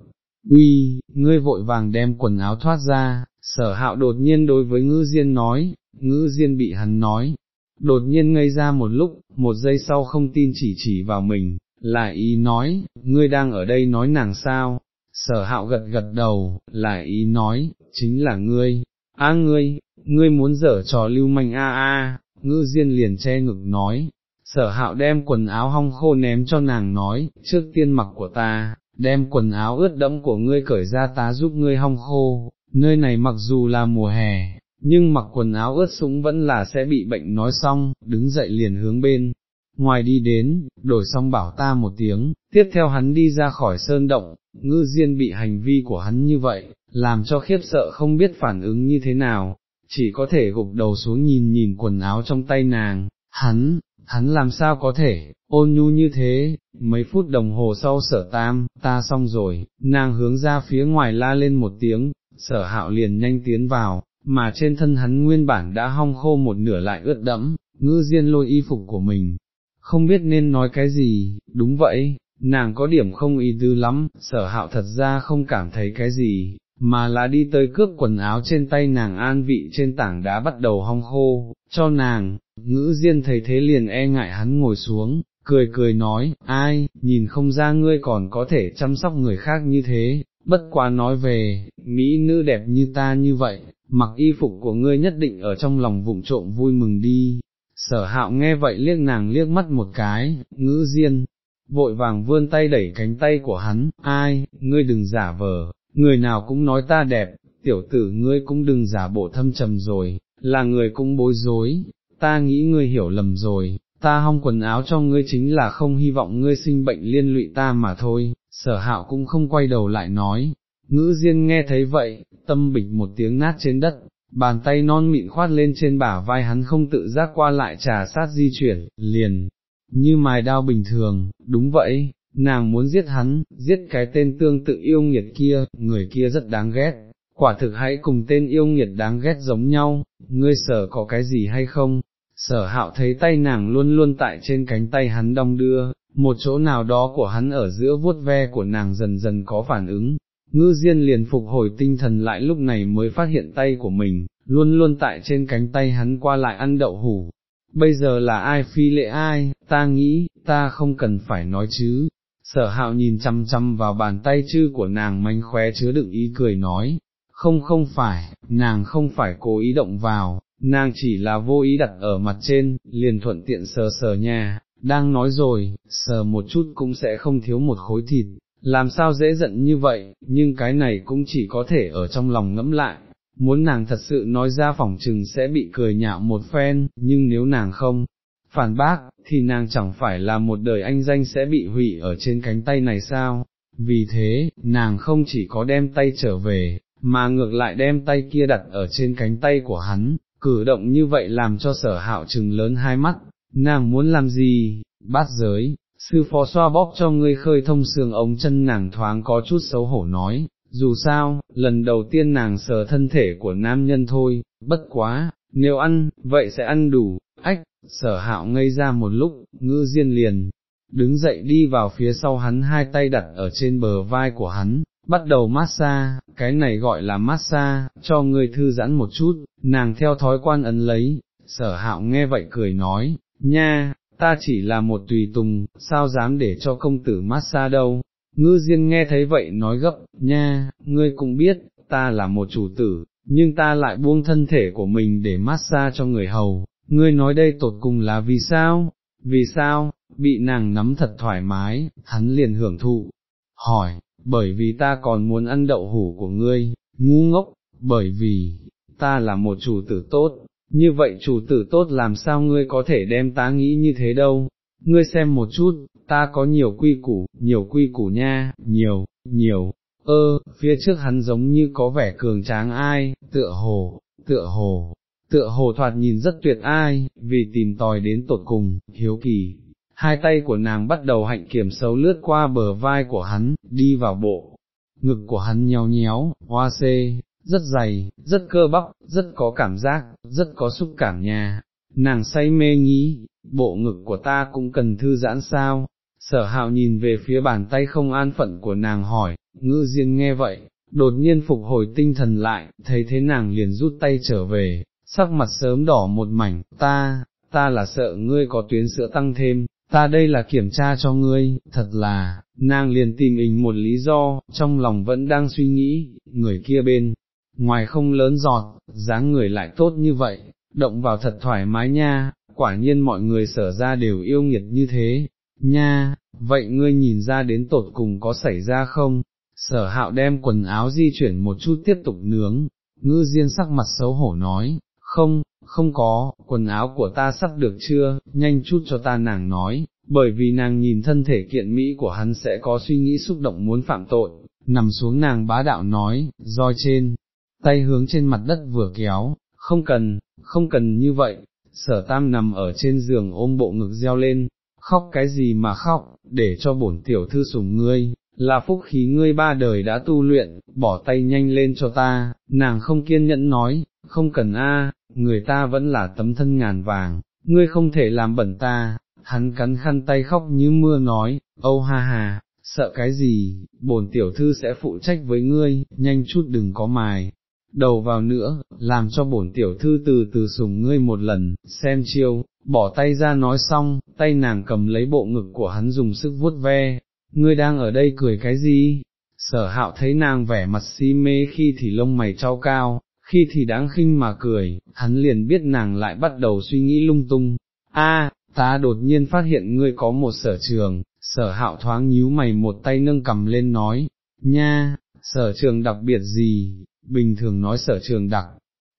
Uy, ngươi vội vàng đem quần áo thoát ra, sở hạo đột nhiên đối với ngữ diên nói, ngữ diên bị hắn nói, đột nhiên ngây ra một lúc, một giây sau không tin chỉ chỉ vào mình, lại ý nói, ngươi đang ở đây nói nàng sao, sở hạo gật gật đầu, lại ý nói, chính là ngươi, a ngươi, ngươi muốn dở trò lưu manh a a, ngư diên liền che ngực nói, sở hạo đem quần áo hong khô ném cho nàng nói, trước tiên mặc của ta, đem quần áo ướt đẫm của ngươi cởi ra ta giúp ngươi hong khô, nơi này mặc dù là mùa hè, nhưng mặc quần áo ướt sũng vẫn là sẽ bị bệnh nói xong, đứng dậy liền hướng bên, ngoài đi đến, đổi xong bảo ta một tiếng, tiếp theo hắn đi ra khỏi sơn động, ngư diên bị hành vi của hắn như vậy, làm cho khiếp sợ không biết phản ứng như thế nào, chỉ có thể gục đầu xuống nhìn nhìn quần áo trong tay nàng, hắn, hắn làm sao có thể, ôn nhu như thế, mấy phút đồng hồ sau sở tam, ta xong rồi, nàng hướng ra phía ngoài la lên một tiếng, sở hạo liền nhanh tiến vào, mà trên thân hắn nguyên bản đã hong khô một nửa lại ướt đẫm, ngư diên lôi y phục của mình, không biết nên nói cái gì, đúng vậy, nàng có điểm không ý tư lắm, sở hạo thật ra không cảm thấy cái gì, mà là đi tới cướp quần áo trên tay nàng an vị trên tảng đá bắt đầu hong khô, cho nàng, ngữ diên thấy thế liền e ngại hắn ngồi xuống, cười cười nói, ai, nhìn không ra ngươi còn có thể chăm sóc người khác như thế, bất quá nói về, Mỹ nữ đẹp như ta như vậy, mặc y phục của ngươi nhất định ở trong lòng vụng trộm vui mừng đi. Sở hạo nghe vậy liếc nàng liếc mắt một cái, ngữ diên, vội vàng vươn tay đẩy cánh tay của hắn, ai, ngươi đừng giả vờ, người nào cũng nói ta đẹp, tiểu tử ngươi cũng đừng giả bộ thâm trầm rồi, là người cũng bối rối, ta nghĩ ngươi hiểu lầm rồi, ta hong quần áo cho ngươi chính là không hy vọng ngươi sinh bệnh liên lụy ta mà thôi, sở hạo cũng không quay đầu lại nói, ngữ diên nghe thấy vậy, tâm bịch một tiếng nát trên đất, bàn tay non mịn khoát lên trên bả vai hắn không tự giác qua lại trà sát di chuyển, liền, như mài đao bình thường, đúng vậy, nàng muốn giết hắn, giết cái tên tương tự yêu nghiệt kia, người kia rất đáng ghét, quả thực hãy cùng tên yêu nghiệt đáng ghét giống nhau, ngươi sở có cái gì hay không, sở hạo thấy tay nàng luôn luôn tại trên cánh tay hắn đong đưa, một chỗ nào đó của hắn ở giữa vuốt ve của nàng dần dần có phản ứng, ngư diên liền phục hồi tinh thần lại lúc này mới phát hiện tay của mình, luôn luôn tại trên cánh tay hắn qua lại ăn đậu hủ. Bây giờ là ai phi lệ ai, ta nghĩ, ta không cần phải nói chứ. Sở hạo nhìn chăm chăm vào bàn tay chư của nàng manh khóe chứa đựng ý cười nói, không không phải, nàng không phải cố ý động vào, nàng chỉ là vô ý đặt ở mặt trên, liền thuận tiện sờ sờ nhà, đang nói rồi, sờ một chút cũng sẽ không thiếu một khối thịt, làm sao dễ giận như vậy, nhưng cái này cũng chỉ có thể ở trong lòng ngẫm lại, muốn nàng thật sự nói ra phỏng trừng sẽ bị cười nhạo một phen, nhưng nếu nàng không phản bác, thì nàng chẳng phải là một đời anh danh sẽ bị hủy ở trên cánh tay này sao, vì thế, nàng không chỉ có đem tay trở về, mà ngược lại đem tay kia đặt ở trên cánh tay của hắn, cử động như vậy làm cho sở hạo trừng lớn hai mắt, nàng muốn làm gì, bát giới, sư phó xoa bóp cho ngươi khơi thông xương ống chân nàng thoáng có chút xấu hổ nói, dù sao, lần đầu tiên nàng sờ thân thể của nam nhân thôi, bất quá, nếu ăn, vậy sẽ ăn đủ, ách, sở hạo ngây ra một lúc, ngư diên liền, đứng dậy đi vào phía sau hắn hai tay đặt ở trên bờ vai của hắn, bắt đầu massage, cái này gọi là massage, cho người thư giãn một chút, nàng theo thói quan ấn lấy, sở hạo nghe vậy cười nói, nha, ta chỉ là một tùy tùng, sao dám để cho công tử massage đâu, ngư diên nghe thấy vậy nói gấp, nha, ngươi cũng biết, ta là một chủ tử, nhưng ta lại buông thân thể của mình để massage cho người hầu, ngươi nói đây tột cùng là vì sao, vì sao, bị nàng nắm thật thoải mái, hắn liền hưởng thụ, hỏi, bởi vì ta còn muốn ăn đậu hủ của ngươi, ngu ngốc, bởi vì, ta là một chủ tử tốt, như vậy chủ tử tốt làm sao ngươi có thể đem ta nghĩ như thế đâu, ngươi xem một chút, ta có nhiều quy củ, nhiều quy củ nha, nhiều, nhiều, ơ, phía trước hắn giống như có vẻ cường tráng ai, tựa hồ, tựa hồ, tựa hồ thoạt nhìn rất tuyệt ai, vì tìm tòi đến tột cùng, hiếu kỳ. Hai tay của nàng bắt đầu hạnh kiểm xấu lướt qua bờ vai của hắn, đi vào bộ, ngực của hắn nhéo nhéo, hoa xê, rất dày, rất cơ bắp, rất có cảm giác, rất có xúc cảm nhà. Nàng say mê nghĩ, bộ ngực của ta cũng cần thư giãn sao, sở hạo nhìn về phía bàn tay không an phận của nàng hỏi, ngư diên nghe vậy, đột nhiên phục hồi tinh thần lại, thấy thế nàng liền rút tay trở về, sắc mặt sớm đỏ một mảnh, ta, ta là sợ ngươi có tuyến sữa tăng thêm, ta đây là kiểm tra cho ngươi, thật là, nàng liền tìm hình một lý do, trong lòng vẫn đang suy nghĩ, người kia bên, ngoài không lớn giọt, dáng người lại tốt như vậy, động vào thật thoải mái nha, quả nhiên mọi người sở ra đều yêu nghiệt như thế, nha, vậy ngươi nhìn ra đến tột cùng có xảy ra không? Sở hạo đem quần áo di chuyển một chút tiếp tục nướng, ngư diên sắc mặt xấu hổ nói, không, không có, quần áo của ta sắp được chưa, nhanh chút cho ta nàng nói, bởi vì nàng nhìn thân thể kiện Mỹ của hắn sẽ có suy nghĩ xúc động muốn phạm tội, nằm xuống nàng bá đạo nói, roi trên, tay hướng trên mặt đất vừa kéo, không cần, không cần như vậy, sở tam nằm ở trên giường ôm bộ ngực reo lên, khóc cái gì mà khóc, để cho bổn tiểu thư sủng ngươi, là phúc khí ngươi ba đời đã tu luyện, bỏ tay nhanh lên cho ta, nàng không kiên nhẫn nói, không cần a, người ta vẫn là tấm thân ngàn vàng, ngươi không thể làm bẩn ta, hắn cắn khăn tay khóc như mưa nói, âu ha ha, sợ cái gì, bổn tiểu thư sẽ phụ trách với ngươi, nhanh chút đừng có mài, đầu vào nữa, làm cho bổn tiểu thư từ từ sùng ngươi một lần, xem chiêu, bỏ tay ra nói xong, tay nàng cầm lấy bộ ngực của hắn dùng sức vuốt ve, ngươi đang ở đây cười cái gì? Sở hạo thấy nàng vẻ mặt si mê khi thì lông mày trao cao, khi thì đáng khinh mà cười, hắn liền biết nàng lại bắt đầu suy nghĩ lung tung, a, ta đột nhiên phát hiện ngươi có một sở trường, sở hạo thoáng nhíu mày một tay nâng cầm lên nói, nha, sở trường đặc biệt gì, bình thường nói sở trường đặc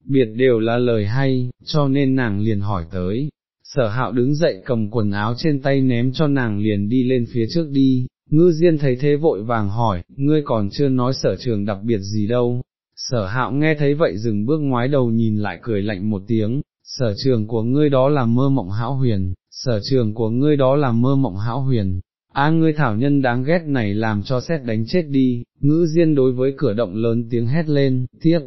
biệt đều là lời hay, cho nên nàng liền hỏi tới. Sở hạo đứng dậy cầm quần áo trên tay ném cho nàng liền đi lên phía trước đi, ngư diên thấy thế vội vàng hỏi, ngươi còn chưa nói sở trường đặc biệt gì đâu. Sở hạo nghe thấy vậy dừng bước ngoái đầu nhìn lại cười lạnh một tiếng, sở trường của ngươi đó là mơ mộng hão huyền, sở trường của ngươi đó là mơ mộng hão huyền, a ngươi thảo nhân đáng ghét này làm cho xét đánh chết đi, ngữ diên đối với cửa động lớn tiếng hét lên, tiếp,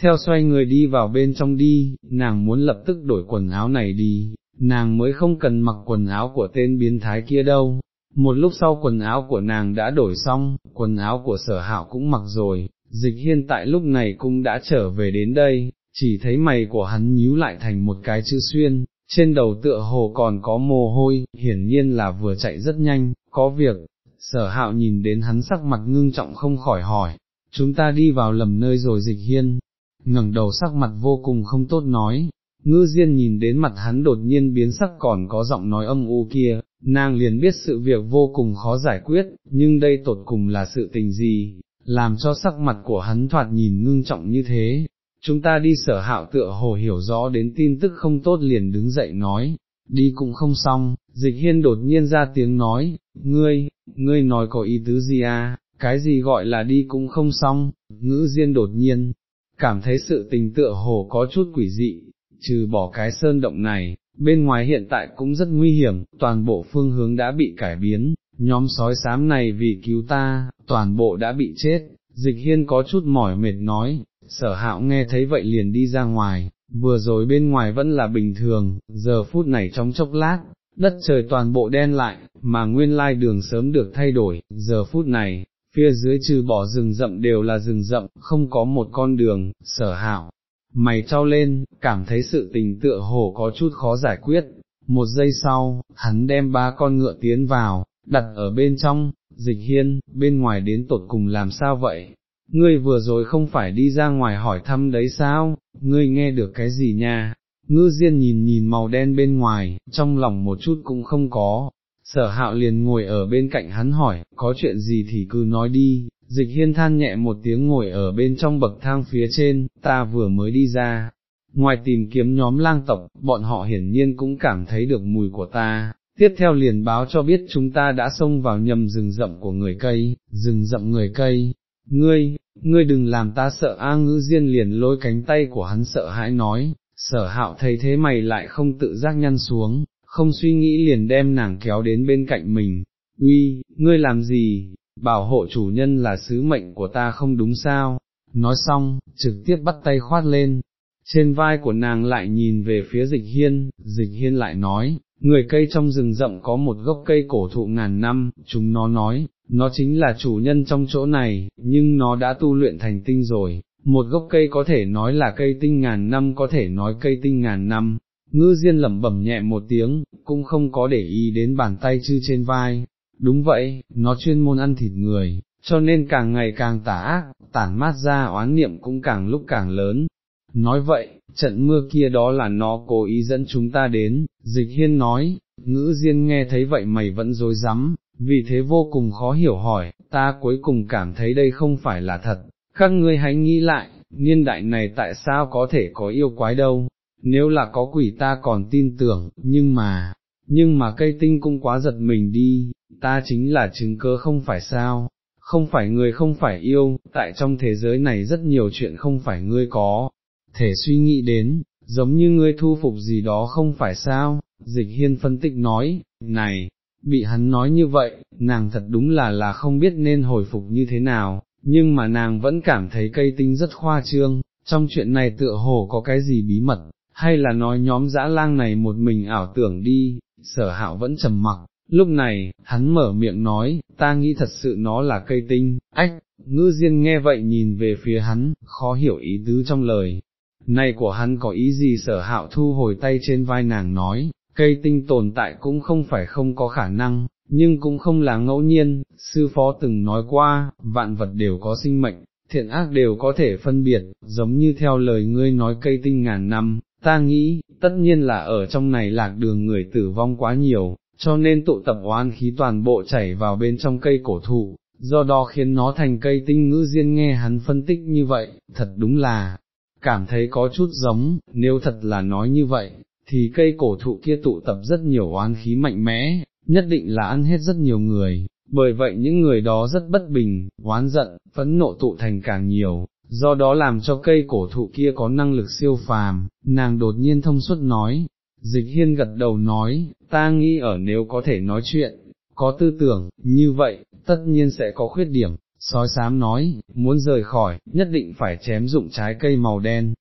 theo xoay người đi vào bên trong đi, nàng muốn lập tức đổi quần áo này đi, nàng mới không cần mặc quần áo của tên biến thái kia đâu. Một lúc sau quần áo của nàng đã đổi xong, quần áo của sở hạo cũng mặc rồi, dịch hiên tại lúc này cũng đã trở về đến đây, chỉ thấy mày của hắn nhíu lại thành một cái chữ xuyên, trên đầu tựa hồ còn có mồ hôi, hiển nhiên là vừa chạy rất nhanh, có việc, sở hạo nhìn đến hắn sắc mặt ngưng trọng không khỏi hỏi, chúng ta đi vào lầm nơi rồi dịch hiên, ngẩng đầu sắc mặt vô cùng không tốt nói, ngư diên nhìn đến mặt hắn đột nhiên biến sắc còn có giọng nói âm u kia, nàng liền biết sự việc vô cùng khó giải quyết, nhưng đây tột cùng là sự tình gì, làm cho sắc mặt của hắn thoạt nhìn ngưng trọng như thế. Chúng ta đi sở hạo tựa hồ hiểu rõ đến tin tức không tốt liền đứng dậy nói, đi cũng không xong, dịch hiên đột nhiên ra tiếng nói, ngươi, ngươi nói có ý tứ gì à, cái gì gọi là đi cũng không xong, ngữ diên đột nhiên, cảm thấy sự tình tựa hồ có chút quỷ dị, trừ bỏ cái sơn động này, bên ngoài hiện tại cũng rất nguy hiểm, toàn bộ phương hướng đã bị cải biến, nhóm sói xám này vì cứu ta, toàn bộ đã bị chết, dịch hiên có chút mỏi mệt nói, sở hạo nghe thấy vậy liền đi ra ngoài, vừa rồi bên ngoài vẫn là bình thường, giờ phút này trong chốc lát, đất trời toàn bộ đen lại, mà nguyên lai đường sớm được thay đổi, giờ phút này, phía dưới trừ bỏ rừng rậm đều là rừng rậm, không có một con đường, sở hạo. Mày trao lên, cảm thấy sự tình tựa hồ có chút khó giải quyết, một giây sau, hắn đem ba con ngựa tiến vào, đặt ở bên trong, dịch hiên, bên ngoài đến tột cùng làm sao vậy? Ngươi vừa rồi không phải đi ra ngoài hỏi thăm đấy sao, ngươi nghe được cái gì nha? Ngư Diên nhìn nhìn màu đen bên ngoài, trong lòng một chút cũng không có, sở hạo liền ngồi ở bên cạnh hắn hỏi, có chuyện gì thì cứ nói đi, dịch hiên than nhẹ một tiếng ngồi ở bên trong bậc thang phía trên, ta vừa mới đi ra. Ngoài tìm kiếm nhóm lang tộc, bọn họ hiển nhiên cũng cảm thấy được mùi của ta, tiếp theo liền báo cho biết chúng ta đã xông vào nhầm rừng rậm của người cây, rừng rậm người cây. Ngươi, ngươi đừng làm ta sợ A ngữ diên liền lôi cánh tay của hắn sợ hãi nói, sở hạo thấy thế mày lại không tự giác nhăn xuống, không suy nghĩ liền đem nàng kéo đến bên cạnh mình, uy, ngươi làm gì, bảo hộ chủ nhân là sứ mệnh của ta không đúng sao, nói xong, trực tiếp bắt tay khoát lên, trên vai của nàng lại nhìn về phía dịch hiên, dịch hiên lại nói, người cây trong rừng rậm có một gốc cây cổ thụ ngàn năm, chúng nó nói, nó chính là chủ nhân trong chỗ này, nhưng nó đã tu luyện thành tinh rồi, một gốc cây có thể nói là cây tinh ngàn năm có thể nói cây tinh ngàn năm, ngư diên lẩm bẩm nhẹ một tiếng, cũng không có để ý đến bàn tay chư trên vai, đúng vậy, nó chuyên môn ăn thịt người, cho nên càng ngày càng tả ác, tản mát ra oán niệm cũng càng lúc càng lớn. Nói vậy, trận mưa kia đó là nó cố ý dẫn chúng ta đến, dịch hiên nói, ngữ diên nghe thấy vậy mày vẫn dối rắm vì thế vô cùng khó hiểu hỏi, ta cuối cùng cảm thấy đây không phải là thật, các ngươi hãy nghĩ lại, niên đại này tại sao có thể có yêu quái đâu, nếu là có quỷ ta còn tin tưởng, nhưng mà, nhưng mà cây tinh cũng quá giật mình đi, ta chính là chứng cớ không phải sao, không phải người không phải yêu, tại trong thế giới này rất nhiều chuyện không phải ngươi có, thể suy nghĩ đến, giống như ngươi thu phục gì đó không phải sao, dịch hiên phân tích nói, này, bị hắn nói như vậy, nàng thật đúng là là không biết nên hồi phục như thế nào, nhưng mà nàng vẫn cảm thấy cây tinh rất khoa trương, trong chuyện này tựa hồ có cái gì bí mật, hay là nói nhóm dã lang này một mình ảo tưởng đi, sở hạo vẫn trầm mặc, lúc này, hắn mở miệng nói, ta nghĩ thật sự nó là cây tinh, ách, ngư diên nghe vậy nhìn về phía hắn, khó hiểu ý tứ trong lời. Này của hắn có ý gì? Sở hạo thu hồi tay trên vai nàng nói, cây tinh tồn tại cũng không phải không có khả năng, nhưng cũng không là ngẫu nhiên, sư phó từng nói qua, vạn vật đều có sinh mệnh, thiện ác đều có thể phân biệt, giống như theo lời ngươi nói cây tinh ngàn năm, ta nghĩ, tất nhiên là ở trong này lạc đường người tử vong quá nhiều, cho nên tụ tập oan khí toàn bộ chảy vào bên trong cây cổ thụ, do đó khiến nó thành cây tinh ngữ diên nghe hắn phân tích như vậy, thật đúng là, cảm thấy có chút giống, nếu thật là nói như vậy, thì cây cổ thụ kia tụ tập rất nhiều oán khí mạnh mẽ, nhất định là ăn hết rất nhiều người, bởi vậy những người đó rất bất bình, oán giận, phẫn nộ tụ thành càng nhiều, do đó làm cho cây cổ thụ kia có năng lực siêu phàm, nàng đột nhiên thông suốt nói, dịch hiên gật đầu nói, ta nghĩ ở nếu có thể nói chuyện, có tư tưởng, như vậy, tất nhiên sẽ có khuyết điểm, sói xám nói, muốn rời khỏi, nhất định phải chém dụng trái cây màu đen.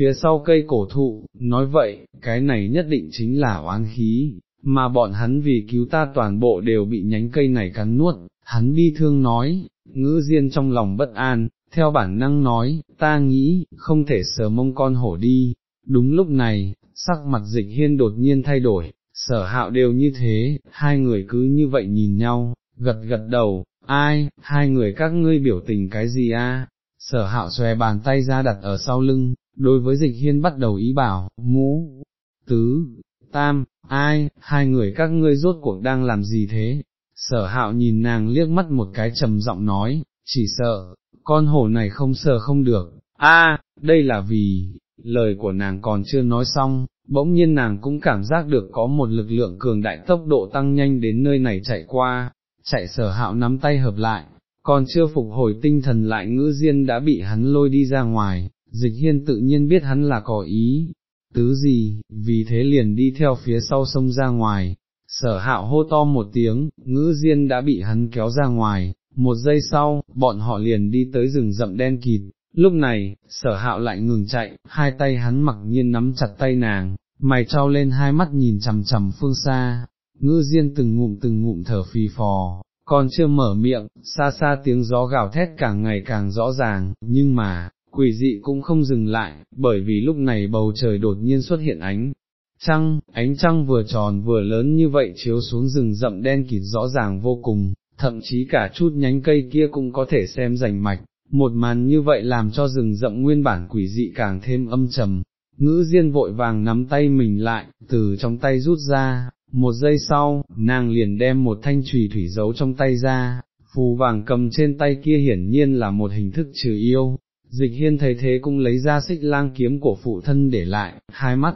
Phía sau cây cổ thụ, nói vậy, cái này nhất định chính là oán khí, mà bọn hắn vì cứu ta toàn bộ đều bị nhánh cây này cắn nuốt, hắn bi thương nói, ngữ diên trong lòng bất an, theo bản năng nói, ta nghĩ, không thể sờ mông con hổ đi, đúng lúc này, sắc mặt dịch hiên đột nhiên thay đổi, sở hạo đều như thế, hai người cứ như vậy nhìn nhau, gật gật đầu, ai, hai người các ngươi biểu tình cái gì a? sở hạo xòe bàn tay ra đặt ở sau lưng, đối với dịch hiên bắt đầu ý bảo, ngũ, tứ, tam, ai, hai người các ngươi rốt cuộc đang làm gì thế? Sở hạo nhìn nàng liếc mắt một cái trầm giọng nói, chỉ sợ, con hổ này không sợ không được, a, đây là vì, lời của nàng còn chưa nói xong, bỗng nhiên nàng cũng cảm giác được có một lực lượng cường đại tốc độ tăng nhanh đến nơi này chạy qua, chạy sở hạo nắm tay hợp lại, còn chưa phục hồi tinh thần lại ngữ diên đã bị hắn lôi đi ra ngoài, dịch hiên tự nhiên biết hắn là có ý, tứ gì, vì thế liền đi theo phía sau sông ra ngoài, sở hạo hô to một tiếng, ngữ diên đã bị hắn kéo ra ngoài, một giây sau, bọn họ liền đi tới rừng rậm đen kịt, lúc này, sở hạo lại ngừng chạy, hai tay hắn mặc nhiên nắm chặt tay nàng, mày trao lên hai mắt nhìn chầm chầm phương xa, ngữ diên từng ngụm từng ngụm thở phì phò, còn chưa mở miệng, xa xa tiếng gió gào thét càng ngày càng rõ ràng, nhưng mà, quỷ dị cũng không dừng lại, bởi vì lúc này bầu trời đột nhiên xuất hiện ánh. Trăng, ánh trăng vừa tròn vừa lớn như vậy chiếu xuống rừng rậm đen kịt rõ ràng vô cùng, thậm chí cả chút nhánh cây kia cũng có thể xem rành mạch, một màn như vậy làm cho rừng rậm nguyên bản quỷ dị càng thêm âm trầm. Ngữ diên vội vàng nắm tay mình lại, từ trong tay rút ra, một giây sau, nàng liền đem một thanh trùy thủy giấu trong tay ra, phù vàng cầm trên tay kia hiển nhiên là một hình thức trừ yêu, dịch hiên thấy thế cũng lấy ra xích lang kiếm của phụ thân để lại, hai mắt,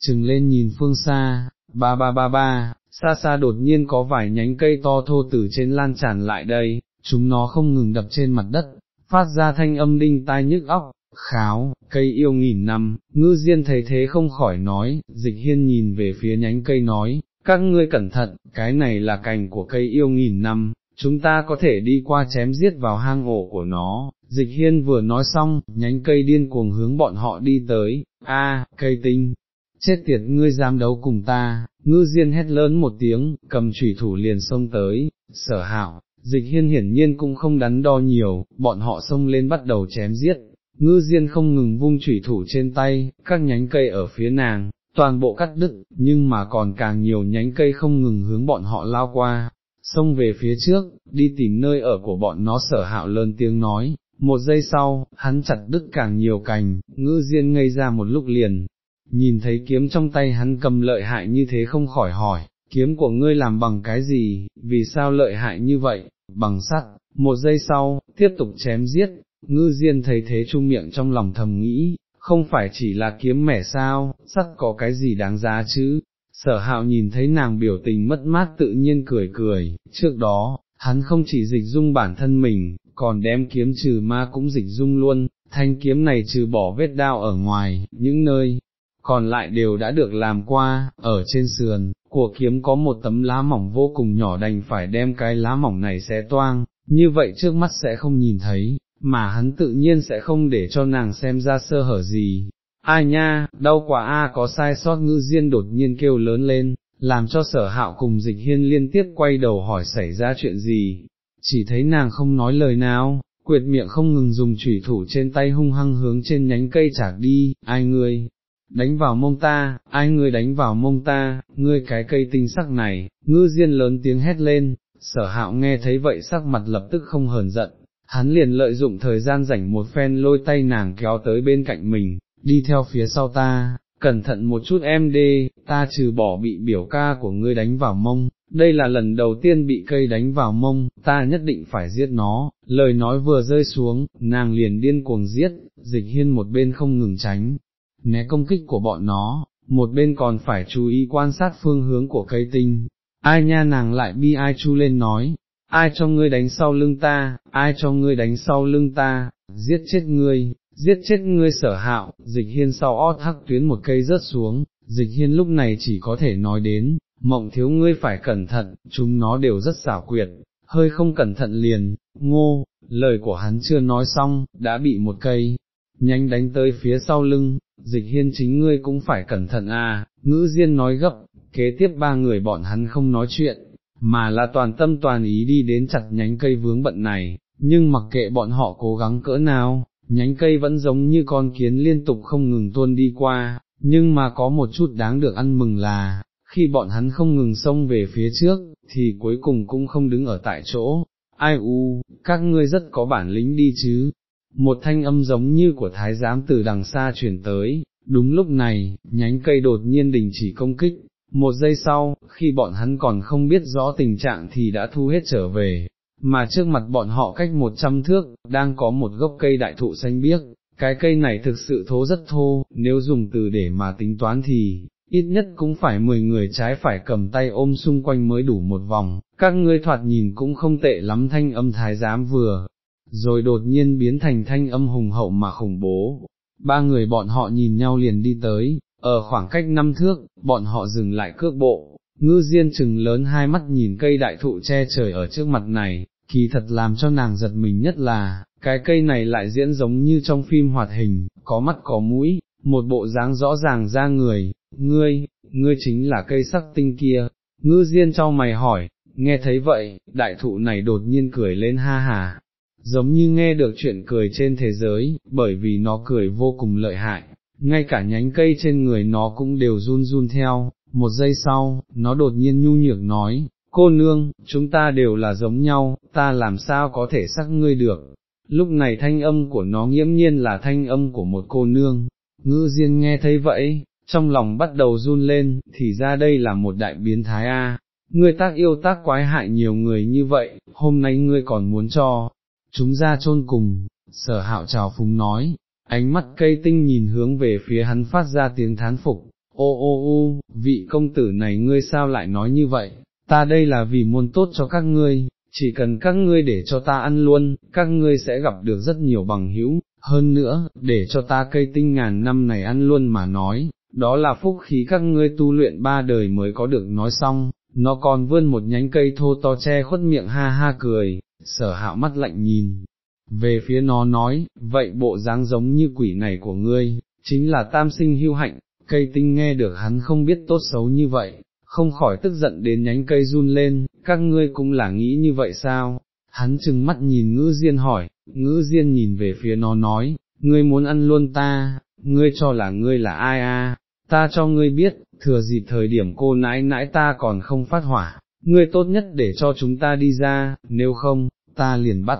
trừng lên nhìn phương xa, ba ba ba ba, xa xa đột nhiên có vài nhánh cây to thô từ trên lan tràn lại đây, chúng nó không ngừng đập trên mặt đất, phát ra thanh âm đinh tai nhức óc, kháo, cây yêu nghìn năm, ngư diên thấy thế không khỏi nói, dịch hiên nhìn về phía nhánh cây nói, các ngươi cẩn thận, cái này là cành của cây yêu nghìn năm, chúng ta có thể đi qua chém giết vào hang ổ của nó, dịch hiên vừa nói xong, nhánh cây điên cuồng hướng bọn họ đi tới, a, cây tinh, chết tiệt ngươi dám đấu cùng ta, ngư diên hét lớn một tiếng, cầm chủy thủ liền xông tới, sở hảo, dịch hiên hiển nhiên cũng không đắn đo nhiều, bọn họ xông lên bắt đầu chém giết, ngư diên không ngừng vung chủy thủ trên tay, các nhánh cây ở phía nàng, toàn bộ cắt đứt, nhưng mà còn càng nhiều nhánh cây không ngừng hướng bọn họ lao qua, xông về phía trước, đi tìm nơi ở của bọn nó sở hạo lớn tiếng nói, một giây sau, hắn chặt đứt càng nhiều cành, ngữ diên ngây ra một lúc liền, nhìn thấy kiếm trong tay hắn cầm lợi hại như thế không khỏi hỏi, kiếm của ngươi làm bằng cái gì, vì sao lợi hại như vậy, bằng sắt, một giây sau, tiếp tục chém giết, ngư diên thấy thế chung miệng trong lòng thầm nghĩ, không phải chỉ là kiếm mẻ sao, sắt có cái gì đáng giá chứ, sở hạo nhìn thấy nàng biểu tình mất mát tự nhiên cười cười, trước đó, hắn không chỉ dịch dung bản thân mình, còn đem kiếm trừ ma cũng dịch dung luôn, thanh kiếm này trừ bỏ vết đao ở ngoài, những nơi, còn lại đều đã được làm qua, ở trên sườn, của kiếm có một tấm lá mỏng vô cùng nhỏ đành phải đem cái lá mỏng này xé toang, như vậy trước mắt sẽ không nhìn thấy, mà hắn tự nhiên sẽ không để cho nàng xem ra sơ hở gì. Ai nha, đau quá a có sai sót ngư diên đột nhiên kêu lớn lên, làm cho sở hạo cùng dịch hiên liên tiếp quay đầu hỏi xảy ra chuyện gì, chỉ thấy nàng không nói lời nào, quyệt miệng không ngừng dùng chủy thủ trên tay hung hăng hướng trên nhánh cây chạc đi, ai ngươi, đánh vào mông ta, ai ngươi đánh vào mông ta, ngươi cái cây tinh sắc này, ngư diên lớn tiếng hét lên, sở hạo nghe thấy vậy sắc mặt lập tức không hờn giận, hắn liền lợi dụng thời gian rảnh một phen lôi tay nàng kéo tới bên cạnh mình, đi theo phía sau ta, cẩn thận một chút em đê, ta trừ bỏ bị biểu ca của ngươi đánh vào mông, đây là lần đầu tiên bị cây đánh vào mông, ta nhất định phải giết nó, lời nói vừa rơi xuống, nàng liền điên cuồng giết, dịch hiên một bên không ngừng tránh, né công kích của bọn nó, một bên còn phải chú ý quan sát phương hướng của cây tinh, ai nha nàng lại bi ai chu lên nói, ai cho ngươi đánh sau lưng ta, ai cho ngươi đánh sau lưng ta, giết chết ngươi, giết chết ngươi sở hạo, dịch hiên sau ót hắc tuyến một cây rớt xuống, dịch hiên lúc này chỉ có thể nói đến, mộng thiếu ngươi phải cẩn thận, chúng nó đều rất xảo quyệt, hơi không cẩn thận liền, ngô, lời của hắn chưa nói xong, đã bị một cây, nhanh đánh tới phía sau lưng, dịch hiên chính ngươi cũng phải cẩn thận à, ngữ diên nói gấp, kế tiếp ba người bọn hắn không nói chuyện, mà là toàn tâm toàn ý đi đến chặt nhánh cây vướng bận này, nhưng mặc kệ bọn họ cố gắng cỡ nào, nhánh cây vẫn giống như con kiến liên tục không ngừng tuôn đi qua, nhưng mà có một chút đáng được ăn mừng là, khi bọn hắn không ngừng xông về phía trước, thì cuối cùng cũng không đứng ở tại chỗ, ai u, các ngươi rất có bản lĩnh đi chứ, một thanh âm giống như của thái giám từ đằng xa chuyển tới, đúng lúc này, nhánh cây đột nhiên đình chỉ công kích, một giây sau, khi bọn hắn còn không biết rõ tình trạng thì đã thu hết trở về, mà trước mặt bọn họ cách một trăm thước, đang có một gốc cây đại thụ xanh biếc, cái cây này thực sự thô rất thô, nếu dùng từ để mà tính toán thì, ít nhất cũng phải mười người trái phải cầm tay ôm xung quanh mới đủ một vòng, các ngươi thoạt nhìn cũng không tệ lắm thanh âm thái giám vừa, rồi đột nhiên biến thành thanh âm hùng hậu mà khủng bố. Ba người bọn họ nhìn nhau liền đi tới, ở khoảng cách năm thước, bọn họ dừng lại cước bộ, ngư diên chừng lớn hai mắt nhìn cây đại thụ che trời ở trước mặt này, kỳ thật làm cho nàng giật mình nhất là, cái cây này lại diễn giống như trong phim hoạt hình, có mắt có mũi, một bộ dáng rõ ràng ra người, ngươi, ngươi chính là cây sắc tinh kia, ngư diên cho mày hỏi, nghe thấy vậy, đại thụ này đột nhiên cười lên ha hà, giống như nghe được chuyện cười trên thế giới, bởi vì nó cười vô cùng lợi hại, ngay cả nhánh cây trên người nó cũng đều run run theo, một giây sau, nó đột nhiên nhu nhược nói, cô nương, chúng ta đều là giống nhau, ta làm sao có thể sắc ngươi được. Lúc này thanh âm của nó nghiễm nhiên là thanh âm của một cô nương, Ngư diên nghe thấy vậy, trong lòng bắt đầu run lên, thì ra đây là một đại biến thái a. Ngươi tác yêu tác quái hại nhiều người như vậy, hôm nay ngươi còn muốn cho, chúng ra chôn cùng, sở hạo trào phúng nói, ánh mắt cây tinh nhìn hướng về phía hắn phát ra tiếng thán phục, ô ô ô, vị công tử này ngươi sao lại nói như vậy, ta đây là vì muốn tốt cho các ngươi, chỉ cần các ngươi để cho ta ăn luôn, các ngươi sẽ gặp được rất nhiều bằng hữu, hơn nữa, để cho ta cây tinh ngàn năm này ăn luôn mà nói, đó là phúc khí các ngươi tu luyện ba đời mới có được nói xong, nó còn vươn một nhánh cây thô to che khuất miệng ha ha cười, sở hạo mắt lạnh nhìn, về phía nó nói, vậy bộ dáng giống như quỷ này của ngươi, chính là tam sinh hưu hạnh, cây tinh nghe được hắn không biết tốt xấu như vậy, không khỏi tức giận đến nhánh cây run lên, các ngươi cũng là nghĩ như vậy sao? Hắn chừng mắt nhìn ngữ diên hỏi, ngữ diên nhìn về phía nó nói, ngươi muốn ăn luôn ta, ngươi cho là ngươi là ai a? ta cho ngươi biết, thừa dịp thời điểm cô nãi nãi ta còn không phát hỏa, ngươi tốt nhất để cho chúng ta đi ra, nếu không, ta liền bắt,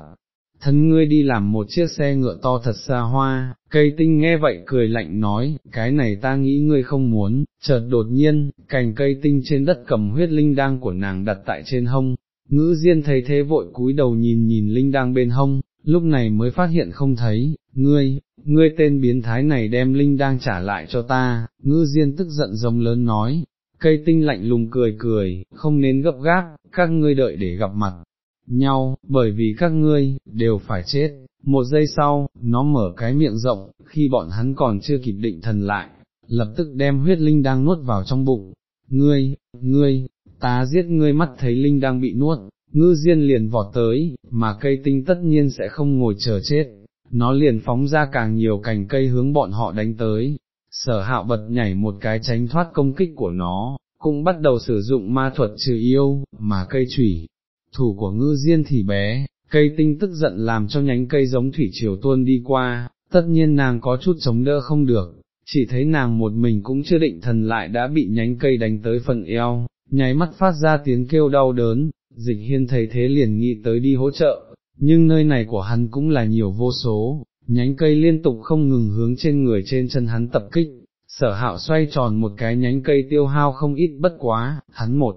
thân ngươi đi làm một chiếc xe ngựa to thật xa hoa, cây tinh nghe vậy cười lạnh nói, cái này ta nghĩ ngươi không muốn, chợt đột nhiên, cành cây tinh trên đất cầm huyết linh đang của nàng đặt tại trên hông, ngữ diên thấy thế vội cúi đầu nhìn nhìn linh đang bên hông, lúc này mới phát hiện không thấy, ngươi, ngươi tên biến thái này đem linh đang trả lại cho ta, ngư diên tức giận giống lớn nói. Cây tinh lạnh lùng cười cười, không nên gấp gáp, các ngươi đợi để gặp mặt, nhau, bởi vì các ngươi, đều phải chết. Một giây sau, nó mở cái miệng rộng, khi bọn hắn còn chưa kịp định thần lại, lập tức đem huyết linh đang nuốt vào trong bụng. Ngươi, ngươi, ta giết ngươi mắt thấy linh đang bị nuốt, ngư diên liền vọt tới, mà cây tinh tất nhiên sẽ không ngồi chờ chết, nó liền phóng ra càng nhiều cành cây hướng bọn họ đánh tới. Sở hạo bật nhảy một cái tránh thoát công kích của nó, cũng bắt đầu sử dụng ma thuật trừ yêu, mà cây chủy, thủ của ngư diên thì bé, cây tinh tức giận làm cho nhánh cây giống thủy triều tuôn đi qua, tất nhiên nàng có chút chống đỡ không được, chỉ thấy nàng một mình cũng chưa định thần lại đã bị nhánh cây đánh tới phần eo, nháy mắt phát ra tiếng kêu đau đớn, dịch hiên thấy thế liền nghĩ tới đi hỗ trợ, nhưng nơi này của hắn cũng là nhiều vô số, nhánh cây liên tục không ngừng hướng trên người trên chân hắn tập kích, sở hạo xoay tròn một cái nhánh cây tiêu hao không ít bất quá, hắn một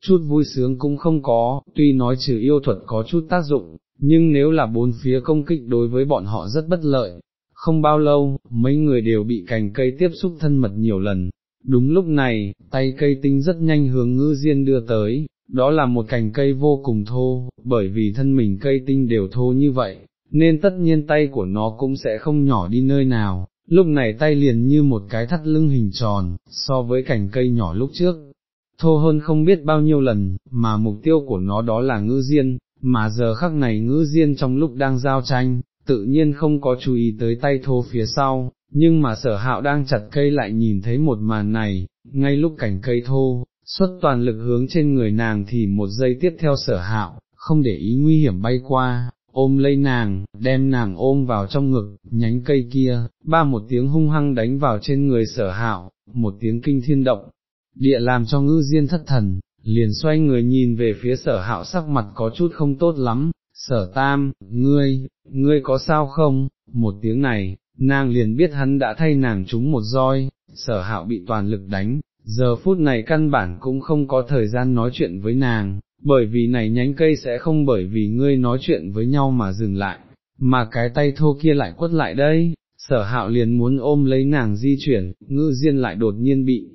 chút vui sướng cũng không có, tuy nói trừ yêu thuật có chút tác dụng, nhưng nếu là bốn phía công kích đối với bọn họ rất bất lợi. Không bao lâu, mấy người đều bị cành cây tiếp xúc thân mật nhiều lần. Đúng lúc này, tay cây tinh rất nhanh hướng ngư diên đưa tới, đó là một cành cây vô cùng thô, bởi vì thân mình cây tinh đều thô như vậy, nên tất nhiên tay của nó cũng sẽ không nhỏ đi nơi nào, lúc này tay liền như một cái thắt lưng hình tròn, so với cành cây nhỏ lúc trước, thô hơn không biết bao nhiêu lần, mà mục tiêu của nó đó là ngư diên, mà giờ khắc này ngư diên trong lúc đang giao tranh, tự nhiên không có chú ý tới tay thô phía sau, nhưng mà sở hạo đang chặt cây lại nhìn thấy một màn này, ngay lúc cảnh cây thô, xuất toàn lực hướng trên người nàng thì một giây tiếp theo sở hạo, không để ý nguy hiểm bay qua, ôm lấy nàng, đem nàng ôm vào trong ngực, nhánh cây kia, ba một tiếng hung hăng đánh vào trên người sở hạo, một tiếng kinh thiên động, địa làm cho ngư diên thất thần, liền xoay người nhìn về phía sở hạo sắc mặt có chút không tốt lắm, sở tam, ngươi, ngươi có sao không, một tiếng này, nàng liền biết hắn đã thay nàng trúng một roi, sở hạo bị toàn lực đánh, giờ phút này căn bản cũng không có thời gian nói chuyện với nàng, bởi vì này nhánh cây sẽ không bởi vì ngươi nói chuyện với nhau mà dừng lại, mà cái tay thô kia lại quất lại đây, sở hạo liền muốn ôm lấy nàng di chuyển, ngư diên lại đột nhiên bị,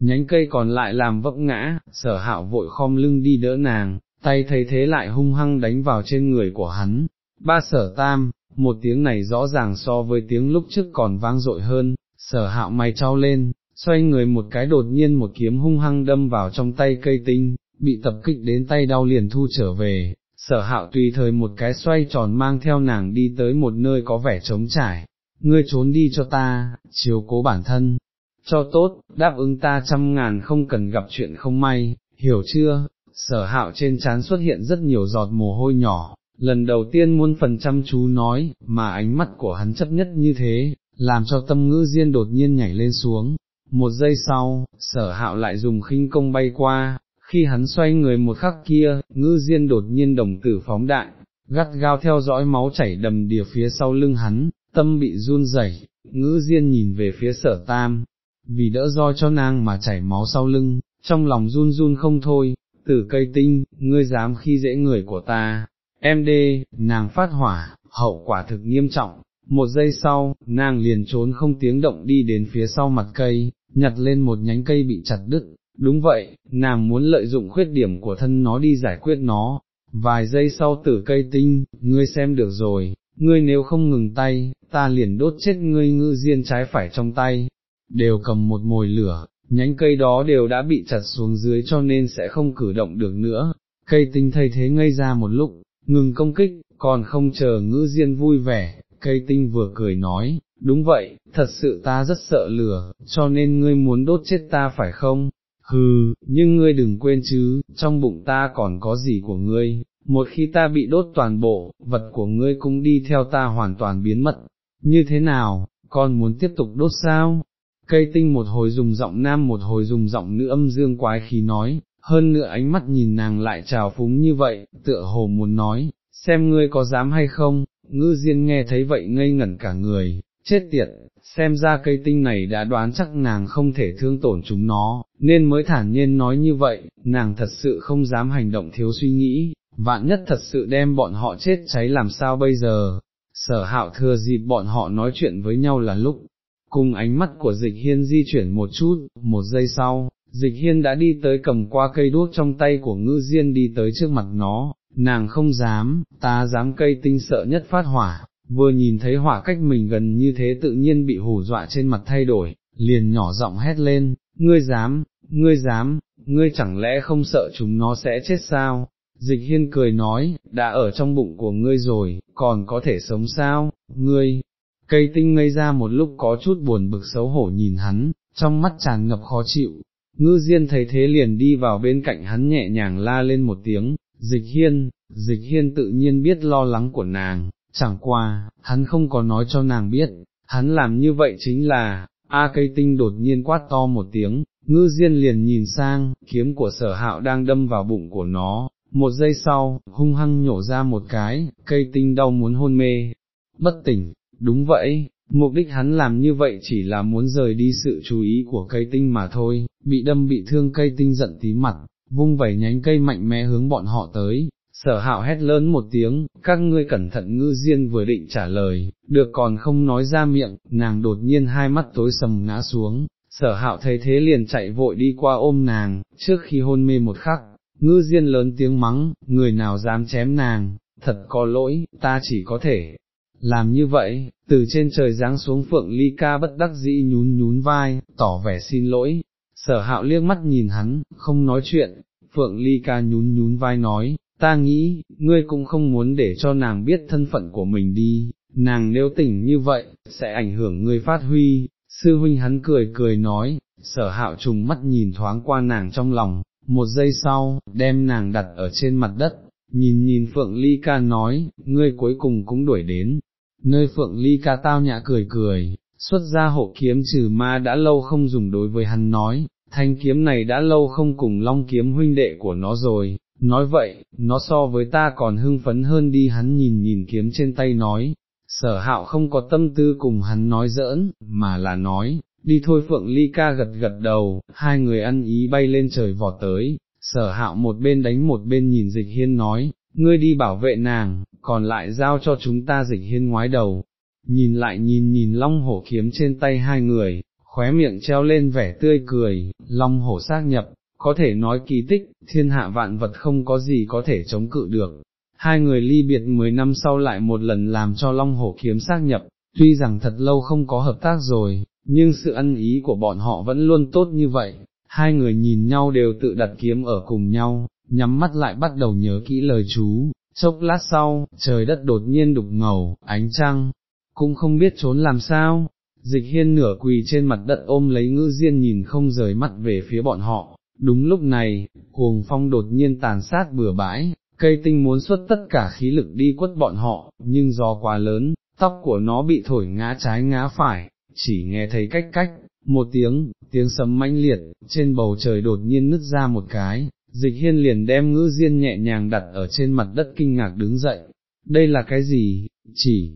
nhánh cây còn lại làm vấp ngã, sở hạo vội khom lưng đi đỡ nàng, tay thấy thế lại hung hăng đánh vào trên người của hắn, ba sở tam, một tiếng này rõ ràng so với tiếng lúc trước còn vang dội hơn, sở hạo mày trao lên, xoay người một cái đột nhiên một kiếm hung hăng đâm vào trong tay cây tinh, bị tập kích đến tay đau liền thu trở về, sở hạo tùy thời một cái xoay tròn mang theo nàng đi tới một nơi có vẻ trống trải, ngươi trốn đi cho ta, chiếu cố bản thân, cho tốt, đáp ứng ta trăm ngàn không cần gặp chuyện không may, hiểu chưa, sở hạo trên trán xuất hiện rất nhiều giọt mồ hôi nhỏ, lần đầu tiên muôn phần chăm chú nói, mà ánh mắt của hắn chấp nhất như thế, làm cho tâm ngữ diên đột nhiên nhảy lên xuống. Một giây sau, sở hạo lại dùng khinh công bay qua, khi hắn xoay người một khắc kia, ngư diên đột nhiên đồng tử phóng đại, gắt gao theo dõi máu chảy đầm đìa phía sau lưng hắn, tâm bị run rẩy. ngư diên nhìn về phía sở tam, vì đỡ roi cho nàng mà chảy máu sau lưng, trong lòng run run không thôi, tử cây tinh, ngươi dám khi dễ người của ta, em đê, nàng phát hỏa, hậu quả thực nghiêm trọng, một giây sau, nàng liền trốn không tiếng động đi đến phía sau mặt cây, nhặt lên một nhánh cây bị chặt đứt, đúng vậy, nàng muốn lợi dụng khuyết điểm của thân nó đi giải quyết nó, vài giây sau tử cây tinh, ngươi xem được rồi, ngươi nếu không ngừng tay, ta liền đốt chết ngươi ngư diên trái phải trong tay, đều cầm một mồi lửa, nhánh cây đó đều đã bị chặt xuống dưới cho nên sẽ không cử động được nữa, cây tinh thay thế ngây ra một lúc, ngừng công kích, còn không chờ ngữ diên vui vẻ, cây tinh vừa cười nói, đúng vậy, thật sự ta rất sợ lửa, cho nên ngươi muốn đốt chết ta phải không? Hừ, nhưng ngươi đừng quên chứ, trong bụng ta còn có gì của ngươi, một khi ta bị đốt toàn bộ, vật của ngươi cũng đi theo ta hoàn toàn biến mất, như thế nào, con muốn tiếp tục đốt sao? Cây tinh một hồi dùng giọng nam một hồi dùng giọng nữ âm dương quái khí nói, hơn nữa ánh mắt nhìn nàng lại trào phúng như vậy, tựa hồ muốn nói, xem ngươi có dám hay không, ngư diên nghe thấy vậy ngây ngẩn cả người, chết tiệt, xem ra cây tinh này đã đoán chắc nàng không thể thương tổn chúng nó, nên mới thản nhiên nói như vậy, nàng thật sự không dám hành động thiếu suy nghĩ, vạn nhất thật sự đem bọn họ chết cháy làm sao bây giờ, sở hạo thừa dịp bọn họ nói chuyện với nhau là lúc, cùng ánh mắt của dịch hiên di chuyển một chút, một giây sau, dịch hiên đã đi tới cầm qua cây đuốc trong tay của ngư diên đi tới trước mặt nó, nàng không dám, ta dám cây tinh sợ nhất phát hỏa, vừa nhìn thấy hỏa cách mình gần như thế tự nhiên bị hù dọa trên mặt thay đổi, liền nhỏ giọng hét lên, ngươi dám, ngươi dám, ngươi chẳng lẽ không sợ chúng nó sẽ chết sao? Dịch hiên cười nói, đã ở trong bụng của ngươi rồi, còn có thể sống sao, ngươi, cây tinh ngây ra một lúc có chút buồn bực xấu hổ nhìn hắn, trong mắt tràn ngập khó chịu, ngư diên thấy thế liền đi vào bên cạnh hắn nhẹ nhàng la lên một tiếng, dịch hiên, dịch hiên tự nhiên biết lo lắng của nàng, chẳng qua, hắn không có nói cho nàng biết, hắn làm như vậy chính là, A cây tinh đột nhiên quát to một tiếng, ngư diên liền nhìn sang, kiếm của sở hạo đang đâm vào bụng của nó, một giây sau, hung hăng nhổ ra một cái, cây tinh đau muốn hôn mê, bất tỉnh, đúng vậy, Mục đích hắn làm như vậy chỉ là muốn rời đi sự chú ý của cây tinh mà thôi, bị đâm bị thương cây tinh giận tí mặt, vung vẩy nhánh cây mạnh mẽ hướng bọn họ tới, sở hạo hét lớn một tiếng, các ngươi cẩn thận ngư diên vừa định trả lời, được còn không nói ra miệng, nàng đột nhiên hai mắt tối sầm ngã xuống, sở hạo thấy thế liền chạy vội đi qua ôm nàng, trước khi hôn mê một khắc, ngư diên lớn tiếng mắng, người nào dám chém nàng, thật có lỗi, ta chỉ có thể làm như vậy, từ trên trời giáng xuống phượng ly ca bất đắc dĩ nhún nhún vai, tỏ vẻ xin lỗi, sở hạo liếc mắt nhìn hắn, không nói chuyện, phượng ly ca nhún nhún vai nói, ta nghĩ, ngươi cũng không muốn để cho nàng biết thân phận của mình đi, nàng nếu tỉnh như vậy, sẽ ảnh hưởng ngươi phát huy, sư huynh hắn cười cười nói, sở hạo trùng mắt nhìn thoáng qua nàng trong lòng, một giây sau, đem nàng đặt ở trên mặt đất, nhìn nhìn Phượng Ly ca nói, ngươi cuối cùng cũng đuổi đến, nơi Phượng Ly ca tao nhã cười cười, xuất ra hộ kiếm trừ ma đã lâu không dùng đối với hắn nói, thanh kiếm này đã lâu không cùng long kiếm huynh đệ của nó rồi, nói vậy, nó so với ta còn hưng phấn hơn đi hắn nhìn nhìn kiếm trên tay nói, sở hạo không có tâm tư cùng hắn nói giỡn, mà là nói, đi thôi Phượng Ly ca gật gật đầu, hai người ăn ý bay lên trời vọt tới, sở hạo một bên đánh một bên nhìn dịch hiên nói, ngươi đi bảo vệ nàng, còn lại giao cho chúng ta dịch hiên ngoái đầu, nhìn lại nhìn nhìn long hổ kiếm trên tay hai người, khóe miệng treo lên vẻ tươi cười, long hổ xác nhập, có thể nói kỳ tích, thiên hạ vạn vật không có gì có thể chống cự được. Hai người ly biệt mười năm sau lại một lần làm cho Long Hổ kiếm xác nhập, tuy rằng thật lâu không có hợp tác rồi, nhưng sự ăn ý của bọn họ vẫn luôn tốt như vậy, hai người nhìn nhau đều tự đặt kiếm ở cùng nhau, nhắm mắt lại bắt đầu nhớ kỹ lời chú, chốc lát sau, trời đất đột nhiên đục ngầu, ánh trăng, cũng không biết trốn làm sao, dịch hiên nửa quỳ trên mặt đất ôm lấy ngữ diên nhìn không rời mắt về phía bọn họ, đúng lúc này, cuồng phong đột nhiên tàn sát bừa bãi, cây tinh muốn xuất tất cả khí lực đi quất bọn họ, nhưng gió quá lớn, tóc của nó bị thổi ngã trái ngã phải, chỉ nghe thấy cách cách, một tiếng, tiếng sấm mãnh liệt, trên bầu trời đột nhiên nứt ra một cái, dịch hiên liền đem ngữ diên nhẹ nhàng đặt ở trên mặt đất kinh ngạc đứng dậy, đây là cái gì, chỉ,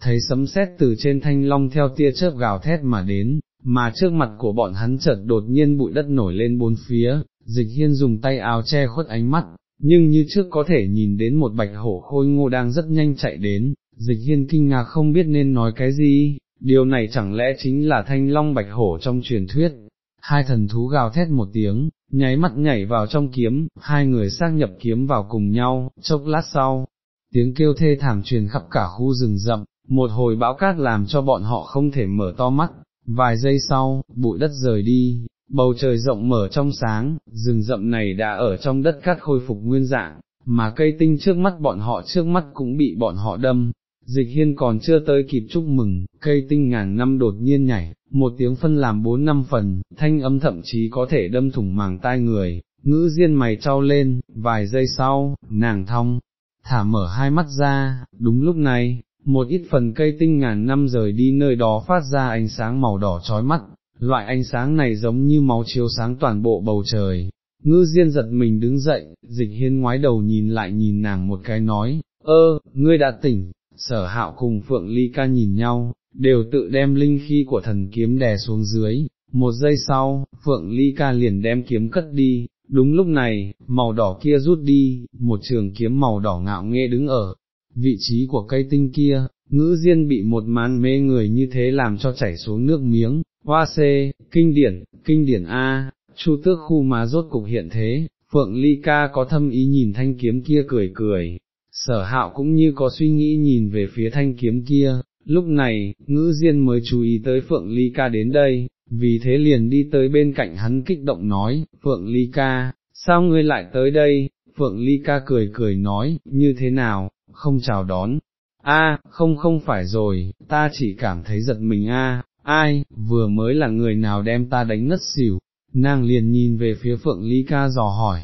thấy sấm sét từ trên thanh long theo tia chớp gào thét mà đến, mà trước mặt của bọn hắn chợt đột nhiên bụi đất nổi lên bốn phía, dịch hiên dùng tay áo che khuất ánh mắt, nhưng như trước có thể nhìn đến một bạch hổ khôi ngô đang rất nhanh chạy đến, dịch hiên kinh ngạc không biết nên nói cái gì, điều này chẳng lẽ chính là thanh long bạch hổ trong truyền thuyết. Hai thần thú gào thét một tiếng, nháy mắt nhảy vào trong kiếm, hai người xác nhập kiếm vào cùng nhau, chốc lát sau, tiếng kêu thê thảm truyền khắp cả khu rừng rậm, một hồi bão cát làm cho bọn họ không thể mở to mắt, vài giây sau, bụi đất rời đi, bầu trời rộng mở trong sáng, rừng rậm này đã ở trong đất cát khôi phục nguyên dạng, mà cây tinh trước mắt bọn họ trước mắt cũng bị bọn họ đâm. Dịch hiên còn chưa tới kịp chúc mừng, cây tinh ngàn năm đột nhiên nhảy, một tiếng phân làm bốn năm phần, thanh âm thậm chí có thể đâm thủng màng tai người, ngữ diên mày trao lên, vài giây sau, nàng thong, thả mở hai mắt ra, đúng lúc này, một ít phần cây tinh ngàn năm rời đi nơi đó phát ra ánh sáng màu đỏ chói mắt, loại ánh sáng này giống như máu chiếu sáng toàn bộ bầu trời. Ngư Diên giật mình đứng dậy, dịch hiên ngoái đầu nhìn lại nhìn nàng một cái nói, ơ, ngươi đã tỉnh, sở hạo cùng Phượng Ly ca nhìn nhau, đều tự đem linh khí của thần kiếm đè xuống dưới, một giây sau, Phượng Ly ca liền đem kiếm cất đi, đúng lúc này, màu đỏ kia rút đi, một trường kiếm màu đỏ ngạo nghe đứng ở vị trí của cây tinh kia, ngữ diên bị một màn mê người như thế làm cho chảy xuống nước miếng, hoa xê, kinh điển, kinh điển A, chu tước khu má rốt cục hiện thế, Phượng Ly Ca có thâm ý nhìn thanh kiếm kia cười cười, sở hạo cũng như có suy nghĩ nhìn về phía thanh kiếm kia, lúc này, ngữ diên mới chú ý tới Phượng Ly Ca đến đây, vì thế liền đi tới bên cạnh hắn kích động nói, Phượng Ly Ca, sao ngươi lại tới đây, Phượng Ly Ca cười cười nói, như thế nào, không chào đón. A, không không phải rồi, ta chỉ cảm thấy giật mình a, ai, vừa mới là người nào đem ta đánh ngất xỉu, nàng liền nhìn về phía Phượng Ly Ca dò hỏi,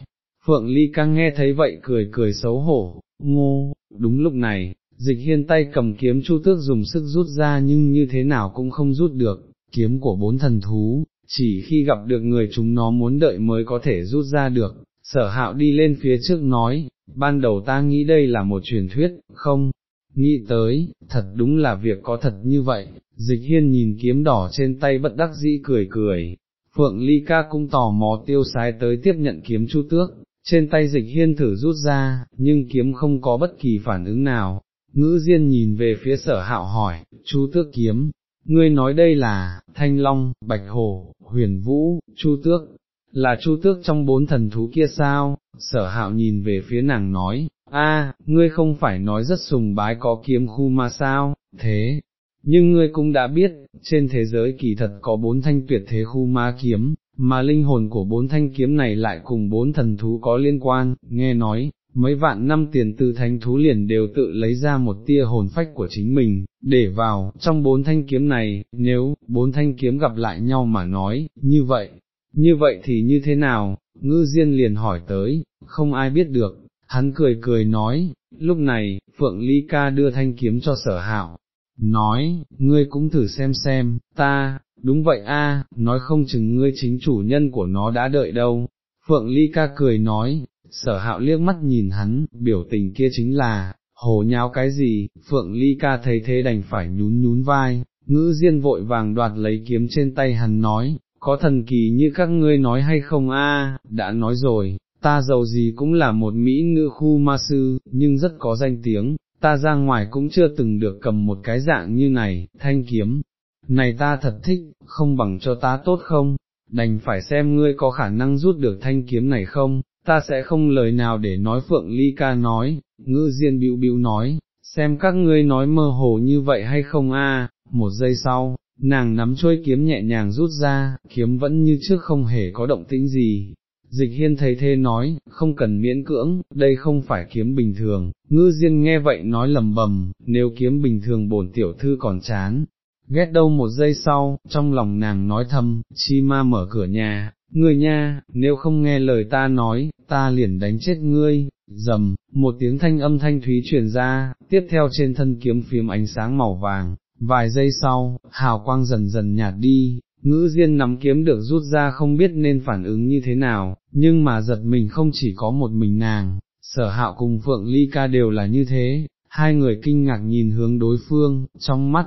Phượng Ly Ca nghe thấy vậy cười cười xấu hổ, ngô, đúng lúc này, dịch hiên tay cầm kiếm chu tước dùng sức rút ra nhưng như thế nào cũng không rút được, kiếm của bốn thần thú, chỉ khi gặp được người chúng nó muốn đợi mới có thể rút ra được, sở hạo đi lên phía trước nói, ban đầu ta nghĩ đây là một truyền thuyết, không, nghĩ tới, thật đúng là việc có thật như vậy, dịch hiên nhìn kiếm đỏ trên tay bất đắc dĩ cười cười, Phượng Ly ca cũng tò mò tiêu sái tới tiếp nhận kiếm chu tước, trên tay dịch hiên thử rút ra, nhưng kiếm không có bất kỳ phản ứng nào, ngữ diên nhìn về phía sở hạo hỏi, chu tước kiếm, ngươi nói đây là, thanh long, bạch hồ, huyền vũ, chu tước, là chu tước trong bốn thần thú kia sao, sở hạo nhìn về phía nàng nói, a, ngươi không phải nói rất sùng bái có kiếm khu mà sao, thế, nhưng ngươi cũng đã biết, trên thế giới kỳ thật có bốn thanh tuyệt thế khu ma kiếm, mà linh hồn của bốn thanh kiếm này lại cùng bốn thần thú có liên quan, nghe nói, mấy vạn năm tiền từ thánh thú liền đều tự lấy ra một tia hồn phách của chính mình, để vào, trong bốn thanh kiếm này, nếu, bốn thanh kiếm gặp lại nhau mà nói, như vậy, như vậy thì như thế nào, ngư diên liền hỏi tới, không ai biết được, hắn cười cười nói, lúc này, Phượng Ly Ca đưa thanh kiếm cho sở hạo, nói, ngươi cũng thử xem xem, ta, đúng vậy a, nói không chừng ngươi chính chủ nhân của nó đã đợi đâu. Phượng Ly ca cười nói, sở hạo liếc mắt nhìn hắn, biểu tình kia chính là, hồ nháo cái gì, Phượng Ly ca thấy thế đành phải nhún nhún vai, ngữ diên vội vàng đoạt lấy kiếm trên tay hắn nói, có thần kỳ như các ngươi nói hay không? A? đã nói rồi, ta giàu gì cũng là một mỹ nữ khu ma sư, nhưng rất có danh tiếng, ta ra ngoài cũng chưa từng được cầm một cái dạng như này, thanh kiếm, này ta thật thích, không bằng cho ta tốt không, đành phải xem ngươi có khả năng rút được thanh kiếm này không, ta sẽ không lời nào để nói Phượng Ly ca nói, ngư diên bĩu bĩu nói, xem các ngươi nói mơ hồ như vậy hay không a? một giây sau, nàng nắm trôi kiếm nhẹ nhàng rút ra, kiếm vẫn như trước không hề có động tĩnh gì, Dịch hiên thấy thế nói, không cần miễn cưỡng, đây không phải kiếm bình thường, ngư diên nghe vậy nói lầm bầm, nếu kiếm bình thường bổn tiểu thư còn chán. Ghét đâu một giây sau, trong lòng nàng nói thầm, chi ma mở cửa nhà, ngươi nha, nếu không nghe lời ta nói, ta liền đánh chết ngươi, dầm, một tiếng thanh âm thanh thúy truyền ra, tiếp theo trên thân kiếm phím ánh sáng màu vàng, vài giây sau, hào quang dần dần nhạt đi, ngữ diên nắm kiếm được rút ra không biết nên phản ứng như thế nào, nhưng mà giật mình không chỉ có một mình nàng, sở hạo cùng Phượng Ly ca đều là như thế, hai người kinh ngạc nhìn hướng đối phương, trong mắt,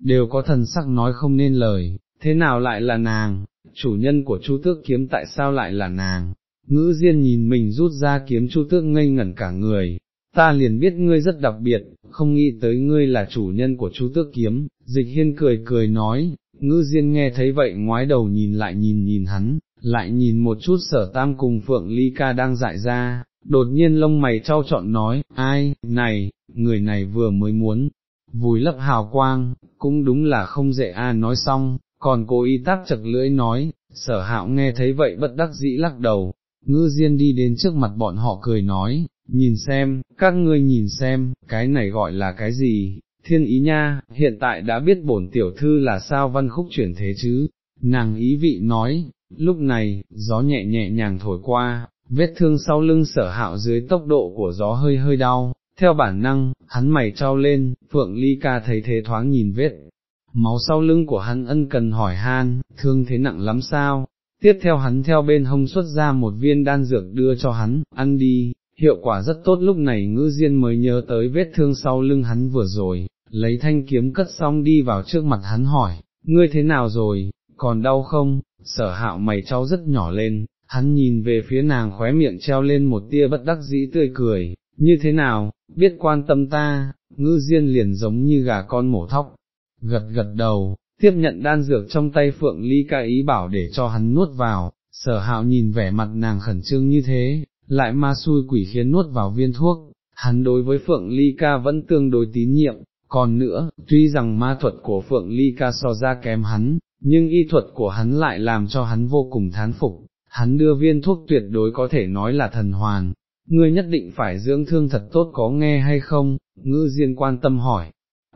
đều có thần sắc nói không nên lời, thế nào lại là nàng, chủ nhân của Chu Tước kiếm tại sao lại là nàng, ngữ diên nhìn mình rút ra kiếm Chu Tước ngây ngẩn cả người, ta liền biết ngươi rất đặc biệt, không nghĩ tới ngươi là chủ nhân của chú Tước kiếm, dịch hiên cười cười nói, ngư diên nghe thấy vậy ngoái đầu nhìn lại nhìn nhìn hắn, lại nhìn một chút sở tam cùng phượng ly ca đang dại ra, đột nhiên lông mày trao trọn nói, ai, này, người này vừa mới muốn, vùi lấp hào quang, cũng đúng là không dễ a nói xong, còn cô y tác chật lưỡi nói, sở hạo nghe thấy vậy bất đắc dĩ lắc đầu, ngư diên đi đến trước mặt bọn họ cười nói, nhìn xem, các ngươi nhìn xem, cái này gọi là cái gì, thiên ý nha, hiện tại đã biết bổn tiểu thư là sao văn khúc chuyển thế chứ, nàng ý vị nói, lúc này, gió nhẹ nhẹ nhàng thổi qua, vết thương sau lưng sở hạo dưới tốc độ của gió hơi hơi đau, theo bản năng, hắn mày trao lên, phượng ly ca thấy thế thoáng nhìn vết, máu sau lưng của hắn ân cần hỏi han, thương thế nặng lắm sao, tiếp theo hắn theo bên hông xuất ra một viên đan dược đưa cho hắn, ăn đi, hiệu quả rất tốt lúc này ngữ diên mới nhớ tới vết thương sau lưng hắn vừa rồi, lấy thanh kiếm cất xong đi vào trước mặt hắn hỏi, ngươi thế nào rồi, còn đau không, sở hạo mày trao rất nhỏ lên, hắn nhìn về phía nàng khóe miệng treo lên một tia bất đắc dĩ tươi cười, như thế nào, biết quan tâm ta, ngữ diên liền giống như gà con mổ thóc, gật gật đầu, tiếp nhận đan dược trong tay phượng ly ca ý bảo để cho hắn nuốt vào, sở hạo nhìn vẻ mặt nàng khẩn trương như thế, lại ma xui quỷ khiến nuốt vào viên thuốc, hắn đối với phượng ly ca vẫn tương đối tín nhiệm, còn nữa, tuy rằng ma thuật của Phượng Ly ca so ra kém hắn, nhưng y thuật của hắn lại làm cho hắn vô cùng thán phục, hắn đưa viên thuốc tuyệt đối có thể nói là thần hoàn, ngươi nhất định phải dưỡng thương thật tốt có nghe hay không, ngư diên quan tâm hỏi,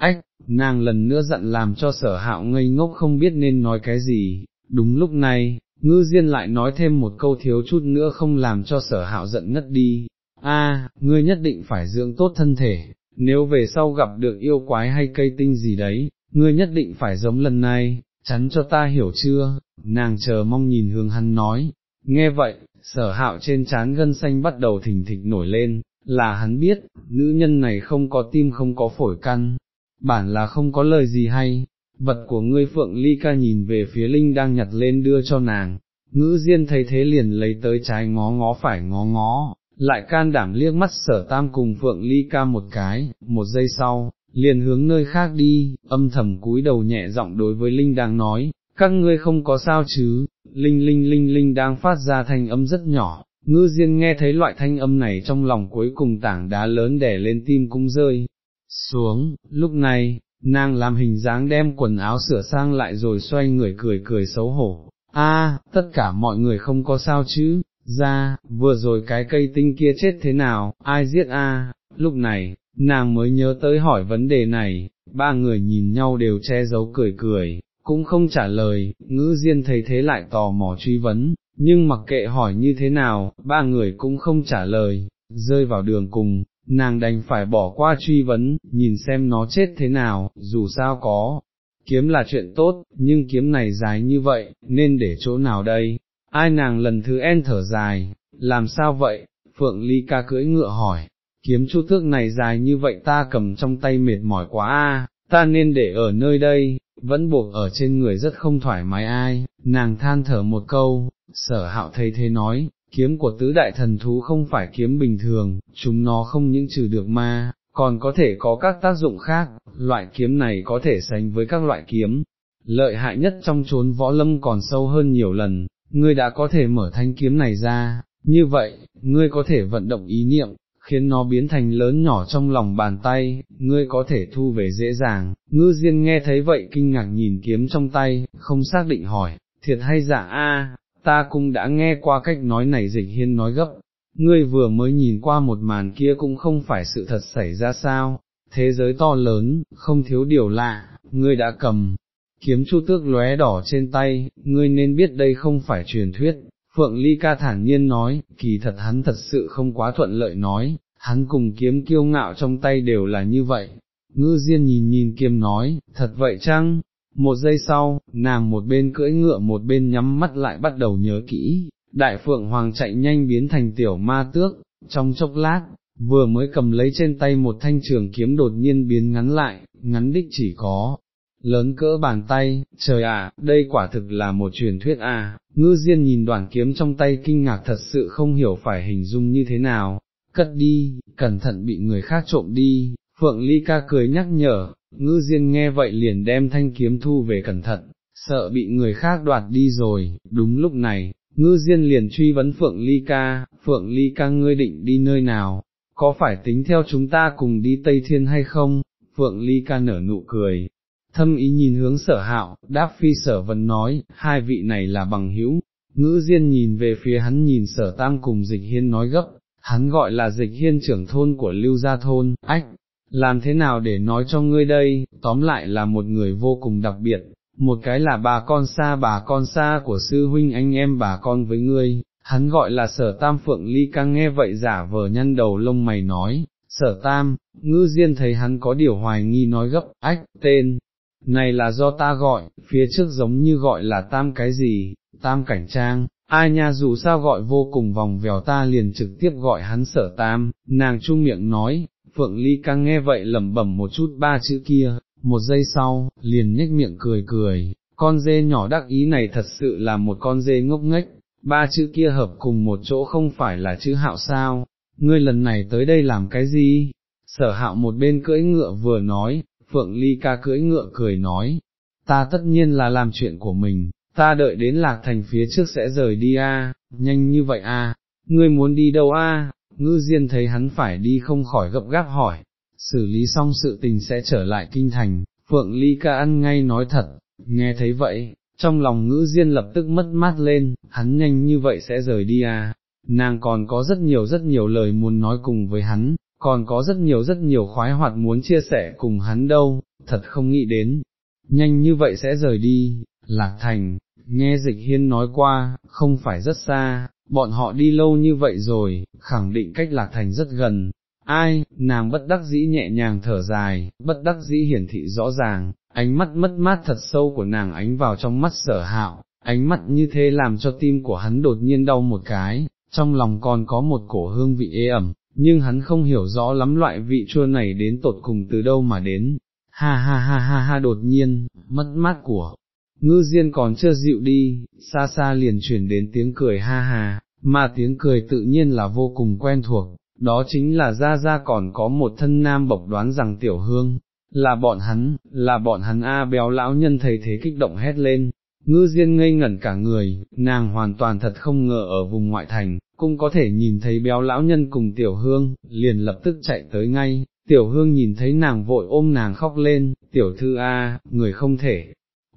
ách, nàng lần nữa dặn làm cho sở hạo ngây ngốc không biết nên nói cái gì, đúng lúc này, ngư diên lại nói thêm một câu thiếu chút nữa không làm cho sở hạo giận ngất đi, a, ngươi nhất định phải dưỡng tốt thân thể, nếu về sau gặp được yêu quái hay cây tinh gì đấy, ngươi nhất định phải giống lần này, chắn cho ta hiểu chưa, nàng chờ mong nhìn hướng hắn nói, nghe vậy, sở hạo trên trán gân xanh bắt đầu thỉnh thịch nổi lên, là hắn biết, nữ nhân này không có tim không có phổi căn, bản là không có lời gì hay, vật của ngươi Phượng Ly ca nhìn về phía Linh đang nhặt lên đưa cho nàng, ngữ diên thấy thế liền lấy tới trái ngó ngó phải ngó ngó, lại can đảm liếc mắt sở tam cùng Phượng Ly ca một cái, một giây sau, liền hướng nơi khác đi, âm thầm cúi đầu nhẹ giọng đối với Linh đang nói, các ngươi không có sao chứ, Linh Linh Linh Linh đang phát ra thanh âm rất nhỏ, ngư diên nghe thấy loại thanh âm này trong lòng cuối cùng tảng đá lớn đè lên tim cũng rơi. Xuống, lúc này, nàng làm hình dáng đem quần áo sửa sang lại rồi xoay người cười cười xấu hổ, a tất cả mọi người không có sao chứ, ra, vừa rồi cái cây tinh kia chết thế nào, ai giết a? lúc này, nàng mới nhớ tới hỏi vấn đề này, ba người nhìn nhau đều che giấu cười cười, cũng không trả lời, ngữ diên thấy thế lại tò mò truy vấn, nhưng mặc kệ hỏi như thế nào, ba người cũng không trả lời, rơi vào đường cùng, nàng đành phải bỏ qua truy vấn, nhìn xem nó chết thế nào, dù sao có, kiếm là chuyện tốt, nhưng kiếm này dài như vậy, nên để chỗ nào đây, ai nàng lần thứ en thở dài, làm sao vậy, Phượng Ly ca cưỡi ngựa hỏi, kiếm chu thước này dài như vậy ta cầm trong tay mệt mỏi quá a, ta nên để ở nơi đây, vẫn buộc ở trên người rất không thoải mái ai, nàng than thở một câu, sở hạo thấy thế nói, kiếm của tứ đại thần thú không phải kiếm bình thường, chúng nó không những trừ được ma, còn có thể có các tác dụng khác, loại kiếm này có thể sánh với các loại kiếm, lợi hại nhất trong chốn võ lâm còn sâu hơn nhiều lần, ngươi đã có thể mở thanh kiếm này ra, như vậy, ngươi có thể vận động ý niệm, khiến nó biến thành lớn nhỏ trong lòng bàn tay, ngươi có thể thu về dễ dàng, ngư diên nghe thấy vậy kinh ngạc nhìn kiếm trong tay, không xác định hỏi, thiệt hay giả a? Ta cũng đã nghe qua cách nói này dịch hiên nói gấp, ngươi vừa mới nhìn qua một màn kia cũng không phải sự thật xảy ra sao, thế giới to lớn, không thiếu điều lạ, ngươi đã cầm, kiếm chu tước lóe đỏ trên tay, ngươi nên biết đây không phải truyền thuyết. Phượng Ly ca thản nhiên nói, kỳ thật hắn thật sự không quá thuận lợi nói, hắn cùng kiếm kiêu ngạo trong tay đều là như vậy. Ngư Diên nhìn nhìn kiếm nói, thật vậy chăng? Một giây sau, nàng một bên cưỡi ngựa một bên nhắm mắt lại bắt đầu nhớ kỹ, đại phượng hoàng chạy nhanh biến thành tiểu ma tước, trong chốc lát, vừa mới cầm lấy trên tay một thanh trường kiếm đột nhiên biến ngắn lại, ngắn đích chỉ có, lớn cỡ bàn tay, trời ạ, đây quả thực là một truyền thuyết à, ngư diên nhìn đoàn kiếm trong tay kinh ngạc thật sự không hiểu phải hình dung như thế nào, cất đi, cẩn thận bị người khác trộm đi, Phượng Ly ca cười nhắc nhở, ngư diên nghe vậy liền đem thanh kiếm thu về cẩn thận, sợ bị người khác đoạt đi rồi, đúng lúc này, ngư diên liền truy vấn Phượng Ly ca, Phượng Ly ca ngươi định đi nơi nào, có phải tính theo chúng ta cùng đi Tây Thiên hay không, Phượng Ly ca nở nụ cười, thâm ý nhìn hướng sở hạo, đáp phi sở vẫn nói, hai vị này là bằng hữu, ngữ diên nhìn về phía hắn nhìn sở tam cùng dịch hiên nói gấp, hắn gọi là dịch hiên trưởng thôn của lưu gia thôn, ách, làm thế nào để nói cho ngươi đây, tóm lại là một người vô cùng đặc biệt, một cái là bà con xa bà con xa của sư huynh anh em bà con với ngươi, hắn gọi là sở tam phượng ly căng nghe vậy giả vờ nhăn đầu lông mày nói, sở tam, ngư diên thấy hắn có điều hoài nghi nói gấp, ách, tên, này là do ta gọi, phía trước giống như gọi là tam cái gì, tam cảnh trang, ai nha dù sao gọi vô cùng vòng vèo ta liền trực tiếp gọi hắn sở tam, nàng trung miệng nói, Phượng Ly căng nghe vậy lẩm bẩm một chút ba chữ kia, một giây sau, liền nhếch miệng cười cười, con dê nhỏ đắc ý này thật sự là một con dê ngốc nghếch, ba chữ kia hợp cùng một chỗ không phải là chữ hạo sao, ngươi lần này tới đây làm cái gì? Sở hạo một bên cưỡi ngựa vừa nói, Phượng Ly ca cưỡi ngựa cười nói, ta tất nhiên là làm chuyện của mình, ta đợi đến lạc thành phía trước sẽ rời đi a, nhanh như vậy a, ngươi muốn đi đâu a? Ngư diên thấy hắn phải đi không khỏi gấp gáp hỏi, xử lý xong sự tình sẽ trở lại kinh thành, Phượng Ly ca ăn ngay nói thật, nghe thấy vậy, trong lòng ngữ diên lập tức mất mát lên, hắn nhanh như vậy sẽ rời đi à, nàng còn có rất nhiều rất nhiều lời muốn nói cùng với hắn, còn có rất nhiều rất nhiều khoái hoạt muốn chia sẻ cùng hắn đâu, thật không nghĩ đến, nhanh như vậy sẽ rời đi, lạc thành, nghe dịch hiên nói qua, không phải rất xa, bọn họ đi lâu như vậy rồi, khẳng định cách lạc thành rất gần, ai, nàng bất đắc dĩ nhẹ nhàng thở dài, bất đắc dĩ hiển thị rõ ràng, ánh mắt mất mát thật sâu của nàng ánh vào trong mắt sở hạo, ánh mắt như thế làm cho tim của hắn đột nhiên đau một cái, trong lòng còn có một cổ hương vị ê ẩm, nhưng hắn không hiểu rõ lắm loại vị chua này đến tột cùng từ đâu mà đến, ha ha ha ha ha đột nhiên, mất mát của, ngư diên còn chưa dịu đi, xa xa liền chuyển đến tiếng cười ha ha, mà tiếng cười tự nhiên là vô cùng quen thuộc, đó chính là ra ra còn có một thân nam bộc đoán rằng tiểu hương, là bọn hắn, là bọn hắn A béo lão nhân thấy thế kích động hét lên, ngư diên ngây ngẩn cả người, nàng hoàn toàn thật không ngờ ở vùng ngoại thành, cũng có thể nhìn thấy béo lão nhân cùng tiểu hương, liền lập tức chạy tới ngay, tiểu hương nhìn thấy nàng vội ôm nàng khóc lên, tiểu thư A, người không thể,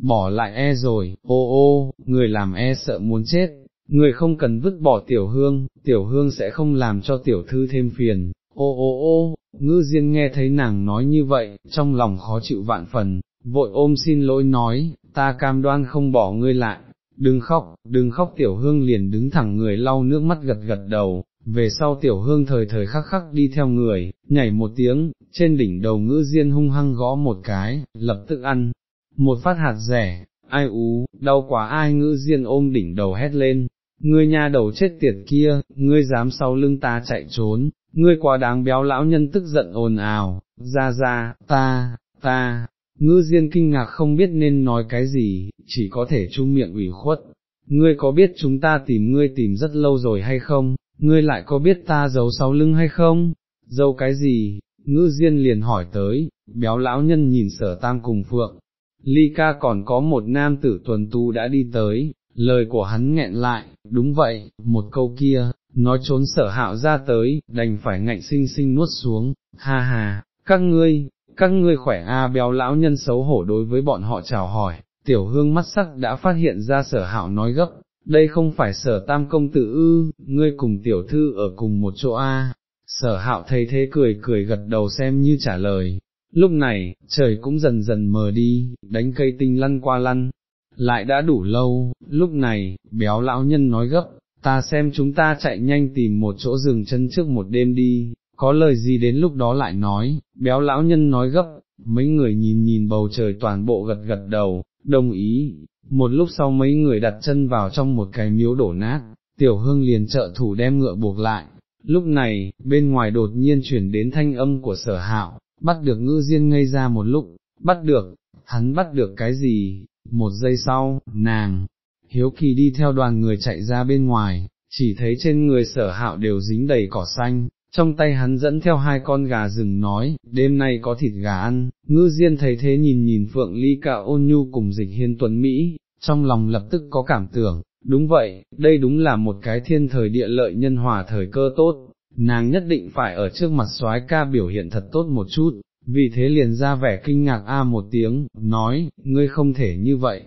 bỏ lại e rồi, ô ô, người làm e sợ muốn chết, người không cần vứt bỏ tiểu hương, tiểu hương sẽ không làm cho tiểu thư thêm phiền, ô ô ô, ngư diên nghe thấy nàng nói như vậy, trong lòng khó chịu vạn phần, vội ôm xin lỗi nói, ta cam đoan không bỏ ngươi lại, đừng khóc, đừng khóc tiểu hương liền đứng thẳng người lau nước mắt gật gật đầu, về sau tiểu hương thời thời khắc khắc đi theo người, nhảy một tiếng, trên đỉnh đầu ngữ diên hung hăng gõ một cái, lập tức ăn, một phát hạt rẻ, ai ú, đau quá ai ngữ diên ôm đỉnh đầu hét lên, ngươi nha đầu chết tiệt kia, ngươi dám sau lưng ta chạy trốn, ngươi quá đáng béo lão nhân tức giận ồn ào, ra ra, ta, ta, ngư diên kinh ngạc không biết nên nói cái gì, chỉ có thể chung miệng ủy khuất, ngươi có biết chúng ta tìm ngươi tìm rất lâu rồi hay không, ngươi lại có biết ta giấu sau lưng hay không, giấu cái gì, ngư diên liền hỏi tới, béo lão nhân nhìn sở tam cùng phượng, ly ca còn có một nam tử tuần tu đã đi tới, lời của hắn nghẹn lại, đúng vậy, một câu kia, nói trốn sở hạo ra tới, đành phải ngạnh sinh sinh nuốt xuống, ha ha, các ngươi, các ngươi khỏe a béo lão nhân xấu hổ đối với bọn họ chào hỏi, tiểu hương mắt sắc đã phát hiện ra sở hạo nói gấp, đây không phải sở tam công tử ư, ngươi cùng tiểu thư ở cùng một chỗ a. Sở hạo thấy thế cười cười gật đầu xem như trả lời, lúc này, trời cũng dần dần mờ đi, đánh cây tinh lăn qua lăn, lại đã đủ lâu, lúc này, béo lão nhân nói gấp, ta xem chúng ta chạy nhanh tìm một chỗ dừng chân trước một đêm đi, có lời gì đến lúc đó lại nói, béo lão nhân nói gấp, mấy người nhìn nhìn bầu trời toàn bộ gật gật đầu, đồng ý, một lúc sau mấy người đặt chân vào trong một cái miếu đổ nát, tiểu hương liền trợ thủ đem ngựa buộc lại, lúc này, bên ngoài đột nhiên chuyển đến thanh âm của sở hạo, bắt được ngư diên ngây ra một lúc, bắt được, hắn bắt được cái gì, một giây sau, nàng, hiếu kỳ đi theo đoàn người chạy ra bên ngoài, chỉ thấy trên người sở hạo đều dính đầy cỏ xanh, trong tay hắn dẫn theo hai con gà rừng nói, đêm nay có thịt gà ăn, ngư diên thấy thế nhìn nhìn phượng ly cả ôn nhu cùng dịch hiên tuấn Mỹ, trong lòng lập tức có cảm tưởng, đúng vậy, đây đúng là một cái thiên thời địa lợi nhân hòa thời cơ tốt, nàng nhất định phải ở trước mặt soái ca biểu hiện thật tốt một chút, vì thế liền ra vẻ kinh ngạc a một tiếng, nói, ngươi không thể như vậy,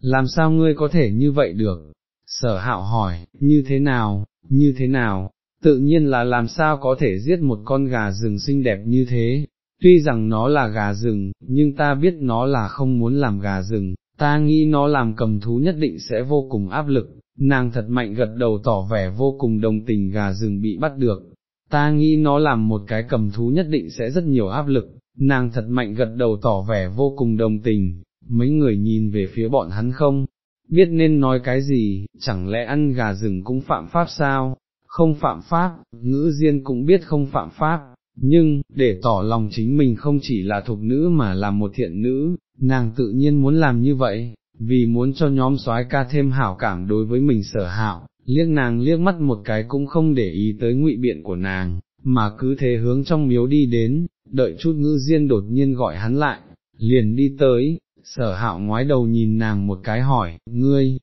làm sao ngươi có thể như vậy được? Sở hạo hỏi, như thế nào, như thế nào, tự nhiên là làm sao có thể giết một con gà rừng xinh đẹp như thế, tuy rằng nó là gà rừng, nhưng ta biết nó là không muốn làm gà rừng, ta nghĩ nó làm cầm thú nhất định sẽ vô cùng áp lực, nàng thật mạnh gật đầu tỏ vẻ vô cùng đồng tình gà rừng bị bắt được, ta nghĩ nó làm một cái cầm thú nhất định sẽ rất nhiều áp lực, nàng thật mạnh gật đầu tỏ vẻ vô cùng đồng tình, mấy người nhìn về phía bọn hắn không, biết nên nói cái gì, chẳng lẽ ăn gà rừng cũng phạm pháp sao, không phạm pháp, ngữ diên cũng biết không phạm pháp, nhưng, để tỏ lòng chính mình không chỉ là thục nữ mà là một thiện nữ, nàng tự nhiên muốn làm như vậy, vì muốn cho nhóm soái ca thêm hảo cảm đối với mình sở hảo, liếc nàng liếc mắt một cái cũng không để ý tới ngụy biện của nàng, mà cứ thế hướng trong miếu đi đến, đợi chút ngữ diên đột nhiên gọi hắn lại, liền đi tới, sở hạo ngoái đầu nhìn nàng một cái hỏi, ngươi,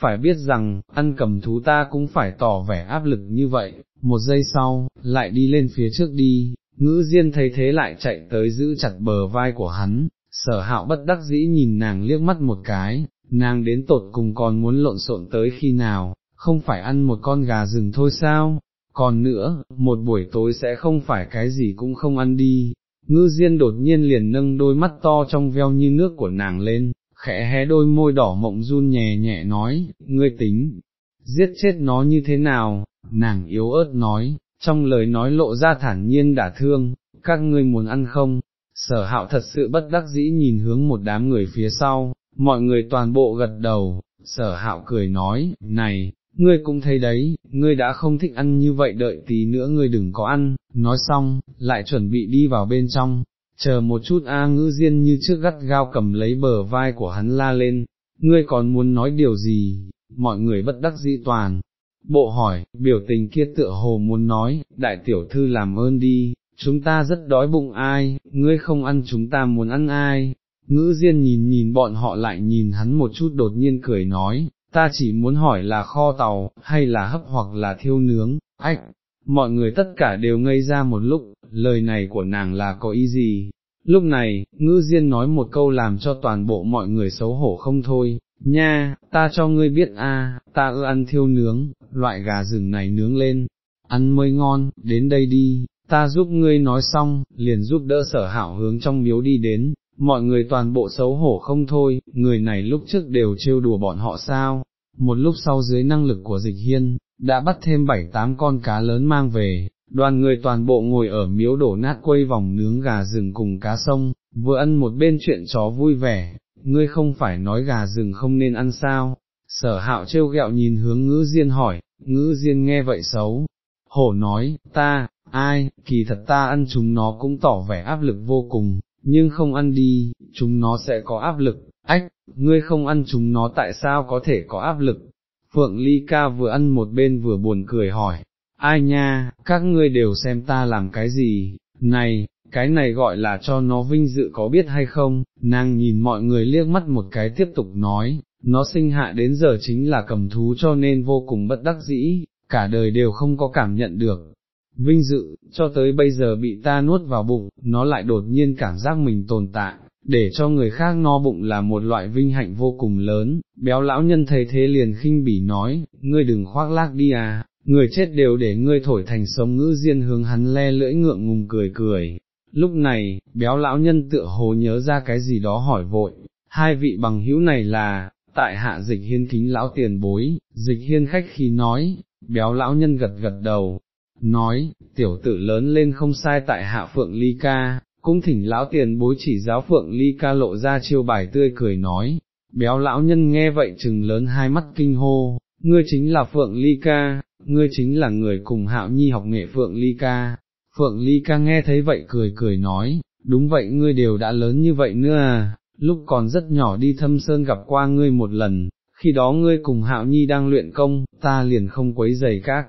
phải biết rằng, ăn cầm thú ta cũng phải tỏ vẻ áp lực như vậy, một giây sau, lại đi lên phía trước đi, ngữ diên thấy thế lại chạy tới giữ chặt bờ vai của hắn, sở hạo bất đắc dĩ nhìn nàng liếc mắt một cái, nàng đến tột cùng còn muốn lộn xộn tới khi nào, không phải ăn một con gà rừng thôi sao, còn nữa, một buổi tối sẽ không phải cái gì cũng không ăn đi, ngư diên đột nhiên liền nâng đôi mắt to trong veo như nước của nàng lên, khẽ hé đôi môi đỏ mộng run nhẹ nhẹ nói, ngươi tính, giết chết nó như thế nào, nàng yếu ớt nói, trong lời nói lộ ra thản nhiên đả thương, các ngươi muốn ăn không, sở hạo thật sự bất đắc dĩ nhìn hướng một đám người phía sau, mọi người toàn bộ gật đầu, sở hạo cười nói, này, ngươi cũng thấy đấy, ngươi đã không thích ăn như vậy đợi tí nữa ngươi đừng có ăn, nói xong, lại chuẩn bị đi vào bên trong, chờ một chút A ngữ diên như trước gắt gao cầm lấy bờ vai của hắn la lên, ngươi còn muốn nói điều gì, mọi người bất đắc dĩ toàn. Bộ hỏi, biểu tình kia tựa hồ muốn nói, đại tiểu thư làm ơn đi, chúng ta rất đói bụng ai, ngươi không ăn chúng ta muốn ăn ai. Ngữ Diên nhìn nhìn bọn họ lại nhìn hắn một chút đột nhiên cười nói, ta chỉ muốn hỏi là kho tàu, hay là hấp hoặc là thiêu nướng, ách, mọi người tất cả đều ngây ra một lúc, lời này của nàng là có ý gì? Lúc này, ngữ diên nói một câu làm cho toàn bộ mọi người xấu hổ không thôi, nha, ta cho ngươi biết a, ta ưa ăn thiêu nướng, loại gà rừng này nướng lên, ăn mới ngon, đến đây đi, ta giúp ngươi nói xong, liền giúp đỡ sở hạo hướng trong miếu đi đến, mọi người toàn bộ xấu hổ không thôi, người này lúc trước đều trêu đùa bọn họ sao, một lúc sau dưới năng lực của dịch hiên, đã bắt thêm bảy tám con cá lớn mang về, đoàn người toàn bộ ngồi ở miếu đổ nát quây vòng nướng gà rừng cùng cá sông, vừa ăn một bên chuyện chó vui vẻ, ngươi không phải nói gà rừng không nên ăn sao, sở hạo trêu ghẹo nhìn hướng ngữ diên hỏi, ngữ diên nghe vậy xấu, hổ nói, ta, ai, kỳ thật ta ăn chúng nó cũng tỏ vẻ áp lực vô cùng, nhưng không ăn đi, chúng nó sẽ có áp lực, ách, ngươi không ăn chúng nó tại sao có thể có áp lực. Phượng Ly Ca vừa ăn một bên vừa buồn cười hỏi, ai nha, các ngươi đều xem ta làm cái gì, này, cái này gọi là cho nó vinh dự có biết hay không, nàng nhìn mọi người liếc mắt một cái tiếp tục nói, nó sinh hạ đến giờ chính là cầm thú cho nên vô cùng bất đắc dĩ, cả đời đều không có cảm nhận được, vinh dự, cho tới bây giờ bị ta nuốt vào bụng, nó lại đột nhiên cảm giác mình tồn tại, để cho người khác no bụng là một loại vinh hạnh vô cùng lớn, béo lão nhân thấy thế liền khinh bỉ nói, ngươi đừng khoác lác đi à, người chết đều để ngươi thổi thành sống ngữ diên hướng hắn le lưỡi ngượng ngùng cười cười. Lúc này, béo lão nhân tựa hồ nhớ ra cái gì đó hỏi vội, hai vị bằng hữu này là, tại hạ dịch hiên kính lão tiền bối, dịch hiên khách khi nói, béo lão nhân gật gật đầu, nói, tiểu tử lớn lên không sai tại hạ phượng ly ca, cũng thỉnh lão tiền bối chỉ giáo phượng ly ca lộ ra chiêu bài tươi cười nói, béo lão nhân nghe vậy chừng lớn hai mắt kinh hô, ngươi chính là phượng ly ca, ngươi chính là người cùng hạo nhi học nghệ phượng ly ca, phượng ly ca nghe thấy vậy cười cười nói, đúng vậy ngươi đều đã lớn như vậy nữa à, lúc còn rất nhỏ đi thâm sơn gặp qua ngươi một lần, khi đó ngươi cùng hạo nhi đang luyện công, ta liền không quấy giày các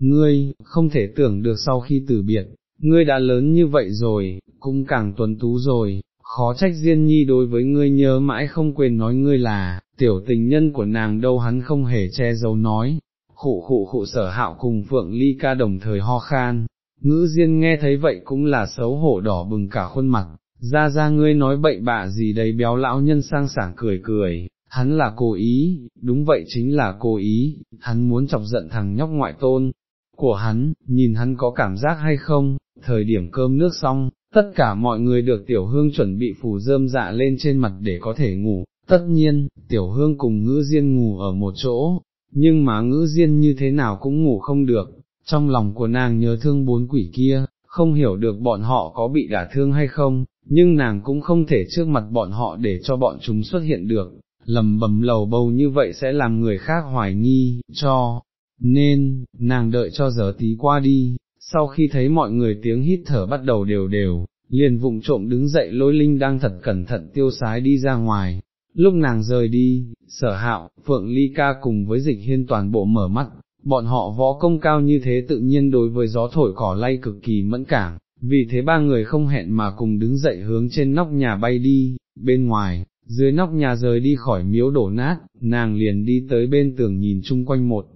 ngươi, không thể tưởng được sau khi tử biệt, ngươi đã lớn như vậy rồi, cũng càng tuấn tú rồi, khó trách Diên Nhi đối với ngươi nhớ mãi không quên nói ngươi là, tiểu tình nhân của nàng đâu hắn không hề che giấu nói, khụ khụ khụ sở hạo cùng Phượng Ly ca đồng thời ho khan, ngữ Diên nghe thấy vậy cũng là xấu hổ đỏ bừng cả khuôn mặt, ra ra ngươi nói bậy bạ gì đấy béo lão nhân sang sảng cười cười. Hắn là cố ý, đúng vậy chính là cố ý, hắn muốn chọc giận thằng nhóc ngoại tôn, của hắn, nhìn hắn có cảm giác hay không, thời điểm cơm nước xong, tất cả mọi người được tiểu hương chuẩn bị phủ dơm dạ lên trên mặt để có thể ngủ, tất nhiên, tiểu hương cùng ngữ diên ngủ ở một chỗ, nhưng mà ngữ diên như thế nào cũng ngủ không được, trong lòng của nàng nhớ thương bốn quỷ kia, không hiểu được bọn họ có bị đả thương hay không, nhưng nàng cũng không thể trước mặt bọn họ để cho bọn chúng xuất hiện được, lầm bầm lầu bầu như vậy sẽ làm người khác hoài nghi, cho, nên, nàng đợi cho giờ tí qua đi, sau khi thấy mọi người tiếng hít thở bắt đầu đều đều, liền vụng trộm đứng dậy lôi linh đang thật cẩn thận tiêu sái đi ra ngoài. Lúc nàng rời đi, sở hạo, phượng ly ca cùng với dịch hiên toàn bộ mở mắt, bọn họ võ công cao như thế tự nhiên đối với gió thổi cỏ lay cực kỳ mẫn cảm, vì thế ba người không hẹn mà cùng đứng dậy hướng trên nóc nhà bay đi, bên ngoài, dưới nóc nhà rời đi khỏi miếu đổ nát, nàng liền đi tới bên tường nhìn chung quanh một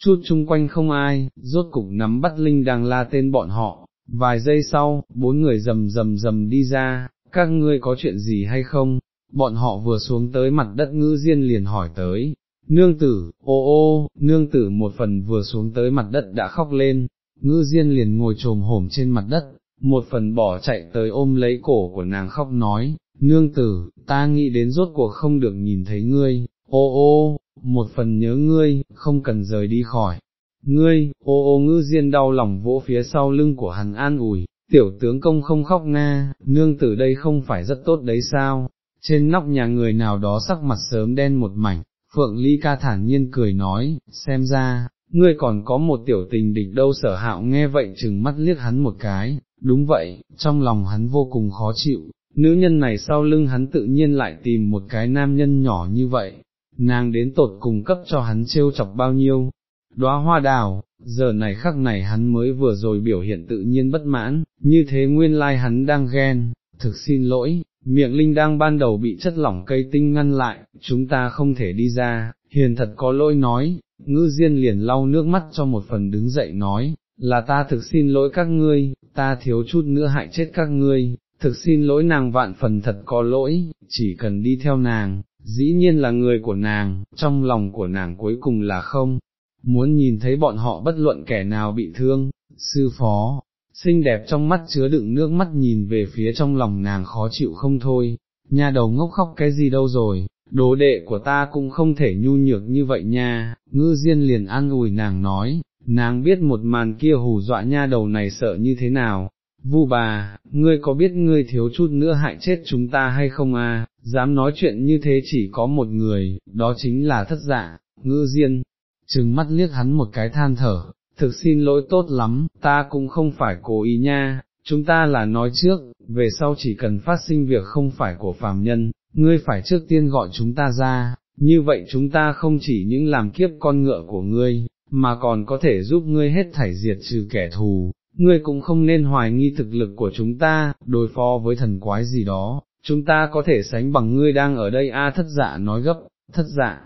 chút chung quanh không ai, rốt cục nắm bắt Linh đang la tên bọn họ, vài giây sau, bốn người rầm rầm rầm đi ra, các ngươi có chuyện gì hay không, bọn họ vừa xuống tới mặt đất ngư diên liền hỏi tới, nương tử, ô ô, nương tử một phần vừa xuống tới mặt đất đã khóc lên, ngư diên liền ngồi trồm hổm trên mặt đất, một phần bỏ chạy tới ôm lấy cổ của nàng khóc nói, nương tử, ta nghĩ đến rốt cuộc không được nhìn thấy ngươi, ô ô, một phần nhớ ngươi, không cần rời đi khỏi. Ngươi, ô ô ngữ diên đau lòng vỗ phía sau lưng của hắn an ủi, tiểu tướng công không khóc nga, nương tử đây không phải rất tốt đấy sao, trên nóc nhà người nào đó sắc mặt sớm đen một mảnh, Phượng Ly ca thản nhiên cười nói, xem ra, ngươi còn có một tiểu tình địch đâu sở hạo nghe vậy chừng mắt liếc hắn một cái, đúng vậy, trong lòng hắn vô cùng khó chịu, nữ nhân này sau lưng hắn tự nhiên lại tìm một cái nam nhân nhỏ như vậy, nàng đến tột cùng cấp cho hắn trêu chọc bao nhiêu, đóa hoa đào, giờ này khắc này hắn mới vừa rồi biểu hiện tự nhiên bất mãn, như thế nguyên lai like hắn đang ghen, thực xin lỗi, miệng linh đang ban đầu bị chất lỏng cây tinh ngăn lại, chúng ta không thể đi ra, hiền thật có lỗi nói, ngư diên liền lau nước mắt cho một phần đứng dậy nói, là ta thực xin lỗi các ngươi, ta thiếu chút nữa hại chết các ngươi, thực xin lỗi nàng vạn phần thật có lỗi, chỉ cần đi theo nàng, dĩ nhiên là người của nàng, trong lòng của nàng cuối cùng là không, muốn nhìn thấy bọn họ bất luận kẻ nào bị thương, sư phó, xinh đẹp trong mắt chứa đựng nước mắt nhìn về phía trong lòng nàng khó chịu không thôi, nha đầu ngốc khóc cái gì đâu rồi, đồ đệ của ta cũng không thể nhu nhược như vậy nha, ngư diên liền an ủi nàng nói, nàng biết một màn kia hù dọa nha đầu này sợ như thế nào. Vu bà, ngươi có biết ngươi thiếu chút nữa hại chết chúng ta hay không à, dám nói chuyện như thế chỉ có một người, đó chính là thất dạ, ngư diên, trừng mắt liếc hắn một cái than thở, thực xin lỗi tốt lắm, ta cũng không phải cố ý nha, chúng ta là nói trước, về sau chỉ cần phát sinh việc không phải của phàm nhân, ngươi phải trước tiên gọi chúng ta ra, như vậy chúng ta không chỉ những làm kiếp con ngựa của ngươi, mà còn có thể giúp ngươi hết thảy diệt trừ kẻ thù, ngươi cũng không nên hoài nghi thực lực của chúng ta, đối phó với thần quái gì đó, chúng ta có thể sánh bằng ngươi đang ở đây. A thất dạ nói gấp, thất dạ.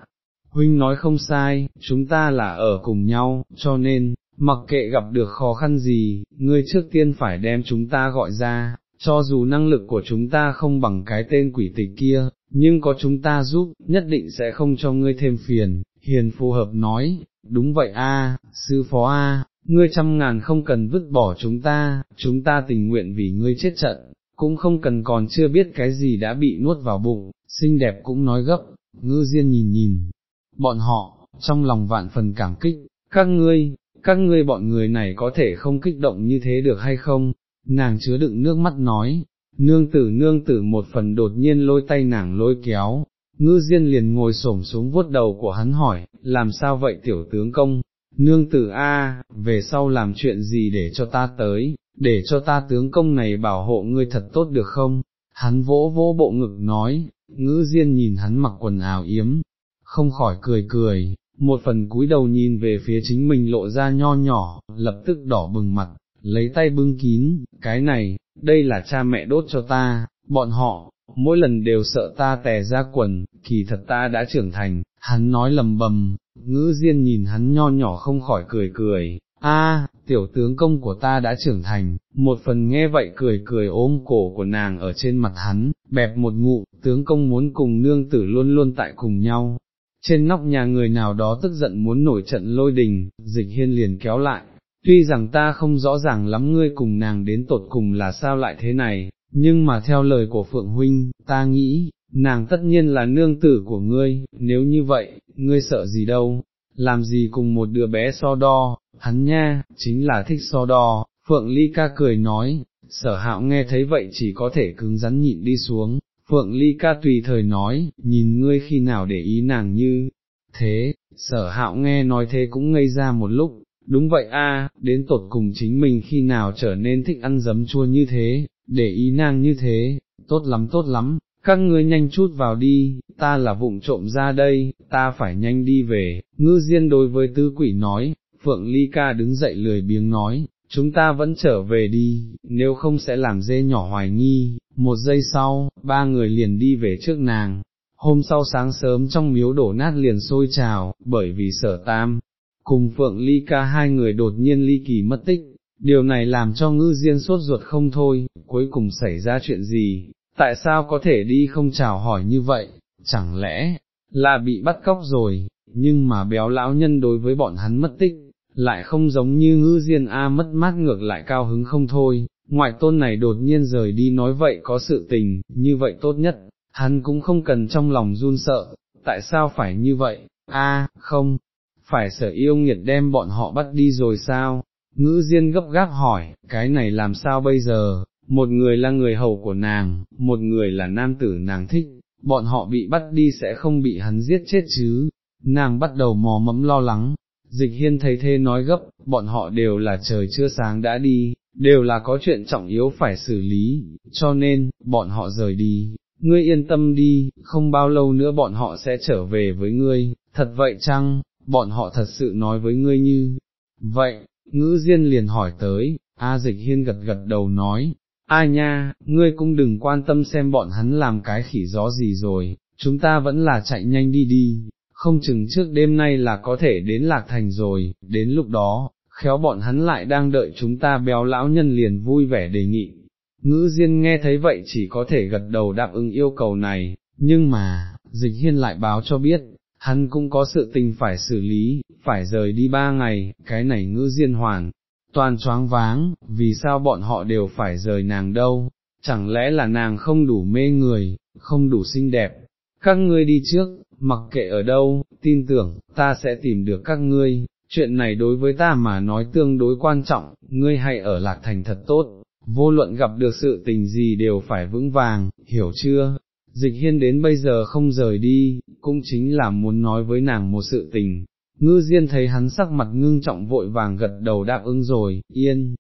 Huynh nói không sai, chúng ta là ở cùng nhau, cho nên, mặc kệ gặp được khó khăn gì, ngươi trước tiên phải đem chúng ta gọi ra, cho dù năng lực của chúng ta không bằng cái tên quỷ tịch kia, nhưng có chúng ta giúp, nhất định sẽ không cho ngươi thêm phiền, hiền phù hợp nói, đúng vậy a, sư phó a, ngươi trăm ngàn không cần vứt bỏ chúng ta, chúng ta tình nguyện vì ngươi chết trận, cũng không cần còn chưa biết cái gì đã bị nuốt vào bụng, xinh đẹp cũng nói gấp, ngư diên nhìn nhìn, bọn họ, trong lòng vạn phần cảm kích, các ngươi, các ngươi bọn người này có thể không kích động như thế được hay không, nàng chứa đựng nước mắt nói, nương tử nương tử một phần đột nhiên lôi tay nàng lôi kéo, ngư diên liền ngồi xổm xuống vuốt đầu của hắn hỏi, làm sao vậy tiểu tướng công, nương tử a, về sau làm chuyện gì để cho ta tới, để cho ta tướng công này bảo hộ ngươi thật tốt được không, hắn vỗ vỗ bộ ngực nói, Ngữ diên nhìn hắn mặc quần áo yếm, không khỏi cười cười, một phần cúi đầu nhìn về phía chính mình lộ ra nho nhỏ, lập tức đỏ bừng mặt, lấy tay bưng kín, cái này, đây là cha mẹ đốt cho ta, bọn họ, mỗi lần đều sợ ta tè ra quần, kỳ thật ta đã trưởng thành, hắn nói lầm bầm, ngữ diên nhìn hắn nho nhỏ không khỏi cười cười, a, tiểu tướng công của ta đã trưởng thành, một phần nghe vậy cười cười ôm cổ của nàng ở trên mặt hắn, bẹp một ngụ, tướng công muốn cùng nương tử luôn luôn tại cùng nhau. Trên nóc nhà người nào đó tức giận muốn nổi trận lôi đình, dịch hiên liền kéo lại, tuy rằng ta không rõ ràng lắm ngươi cùng nàng đến tột cùng là sao lại thế này, nhưng mà theo lời của Phượng Huynh, ta nghĩ, nàng tất nhiên là nương tử của ngươi, nếu như vậy, ngươi sợ gì đâu, làm gì cùng một đứa bé so đo, hắn nha, chính là thích so đo, Phượng Ly ca cười nói, sở hạo nghe thấy vậy chỉ có thể cứng rắn nhịn đi xuống, Phượng Ly ca tùy thời nói, nhìn ngươi khi nào để ý nàng như, thế, sở hạo nghe nói thế cũng ngây ra một lúc, đúng vậy a, đến tột cùng chính mình khi nào trở nên thích ăn giấm chua như thế, để ý nàng như thế, tốt lắm tốt lắm, các ngươi nhanh chút vào đi, ta là vụng trộm ra đây, ta phải nhanh đi về, ngư diên đối với tứ quỷ nói, Phượng Ly Ca đứng dậy lười biếng nói, chúng ta vẫn trở về đi, nếu không sẽ làm dê nhỏ hoài nghi, một giây sau, ba người liền đi về trước nàng. Hôm sau sáng sớm trong miếu đổ nát liền sôi trào, bởi vì sở tam, cùng Phượng Ly ca hai người đột nhiên ly kỳ mất tích, điều này làm cho ngư diên sốt ruột không thôi, cuối cùng xảy ra chuyện gì, tại sao có thể đi không chào hỏi như vậy, chẳng lẽ, là bị bắt cóc rồi, nhưng mà béo lão nhân đối với bọn hắn mất tích, lại không giống như ngư diên A mất mát ngược lại cao hứng không thôi, ngoại tôn này đột nhiên rời đi nói vậy có sự tình, như vậy tốt nhất, hắn cũng không cần trong lòng run sợ, tại sao phải như vậy, a không, phải sở yêu nghiệt đem bọn họ bắt đi rồi sao, ngữ diên gấp gáp hỏi, cái này làm sao bây giờ, một người là người hầu của nàng, một người là nam tử nàng thích, bọn họ bị bắt đi sẽ không bị hắn giết chết chứ, nàng bắt đầu mò mẫm lo lắng, dịch hiên thấy thế nói gấp, bọn họ đều là trời chưa sáng đã đi, đều là có chuyện trọng yếu phải xử lý, cho nên, bọn họ rời đi, ngươi yên tâm đi, không bao lâu nữa bọn họ sẽ trở về với ngươi, thật vậy chăng, bọn họ thật sự nói với ngươi như, vậy, ngữ diên liền hỏi tới, A dịch hiên gật gật đầu nói, A nha, ngươi cũng đừng quan tâm xem bọn hắn làm cái khỉ gió gì rồi, chúng ta vẫn là chạy nhanh đi đi, không chừng trước đêm nay là có thể đến lạc thành rồi, đến lúc đó, khéo bọn hắn lại đang đợi chúng ta béo lão nhân liền vui vẻ đề nghị. Ngữ Diên nghe thấy vậy chỉ có thể gật đầu đáp ứng yêu cầu này, nhưng mà, dịch hiên lại báo cho biết, hắn cũng có sự tình phải xử lý, phải rời đi ba ngày, cái này ngữ Diên hoàn, toàn choáng váng, vì sao bọn họ đều phải rời nàng đâu, chẳng lẽ là nàng không đủ mê người, không đủ xinh đẹp, các ngươi đi trước, mặc kệ ở đâu, tin tưởng, ta sẽ tìm được các ngươi, chuyện này đối với ta mà nói tương đối quan trọng, ngươi hãy ở lạc thành thật tốt, vô luận gặp được sự tình gì đều phải vững vàng, hiểu chưa? Dịch hiên đến bây giờ không rời đi, cũng chính là muốn nói với nàng một sự tình. Ngư Diên thấy hắn sắc mặt ngưng trọng vội vàng gật đầu đáp ứng rồi, yên,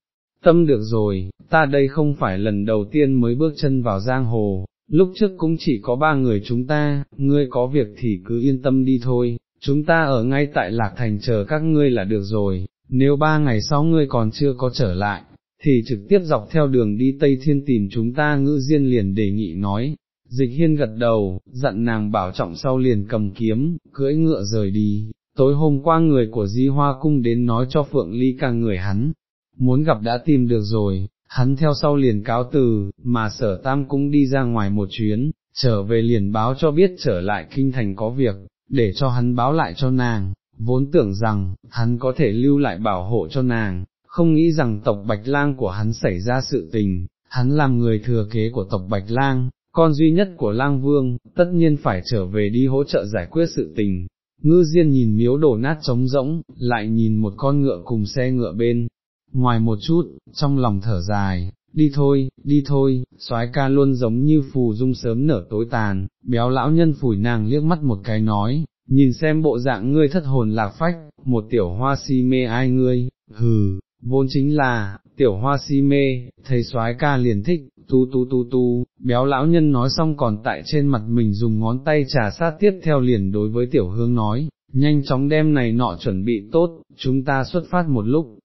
tâm được rồi, ta đây không phải lần đầu tiên mới bước chân vào giang hồ, lúc trước cũng chỉ có ba người chúng ta, ngươi có việc thì cứ yên tâm đi thôi, chúng ta ở ngay tại Lạc Thành chờ các ngươi là được rồi, nếu ba ngày sau ngươi còn chưa có trở lại, thì trực tiếp dọc theo đường đi Tây Thiên tìm chúng ta ngữ diên liền đề nghị nói. Dịch hiên gật đầu, dặn nàng bảo trọng sau liền cầm kiếm, cưỡi ngựa rời đi, tối hôm qua người của Di Hoa Cung đến nói cho Phượng Ly càng người hắn, muốn gặp đã tìm được rồi, hắn theo sau liền cáo từ, mà sở tam cũng đi ra ngoài một chuyến, trở về liền báo cho biết trở lại kinh thành có việc, để cho hắn báo lại cho nàng, vốn tưởng rằng, hắn có thể lưu lại bảo hộ cho nàng, không nghĩ rằng tộc Bạch Lang của hắn xảy ra sự tình, hắn làm người thừa kế của tộc Bạch Lang, con duy nhất của Lang Vương, tất nhiên phải trở về đi hỗ trợ giải quyết sự tình. Ngư Diên nhìn miếu đổ nát trống rỗng, lại nhìn một con ngựa cùng xe ngựa bên, ngoài một chút, trong lòng thở dài, đi thôi, đi thôi, soái ca luôn giống như phù dung sớm nở tối tàn, béo lão nhân phủi nàng liếc mắt một cái nói, nhìn xem bộ dạng ngươi thất hồn lạc phách, một tiểu hoa si mê ai ngươi, hừ, vốn chính là, tiểu hoa si mê, thấy soái ca liền thích, tu tu tu tu, béo lão nhân nói xong còn tại trên mặt mình dùng ngón tay trà sát tiếp theo liền đối với tiểu hương nói, nhanh chóng đem này nọ chuẩn bị tốt, chúng ta xuất phát một lúc,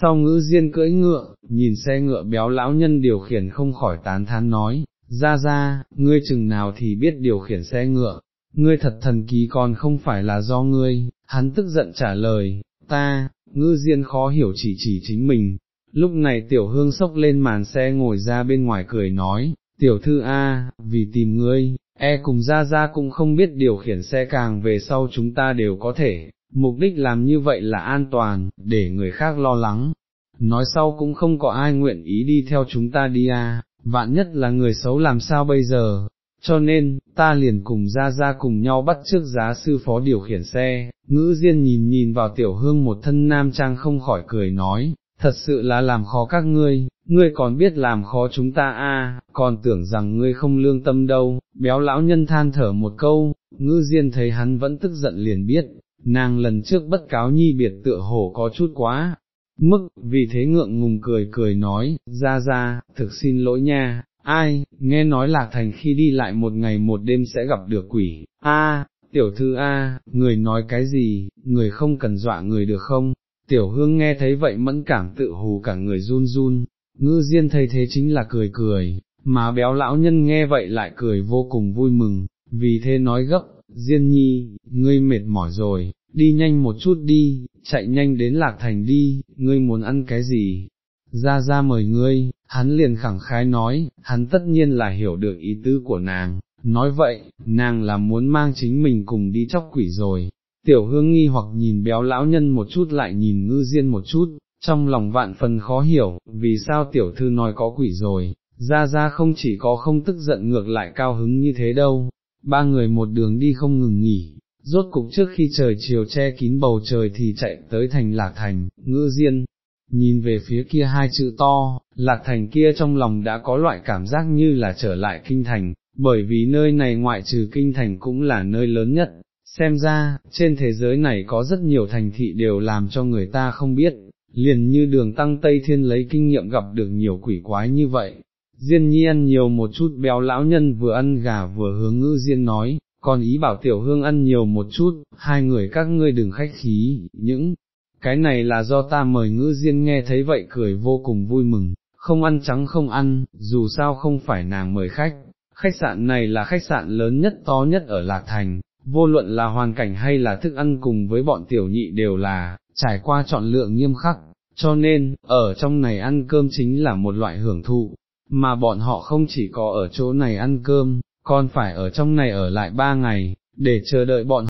sau ngữ diên cưỡi ngựa, nhìn xe ngựa béo lão nhân điều khiển không khỏi tán thán nói, ra ra, ngươi chừng nào thì biết điều khiển xe ngựa, ngươi thật thần kỳ còn không phải là do ngươi, hắn tức giận trả lời, ta, ngư diên khó hiểu chỉ chỉ chính mình. Lúc này tiểu hương sốc lên màn xe ngồi ra bên ngoài cười nói, tiểu thư A, vì tìm ngươi, e cùng ra ra cũng không biết điều khiển xe càng về sau chúng ta đều có thể, mục đích làm như vậy là an toàn, để người khác lo lắng. Nói sau cũng không có ai nguyện ý đi theo chúng ta đi à, vạn nhất là người xấu làm sao bây giờ, cho nên, ta liền cùng ra ra cùng nhau bắt trước giá sư phó điều khiển xe, ngữ diên nhìn nhìn vào tiểu hương một thân nam trang không khỏi cười nói, thật sự là làm khó các ngươi, ngươi còn biết làm khó chúng ta a, à, còn tưởng rằng ngươi không lương tâm đâu, béo lão nhân than thở một câu, ngữ diên thấy hắn vẫn tức giận liền biết, nàng lần trước bất cáo nhi biệt tựa hồ có chút quá, mức, vì thế ngượng ngùng cười cười nói, ra ra, thực xin lỗi nha, ai, nghe nói lạc thành khi đi lại một ngày một đêm sẽ gặp được quỷ, a, tiểu thư a, người nói cái gì, người không cần dọa người được không, tiểu hương nghe thấy vậy mẫn cảm tự hù cả người run run, ngư diên thấy thế chính là cười cười, mà béo lão nhân nghe vậy lại cười vô cùng vui mừng, vì thế nói gấp, Diên nhi, ngươi mệt mỏi rồi, đi nhanh một chút đi, chạy nhanh đến lạc thành đi, ngươi muốn ăn cái gì? Ra ra mời ngươi, hắn liền khẳng khái nói, hắn tất nhiên là hiểu được ý tứ của nàng, nói vậy, nàng là muốn mang chính mình cùng đi chóc quỷ rồi. Tiểu hương nghi hoặc nhìn béo lão nhân một chút lại nhìn ngư diên một chút, trong lòng vạn phần khó hiểu, vì sao tiểu thư nói có quỷ rồi, ra ra không chỉ có không tức giận ngược lại cao hứng như thế đâu, ba người một đường đi không ngừng nghỉ, rốt cục trước khi trời chiều che kín bầu trời thì chạy tới thành lạc thành, ngữ diên, nhìn về phía kia hai chữ to, lạc thành kia trong lòng đã có loại cảm giác như là trở lại kinh thành, bởi vì nơi này ngoại trừ kinh thành cũng là nơi lớn nhất, xem ra, trên thế giới này có rất nhiều thành thị đều làm cho người ta không biết, liền như đường tăng Tây Thiên lấy kinh nghiệm gặp được nhiều quỷ quái như vậy. Diên nhi ăn nhiều một chút béo lão nhân vừa ăn gà vừa hướng ngữ Diên nói, còn ý bảo tiểu hương ăn nhiều một chút, hai người các ngươi đừng khách khí, những cái này là do ta mời ngữ Diên nghe thấy vậy cười vô cùng vui mừng, không ăn trắng không ăn, dù sao không phải nàng mời khách, khách sạn này là khách sạn lớn nhất to nhất ở Lạc Thành, vô luận là hoàn cảnh hay là thức ăn cùng với bọn tiểu nhị đều là, trải qua chọn lựa nghiêm khắc, cho nên, ở trong này ăn cơm chính là một loại hưởng thụ, mà bọn họ không chỉ có ở chỗ này ăn cơm, còn phải ở trong này ở lại ba ngày, để chờ đợi bọn